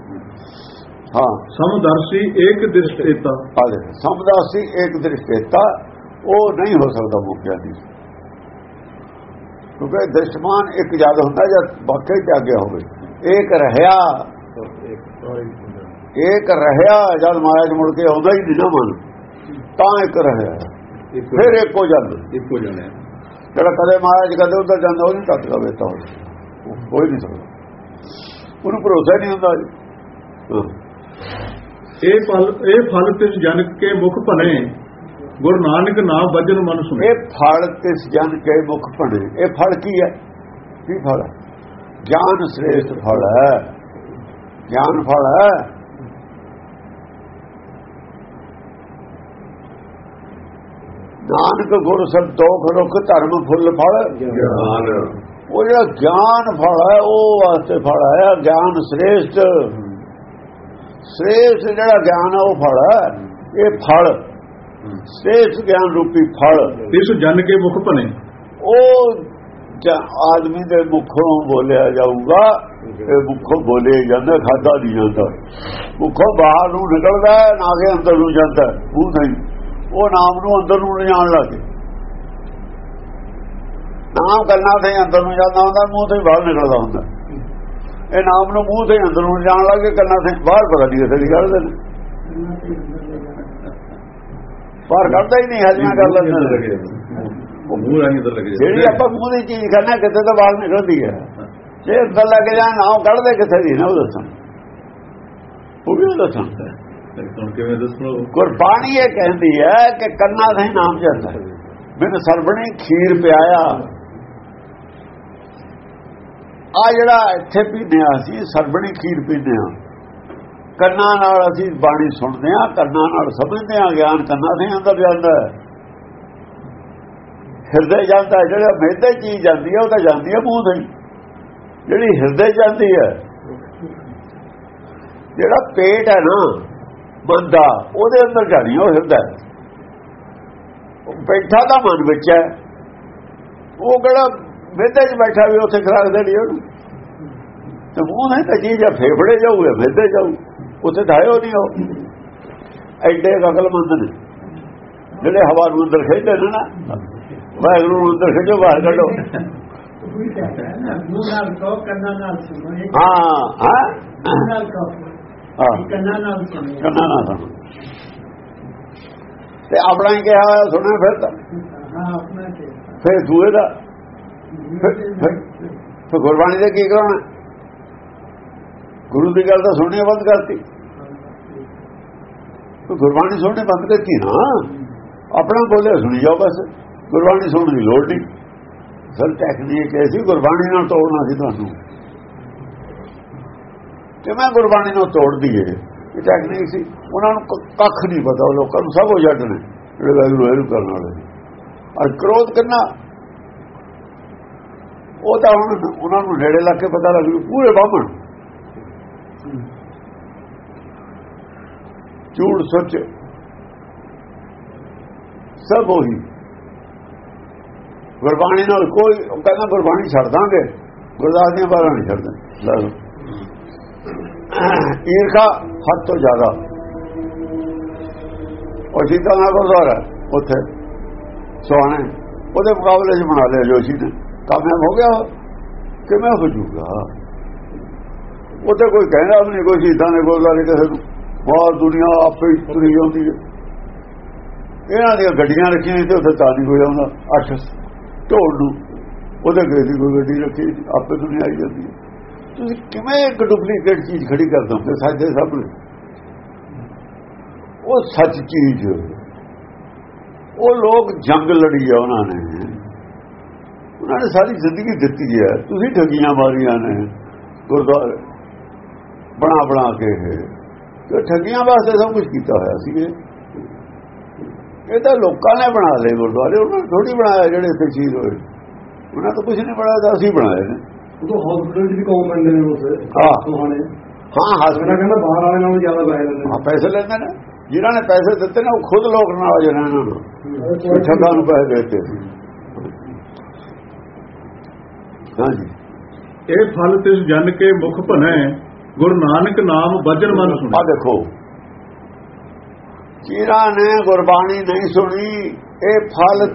ਹਾਂ। ਸਮਦਰਸ਼ੀ ਏਕ ਦ੍ਰਿਸ਼ਟੇਤਾ। ਆ ਦੇ ਸਮਦਾਸੀ ਇੱਕ ਦ੍ਰਿਸ਼ਟੇਤਾ ਉਹ ਨਹੀਂ ਹੋ ਸਕਦਾ ਮੁਖ ਗਿਆਨੀ। ਕਿਉਂਕਿ ਦ੍ਰਿਸ਼ਟਮਾਨ ਇੱਕ ਜਦ ਹੁੰਦਾ ਜਦ ਵਾਕਈ ਤੇ ਅੱਗੇ ਹੋਵੇ। ਇੱਕ ਰਹਿਆ। ਇੱਕ ਰਹਿਆ ਜਦ ਮਾਇਆ ਚ ਮੁੜ ਕੇ ਆਉਂਦਾ ਹੀ ਨਹੀਂ ਨਾ ਮਨ ਤਾਂ ਇੱਕ ਰਹਿਆ। ਫਿਰ ਇੱਕੋ ਜਾਂਦਾ ਇੱਕੋ ਜਣੇ ਜਿਹੜਾ ਕਦੇ ਮਾਇਆ ਚ ਕਦੇ ਉਧਰ ਜਾਂਦਾ ਉਹ ਨਹੀਂ ਤੱਕ ਦਾ ਵੇਤਾ ਹੋ ਕੋਈ ਨਹੀਂ ਸਕਦਾ। ਉਹਨੂੰ ਭਰੋਸਾ ਨਹੀਂ ਹੁੰਦਾ। ਇਹ ਫਲ ਇਹ ਫਲ ਤਿਸ ਜਨਕ ਕੇ ਮੁਖ ਭਨੇ ਗੁਰੂ ਨਾਨਕ ਨਾਮ ਵਜਨ ਮਨ ਸੁਣੇ। ਇਹ ਫਲ ਤਿਸ ਜਨ ਕੇ ਮੁਖ ਭਣੇ। ਇਹ ਫਲ ਕੀ ਹੈ? ਕੀ ਫਲ ਹੈ? ਗਿਆਨ ਸ੍ਰੇਸ਼ਟ ਫਲ ਹੈ। ਗਿਆਨ ਫਲ ਹੈ। ਨਾਨਕ ਗੁਰ ਸੰਤੋਖ ਰੁਖ ਧਰਮ ਫੁੱਲ ਫਲ। ਗਿਆਨ। ਉਹ ਜਿਹੜਾ ਗਿਆਨ ਫਲ ਹੈ ਉਹ ਵਾਸਤੇ ਫਲ ਹੈ ਗਿਆਨ ਸ੍ਰੇਸ਼ਟ। ਸ੍ਰੇਸ਼ਟ ਜਿਹੜਾ ਗਿਆਨ ਹੈ ਉਹ ਫਲ ਹੈ। ਇਹ ਫਲ ਸ੍ਰੇਸ਼ਟ ਗਿਆਨ ਰੂਪੀ ਫਲ। ਇਸ ਜਨ ਕੇ ਮੁਖ ਭਨੇ ਉਹ ਜ- ਆਦਮੀ ਦੇ ਮੁਖੋਂ ਬੋਲਿਆ ਜਾਊਗਾ ਇਹ ਮੁਖੋਂ ਬੋਲੇ ਜਾਂਦਾ ਖਾਦਾ ਨਹੀਂ ਜਾਂਦਾ। ਮੁਖੋਂ ਬਾਹਰ ਨੂੰ ਨਿਕਲਦਾ ਨਾ ਕਿ ਅੰਦਰ ਨੂੰ ਜਾਂਦਾ। ਉਹ ਨਹੀਂ। ਉਹ ਨਾਮ ਨੂੰ ਅੰਦਰ ਨੂੰ ਲਿਜਾਣ ਲੱਗੇ। ਨਾਮ ਕਰਨਾ ਤੇ ਅੰਦਰ ਨੂੰ ਜਾਂਦਾ ਹੁੰਦਾ ਮੂੰਹ ਤੋਂ ਬਾਹਰ ਨਿਕਲਦਾ ਹੁੰਦਾ। ਇਹ ਨਾਮ ਨੂੰ ਮੂੰਹ ਤੋਂ ਅੰਦਰ ਨੂੰ ਜਾਣ ਲੱਗੇ ਕੰਨਾਂ ਤੇ ਬਾਹਰ ਪਤਾ ਨਹੀਂ ਕਿੱਥੇ ਨਿਕਲਦੇ ਨੇ। ਬਾਹਰ ਕੱਢਦਾ ਹੀ ਨਹੀਂ ਹਜਮਾ ਕਰ ਲੈਂਦੇ ਨੇ ਉਹ ਮੂੰਹ ਰਾਹੀਂ ਅੰਦਰ ਲੱਗ ਜਿਹੜੀ ਆਪਾਂ ਮੂੰਹ ਦੀ ਚੀਜ਼ ਖਾਣਾ ਕਿਤੇ ਤਾਂ ਬਾਹਰ ਨਿਕਲਦੀ ਹੈ? ਜੇ ਅੰਦਰ ਲੱਗ ਜਾਣ ਨਾਮ ਕੱਢਦੇ ਕਿੱਥੇ ਦੀ? ਨਾ ਉਹ ਦੱਸਣ ਉਹ ਵੀ ਦੱਸਣ ਹੁਣ ਕਿਵੇਂ ਦੱਸੋ ਗੁਰਬਾਣੀ ਇਹ ਕਹਿੰਦੀ ਹੈ ਕਿ ਕੰਨਾਂ ਦਾ ਹੀ ਨਾਮ ਜਾਂਦਾ ਮੈਨੂੰ ਸਰਬਣੀ ਖੀਰ ਪਿਆਇਆ। ਆ ਜਿਹੜਾ ਇੱਥੇ ਪੀਂਦੇ ਹਾਂ ਅਸੀਂ ਸਰਬਣੀ ਖੀਰ ਪੀਂਦੇ ਹਾਂ। ਕੰਨਾਂ ਨਾਲ ਅਸੀਂ ਬਾਣੀ ਸੁਣਦੇ ਹਾਂ ਕੰਨਾਂ ਨਾਲ ਸਮਝਦੇ ਹਾਂ ਗਿਆਨ ਕੰਨਾਂ ਦੇ ਅੰਦਰ ਜਾਂਦਾ ਹਿਰਦੇ ਜਾਂਦਾ ਹੈ ਜਿਹੜਾ ਮੇਦੇ ਚੀਜ਼ ਜਾਂਦੀ ਹੈ ਉਹ ਤਾਂ ਜਾਂਦੀ ਹੈ ਮੂੰਹ ਤੋਂ ਜਿਹੜੀ ਹਿਰਦੇ ਜਾਂਦੀ ਹੈ ਜਿਹੜਾ ਪੇਟ ਹੈ ਨਾ ਬੰਦਾ ਉਹਦੇ ਅੰਦਰ ਜਾਣੀ ਹੈ, ਉਹ ਹਿਰਦਾ ਬੈਠਾ ਤਾਂ ਮਨ ਵਿੱਚ ਹੈ। ਉਹ ਕਿਹੜਾ ਮੇਦੇ 'ਚ ਬੈਠਾ ਵੀ ਉੱਥੇ ਖਰਾਕ ਦੇਣੀ ਉਹਨੂੰ। ਤੇ ਮੂੰਹ ਨਹੀਂ ਤਾਂ ਚੀਜ਼ ਹੈ ਫੇਫੜੇ ਜਾਊਗਾ ਮੇਦੇ ਜਾਊ। ਉੱਥੇ ਧਾਇਓ ਨਹੀਂ ਉਹ। ਐਡੇ ਅਕਲਮੰਦ ਨੇ। ਜਿਹੜੇ ਹਵਾ ਨੂੰ ਅੰਦਰ ਖੇਡਦੇ ਨੇ ਨਾ, ਵਾਹਿਗੁਰੂ ਨੂੰ ਅੰਦਰ ਖੇਡੋ, ਬਾਹਰ ਕੱਢੋ। ਹਾਂ ਹਾਂ। ਕੰਨਾਂ ਨਾਲ ਸੁਣੋ। ਤੇ ਆਪਣਾ ਹੀ ਕਿਹਾ ਹੋਇਆ, ਸੁਣਿਆ ਫਿਰ ਤਾਂ। ਹਾਂ ਆਪਣਾ ਫਿਰ ਦੂਏ ਦਾ। ਫਿਰ ਗੁਰਬਾਣੀ ਦਾ ਕੀ ਕਰਾਉਣਾ ਗੁਰੂ ਦੀ ਗੱਲ ਤਾਂ ਸੁਣਨੀ ਬੰਦ ਕਰਤੀ। ਗੁਰਬਾਣੀ ਸੁਣਨੀ ਬੰਦ ਕਰਤੀ ਨਾ। ਆਪਣਾ ਬੋਲੇ ਸੁਣੀ ਜਾਓ ਬਸ। ਗੁਰਬਾਣੀ ਸੁਣਨ ਦੀ ਲੋੜ ਨਹੀਂ। ਸਰ ਟੈਕਨੀਕ ਐਸੀ ਗੁਰਬਾਣੀ ਨਾਲ ਤੋੜਨਾ ਸੀ ਤੁਹਾਨੂੰ। ਕਿ ਮੈਂ ਗੁਰਬਾਣੀ ਨੂੰ ਤੋੜ ਦਈਏ ਇਹ ਟੈਕਨੀਕ ਸੀ। ਉਹਨਾਂ ਨੂੰ ਕੱਖ ਨਹੀਂ ਪਤਾ। ਉਹ ਲੋਕਾਂ ਨੂੰ ਸਭ ਉਹ ਜੱਟ ਜਿਹੜੇ ਵੈਰੂ ਵੈਰੂ ਕਰਨ ਵਾਲੇ। ਨੇ ਔਰ ਕ੍ਰੋਧ ਕਰਨਾ ਉਹ ਤਾਂ ਹੁਣ ਉਹਨਾਂ ਨੂੰ ਨੇੜੇ ਲੱਗ ਕੇ ਪਤਾ ਲੱਗ ਜੂ। ਪੂਰੇ ਬਾਹਮਣ। ਝੂਠ ਸੱਚ। ਸਭ ਉਹੀ। ਗੁਰਬਾਣੀ ਨਾਲ ਕੋਈ, ਉਹ ਕਹਿੰਦਾ ਗੁਰਬਾਣੀ ਛੱਡ ਦਾਂਗੇ। ਗੁਰਦਾਸ ਦੀਆਂ ਬਾਰਾਂ ਨਹੀਂ ਛੱਡਦੇ। ਈਰਖਾ ਹੱਦ ਤੋਂ ਜ਼ਿਆਦਾ। ਉਹ ਸੀਤਾ ਨਾ ਗੁਰਦੁਆਰਾ ਉੱਥੇ। ਸੋਹਣੇ ਉਹਦੇ ਮੁਕਾਬਲੇ 'ਚ ਬਣਾ ਲਿਆ ਜੋਸ਼ੀ ਨੇ। ਕਾਮਯਾਬ ਹੋ ਗਿਆ ਕਿਵੇਂ ਹੋ ਜੂਗਾ? ਉੱਥੇ ਕੋਈ ਕਹਿੰਦਾ ਵੀ ਨਹੀਂ, ਕੋਈ ਸ਼ਹੀਦਾਂ ਦੇ ਗੁਰਦੁਆਰੇ ਕਿਸੇ ਨੂੰ। ਬਹੁਤ ਦੁਨੀਆ ਆਪੇ ਹੀ ਤੁਰੀ ਜਾਂਦੀ ਹੈ। ਇਹਨਾਂ ਦੀਆਂ ਗੱਡੀਆਂ ਰੱਖੀਆਂ ਤੇ ਉੱਥੇ ਤਾਂ ਨਹੀਂ ਕੋਈ ਆਉਂਦਾ। ਅੱਠ ਢੋਲ ਨੂੰ ਉਹਦੇ ਗਏ ਦੀ ਕੋਈ ਗੱਡੀ ਰੱਖੀ, ਆਪੇ ਦੁਨੀਆ ਆਈ ਜਾਂਦੀ ਹੈ। ਤੁਸੀਂ ਕਿਵੇਂ ਇੱਕ ਡੁਪਲੀਕੇਟ ਚੀਜ਼ ਖੜੀ ਕਰ ਦੋਗੇ ਸੱਚ ਦੇ ਸਾਹਮਣੇ? ਉਹ ਸੱਚ ਚੀਜ਼। ਉਹ ਲੋਕ ਜੰਗ ਲੜੀ ਆ ਉਹਨਾਂ ਨੇ। ਉਹਨਾਂ ਨੇ ਸਾਰੀ ਜ਼ਿੰਦਗੀ ਦਿੱਤੀ ਹੈ। ਤੁਸੀਂ ਠੱਗੀਆਂ ਮਾਰੀਆਂ ਨੇ। ਗੁਰਦੁਆਰੇ ਬਣਾ ਬਣਾ ਕੇ। ਤੇ ਠੱਗੀਆਂ ਵਾਸਤੇ ਸਭ ਕੁਝ ਕੀਤਾ ਹੋਇਆ ਸੀ ਇਹ ਇਹ ਤਾਂ ਲੋਕਾਂ ਨੇ ਬਣਾ ਲਏ ਗੁਰਦੁਆਰੇ ਉਹਨਾਂ ਨੇ ਥੋੜੀ ਬਣਾਇਆ ਜਿਹੜੇ ਇੱਥੇ ਸ਼ਹੀਦ ਹੋਏ। ਉਹਨਾਂ ਤਾਂ ਕੁਝ ਨਹੀਂ ਬਣਾਇਆ ਅਸੀਂ ਬਣਾਏ ਨੇ। ਉਹ ਤਾਂ ਹਸਪੀਟਲ ਵੀ ਕੌਮ ਬੰਦੇ ਨੇ ਉਸ ਹਾਂ। ਸੁਹਾਣੇ ਹਾਂ ਮੇਰਾ ਹਸਪਤਾਲ ਕਹਿੰਦਾ ਬਾਹਰ ਵਾਲੇ ਨਾਲੋਂ ਜ਼ਿਆਦਾ ਪੈਸੇ ਲੈਂਦੇ ਹਾਂ ਪੈਸੇ ਲੈਂਦੇ ਨੇ। ਜਿਨ੍ਹਾਂ ਨੇ ਪੈਸੇ ਦਿੱਤੇ ਨੇ ਉਹ ਖੁਦ ਲੋਕ ਨਾਲ ਜਨਾਂ ਨੂੰ। ਨੇ ਉਹ ਠੱਗਾਂ ਨੂੰ ਪੈਸੇ ਦਿੱਤੇ। ਸੀ ਹਾਂਜੀ। ਇਹ ਫਲ ਤਿਸ ਜਨ ਕੇ ਮੁਖ ਭਨੈ ਗੁਰੂ ਨਾਨਕ ਨਾਮ ਵਜਨ ਮਨ ਆ ਸੁਣੇ ਦੇਖੋ। ਜਿਨ੍ਹਾਂ ਨੇ ਗੁਰਬਾਣੀ ਨਹੀਂ ਸੁਣੀ ਇਹ ਫਲ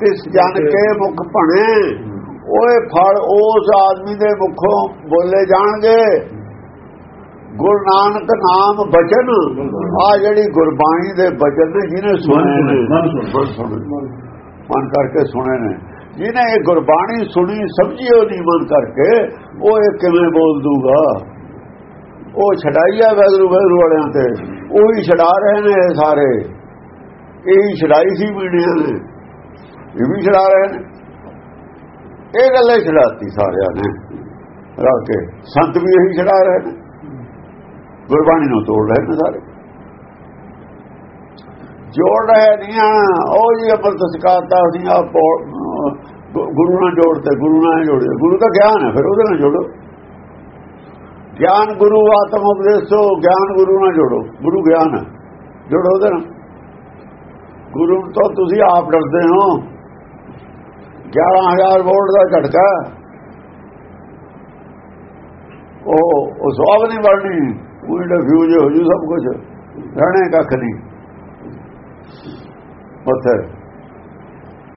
ਤਿਸ ਜਨ ਕੇ ਮੁਖ ਭਣੇ। ਓਏ ਫਲ ਉਸ ਆਦਮੀ ਦੇ ਮੁਖੋਂ ਬੋਲੇ ਜਾਣਗੇ। ਗੁਰੂ ਨਾਨਕ ਨਾਮ ਬਚਨ ਆ ਜਿਹੜੀ ਗੁਰਬਾਣੀ ਦੇ ਬਚਨ ਨੇ ਜਿਹਨੇ ਸੁਣੇ ਨੇ। ਮਨ ਕਰਕੇ ਸੁਣੇ ਨੇ। ਜਿਹਨੇ ਇਹ ਗੁਰਬਾਣੀ ਸੁਣੀ ਸਮਝੀ ਉਹ ਨਹੀਂ ਮਨ ਕਰਕੇ ਉਹ ਇਹ ਕਿਵੇਂ ਬੋਲ ਦੂਗਾ? ਉਹ ਛਡਾਈਆ ਵੈਗਰੂ ਵੈਗਰੂ ਵਾਲਿਆਂ ਤੇ। ਉਹੀ ਛਡਾ ਰਹੇ ਨੇ ਇਹ ਸਾਰੇ। ਇਹ ਛਡਾਈ ਸੀ ਮੀਡੀਆ ਨੇ। ਇਹ ਵੀ ਛਡਾ ਰਹੇ ਨੇ। ਇਹ ਗੱਲਾਂ ਹੀ ਛੜਾਤੀ ਸਾਰਿਆਂ ਨੇ। ਰੱਖ ਕੇ। ਸੰਤ ਵੀ ਇਹੀ ਛਡਾ ਰਹੇ ਨੇ। ਗੁਰਬਾਣੀ ਨੂੰ ਤੋੜ ਰਹੇ ਨੇ ਸਾਰੇ। ਜੋੜ ਰਹੇ ਨਹੀਂ ਆ ਉਹ ਜੀ ਅਮਰਤ ਸਿਕਾਤਾ ਅਸੀਂ ਆ ਗੁਰੂ ਨਾਲ ਜੋੜਤੇ ਗੁਰੂ ਨਾਲ ਜੋੜਦੇ। ਗੁਰੂ ਦਾ ਗਿਆਨ ਹੈ, ਫਿਰ ਉਹਦੇ ਨਾਲ ਜੋੜੋ। ਗਿਆਨ ਗੁਰੂ ਆਤਮ ਉਪਦੇਸੋ ਗਿਆਨ ਗੁਰੂ ਨਾਲ ਜੋੜੋ। ਗੁਰੂ ਗਿਆਨ ਜੋੜੋ ਉਹਦੇ ਨਾਲ। ਗੁਰੂ ਤੋਂ ਤੁਸੀਂ ਆਪ ਡਰਦੇ ਹੋ। 11000 ਵੋਲਟ ਦਾ ਝਟਕਾ ਉਹ ਉਹ ਸਵਾਬ ਨਹੀਂ ਬਣਨੀ। ਉਹ ਡਿਫਿਊਜ਼ ਹੋ ਜੂ ਸਭ ਕੁਝ ਰਹਿਣੇ ਕੱਖ ਨਹੀਂ। ਉੱਥੇ